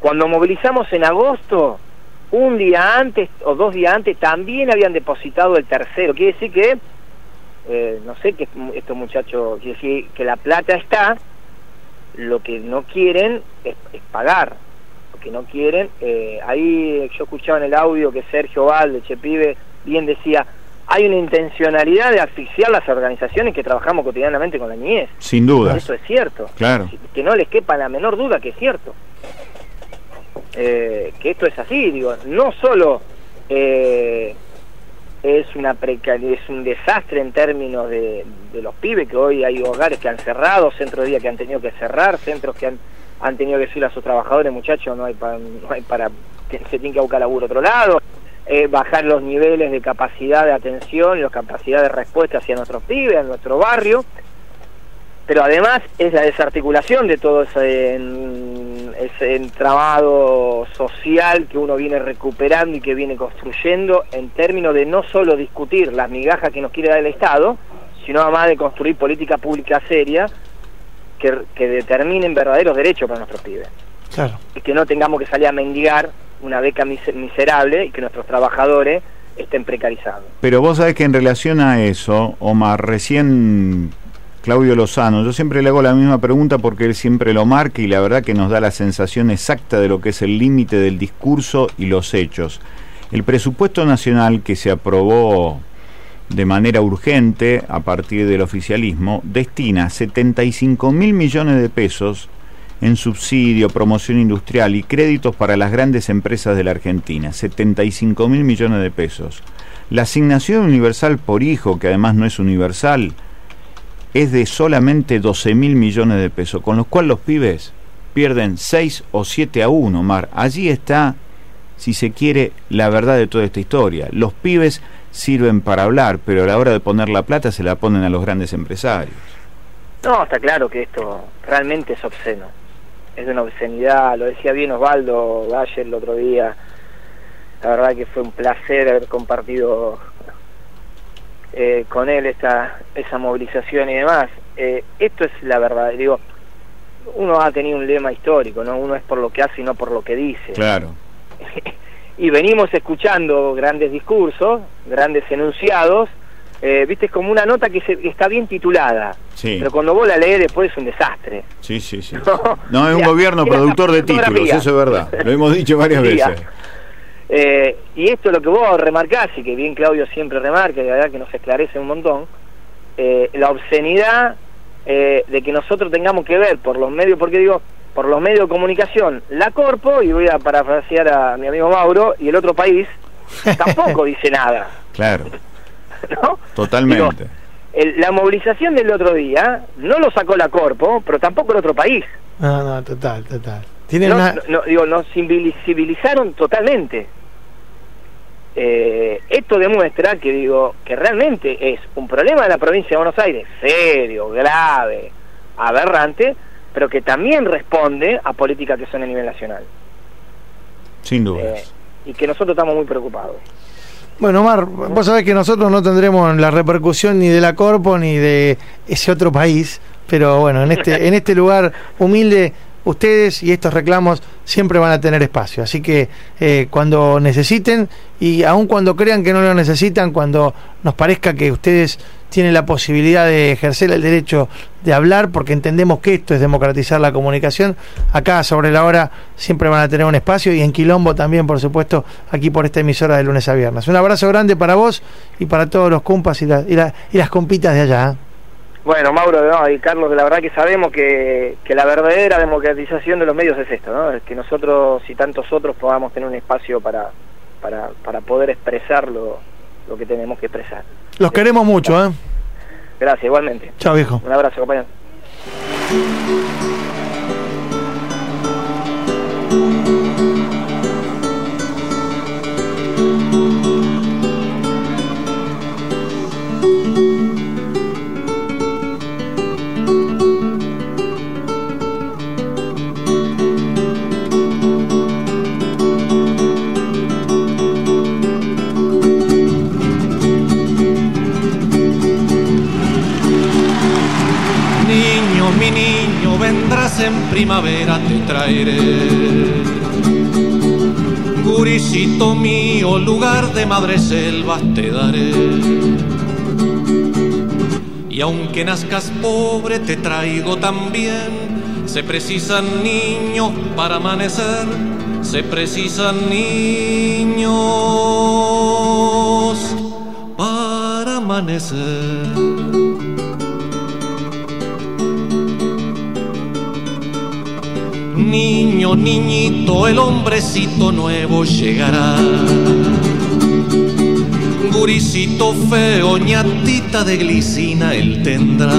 Cuando movilizamos en agosto, un día antes o dos días antes, también habían depositado el tercero. Quiere decir que, eh, no sé que estos muchachos, quiere decir que la plata está, lo que no quieren es, es pagar. Lo que no quieren, eh, ahí yo escuchaba en el audio que Sergio Valde, Chepibe, bien decía, hay una intencionalidad de asfixiar las organizaciones que trabajamos cotidianamente con la niñez. Sin duda. Eso es cierto. Claro. Que no les quepa la menor duda que es cierto. Eh, que esto es así, digo, no solo eh, es una es un desastre en términos de, de los pibes, que hoy hay hogares que han cerrado, centros de día que han tenido que cerrar, centros que han, han tenido que decirle a sus trabajadores, muchachos, no hay, pa- no hay para, se tiene que buscar laburo otro lado, eh, bajar los niveles de capacidad de atención y la capacidad de respuesta hacia nuestros pibes, a nuestro barrio, pero además es la desarticulación de todo ese, en- ese entramado social que uno viene recuperando y que viene construyendo en términos de no solo discutir las migajas que nos quiere dar el Estado, sino además de construir política pública seria que, que determinen verdaderos derechos para nuestros pibes Claro. y que no tengamos que salir a mendigar una beca mise- miserable y que nuestros trabajadores estén precarizados. Pero vos sabés que en relación a eso, Omar, recién Claudio Lozano, yo siempre le hago la misma pregunta porque él siempre lo marca y la verdad que nos da la sensación exacta de lo que es el límite del discurso y los hechos. El presupuesto nacional que se aprobó de manera urgente a partir del oficialismo destina 75 mil millones de pesos en subsidio, promoción industrial y créditos para las grandes empresas de la Argentina. 75 mil millones de pesos. La asignación universal por hijo, que además no es universal, es de solamente 12 mil millones de pesos, con lo cual los pibes pierden 6 o 7 a 1, Mar. Allí está, si se quiere, la verdad de toda esta historia. Los pibes sirven para hablar, pero a la hora de poner la plata se la ponen a los grandes empresarios. No, está claro que esto realmente es obsceno. Es una obscenidad, lo decía bien Osvaldo Galler el otro día. La verdad que fue un placer haber compartido eh, con él esta esa movilización y demás. Eh, esto es la verdad, digo, uno ha tenido un lema histórico, ¿no? Uno es por lo que hace y no por lo que dice. Claro. y venimos escuchando grandes discursos, grandes enunciados, eh, viste, es como una nota que, se- que está bien titulada, Sí. pero cuando vos la lees después es un desastre. Sí, sí, sí. No, No, es un gobierno productor de títulos, eso es verdad. Lo hemos dicho varias veces. Eh, y esto es lo que vos remarcás y que bien Claudio siempre remarca, y la verdad que nos esclarece un montón, eh, la obscenidad eh, de que nosotros tengamos que ver por los medios, porque digo, por los medios de comunicación, la Corpo, y voy a parafrasear a mi amigo Mauro, y el otro país tampoco dice nada. Claro. Totalmente. El- la movilización del otro día no lo sacó la Corpo, pero tampoco el otro país. No, no, total, total. Tienen no, una... no, no, digo, nos civilizaron totalmente. Eh, esto demuestra que digo que realmente es un problema de la provincia de Buenos Aires, serio, grave, aberrante, pero que también responde a políticas que son a nivel nacional Sin duda. Eh, y que nosotros estamos muy preocupados. Bueno, Omar, vos sabés que nosotros no tendremos la repercusión ni de la Corpo ni de ese otro país, pero bueno, en este, en este lugar humilde, ustedes y estos reclamos siempre van a tener espacio. Así que eh, cuando necesiten y aun cuando crean que no lo necesitan, cuando nos parezca que ustedes tienen la posibilidad de ejercer el derecho de hablar, porque entendemos que esto es democratizar la comunicación, acá sobre la hora siempre van a tener un espacio y en Quilombo también, por supuesto, aquí por esta emisora de lunes a viernes. Un abrazo grande para vos y para todos los compas y, y y las compitas de allá. ¿eh? Bueno, Mauro no, y Carlos, la verdad que sabemos que, que la verdadera democratización de los medios es esto, ¿no? Es que nosotros y tantos otros podamos tener un espacio para, para, para poder expresar lo, lo que tenemos que expresar. Los queremos mucho, ¿eh? Gracias, igualmente. Chao, viejo. Un abrazo, compañero. En primavera, te traeré. Gurisito mío, lugar de madre selvas te daré. Y aunque nazcas pobre, te traigo también. Se precisan niños para amanecer, se precisan niños para amanecer. Niño, niñito, el hombrecito nuevo llegará. Guricito feo, ñatita de glicina él tendrá.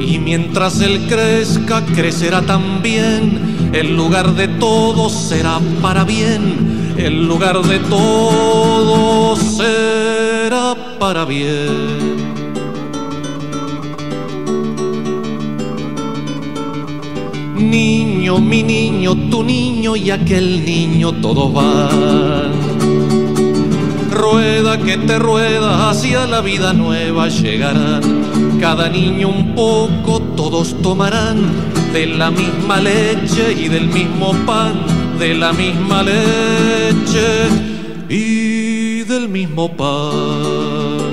Y mientras él crezca, crecerá también. El lugar de todos será para bien. El lugar de todos será para bien. Niño, mi niño, tu niño y aquel niño todos van. Rueda que te rueda hacia la vida nueva llegarán. Cada niño un poco, todos tomarán de la misma leche y del mismo pan, de la misma leche y del mismo pan.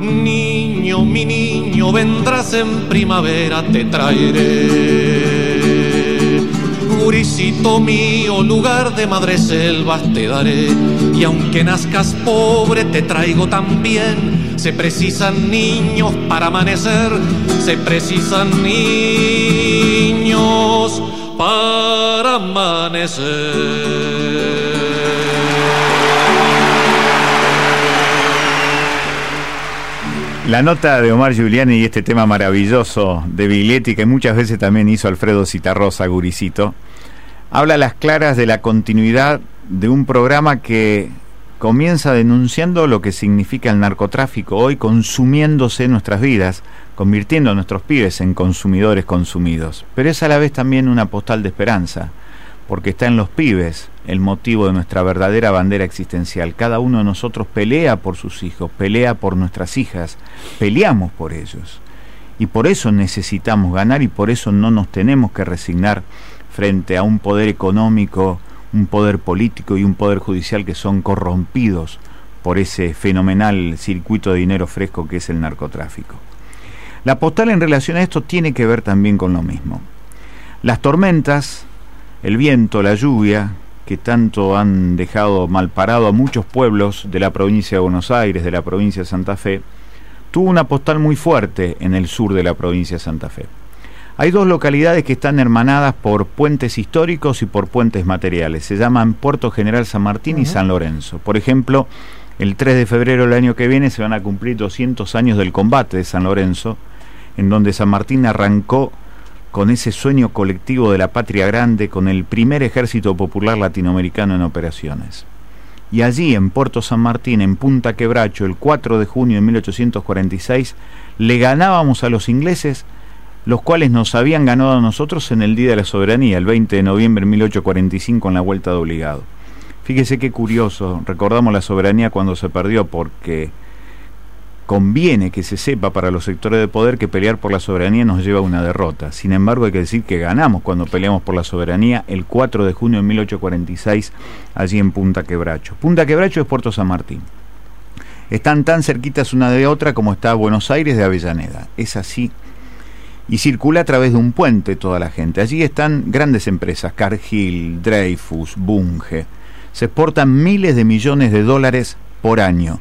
Niño, mi niño, vendrás en primavera, te traeré. Guricito mío, lugar de madre selvas te daré. Y aunque nazcas pobre, te traigo también. Se precisan niños para amanecer, se precisan niños para amanecer. La nota de Omar Giuliani y este tema maravilloso de Biglietti, que muchas veces también hizo Alfredo Citarrosa, Guricito, habla a las claras de la continuidad de un programa que comienza denunciando lo que significa el narcotráfico hoy consumiéndose nuestras vidas, convirtiendo a nuestros pibes en consumidores consumidos. Pero es a la vez también una postal de esperanza, porque está en los pibes el motivo de nuestra verdadera bandera existencial. Cada uno de nosotros pelea por sus hijos, pelea por nuestras hijas, peleamos por ellos. Y por eso necesitamos ganar y por eso no nos tenemos que resignar frente a un poder económico un poder político y un poder judicial que son corrompidos por ese fenomenal circuito de dinero fresco que es el narcotráfico. La postal en relación a esto tiene que ver también con lo mismo. Las tormentas, el viento, la lluvia, que tanto han dejado mal parado a muchos pueblos de la provincia de Buenos Aires, de la provincia de Santa Fe, tuvo una postal muy fuerte en el sur de la provincia de Santa Fe. Hay dos localidades que están hermanadas por puentes históricos y por puentes materiales. Se llaman Puerto General San Martín y San Lorenzo. Por ejemplo, el 3 de febrero del año que viene se van a cumplir 200 años del combate de San Lorenzo, en donde San Martín arrancó con ese sueño colectivo de la patria grande, con el primer ejército popular latinoamericano en operaciones. Y allí, en Puerto San Martín, en Punta Quebracho, el 4 de junio de 1846, le ganábamos a los ingleses, los cuales nos habían ganado a nosotros en el Día de la Soberanía, el 20 de noviembre de 1845, en la Vuelta de Obligado. Fíjese qué curioso, recordamos la soberanía cuando se perdió, porque conviene que se sepa para los sectores de poder que pelear por la soberanía nos lleva a una derrota. Sin embargo, hay que decir que ganamos cuando peleamos por la soberanía el 4 de junio de 1846 allí en Punta Quebracho. Punta Quebracho es Puerto San Martín. Están tan cerquitas una de otra como está Buenos Aires de Avellaneda. Es así. Y circula a través de un puente toda la gente. Allí están grandes empresas, Cargill, Dreyfus, Bunge. Se exportan miles de millones de dólares por año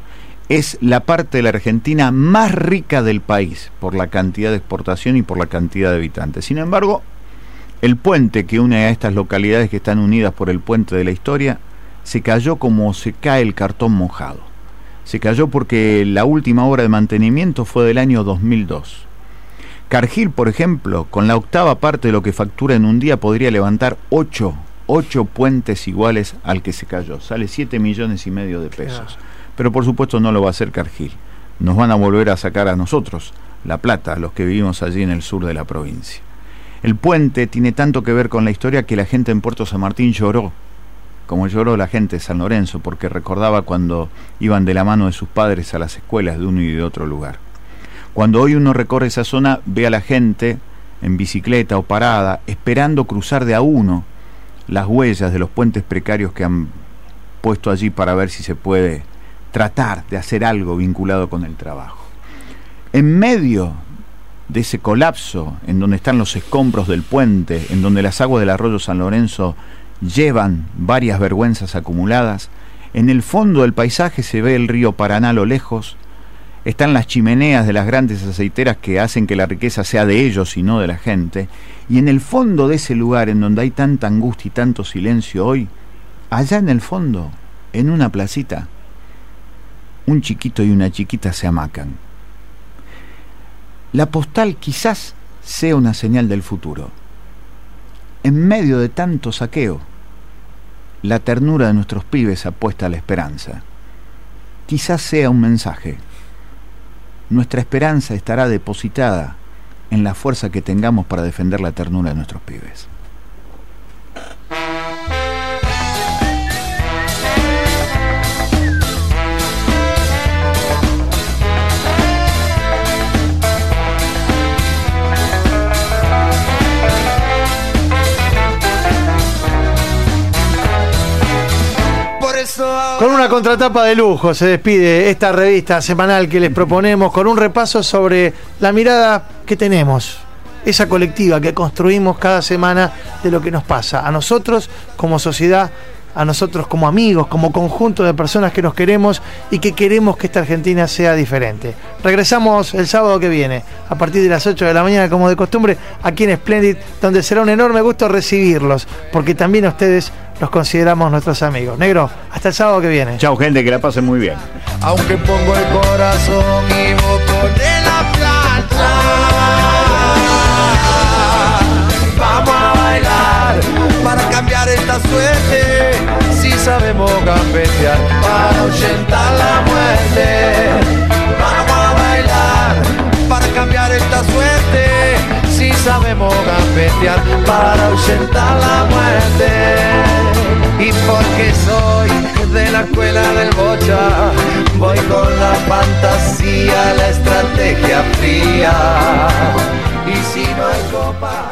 es la parte de la Argentina más rica del país por la cantidad de exportación y por la cantidad de habitantes. Sin embargo, el puente que une a estas localidades que están unidas por el puente de la historia se cayó como se cae el cartón mojado. Se cayó porque la última obra de mantenimiento fue del año 2002. Cargill, por ejemplo, con la octava parte de lo que factura en un día podría levantar ocho, ocho puentes iguales al que se cayó. Sale 7 millones y medio de pesos pero por supuesto no lo va a hacer Cargill. Nos van a volver a sacar a nosotros la plata, a los que vivimos allí en el sur de la provincia. El puente tiene tanto que ver con la historia que la gente en Puerto San Martín lloró, como lloró la gente de San Lorenzo, porque recordaba cuando iban de la mano de sus padres a las escuelas de uno y de otro lugar. Cuando hoy uno recorre esa zona, ve a la gente en bicicleta o parada, esperando cruzar de a uno las huellas de los puentes precarios que han puesto allí para ver si se puede tratar de hacer algo vinculado con el trabajo. En medio de ese colapso, en donde están los escombros del puente, en donde las aguas del arroyo San Lorenzo llevan varias vergüenzas acumuladas, en el fondo del paisaje se ve el río Paraná a lo lejos, están las chimeneas de las grandes aceiteras que hacen que la riqueza sea de ellos y no de la gente, y en el fondo de ese lugar en donde hay tanta angustia y tanto silencio hoy, allá en el fondo, en una placita, un chiquito y una chiquita se amacan. La postal quizás sea una señal del futuro. En medio de tanto saqueo, la ternura de nuestros pibes apuesta a la esperanza. Quizás sea un mensaje. Nuestra esperanza estará depositada en la fuerza que tengamos para defender la ternura de nuestros pibes. Con una contratapa de lujo se despide esta revista semanal que les proponemos con un repaso sobre la mirada que tenemos, esa colectiva que construimos cada semana de lo que nos pasa a nosotros como sociedad, a nosotros como amigos, como conjunto de personas que nos queremos y que queremos que esta Argentina sea diferente. Regresamos el sábado que viene, a partir de las 8 de la mañana, como de costumbre, aquí en Splendid, donde será un enorme gusto recibirlos, porque también a ustedes los consideramos nuestros amigos. Negro, hasta el sábado que viene. Chao, gente, que la pasen muy bien. Aunque pongo el corazón y voto de la plancha, vamos a bailar para cambiar esta suerte. Si sabemos gambetear para ahuyentar la muerte, sabemos gambetear para ahuyentar la muerte y porque soy de la escuela del bocha, voy con la fantasía, la estrategia fría. Y si no hay copa,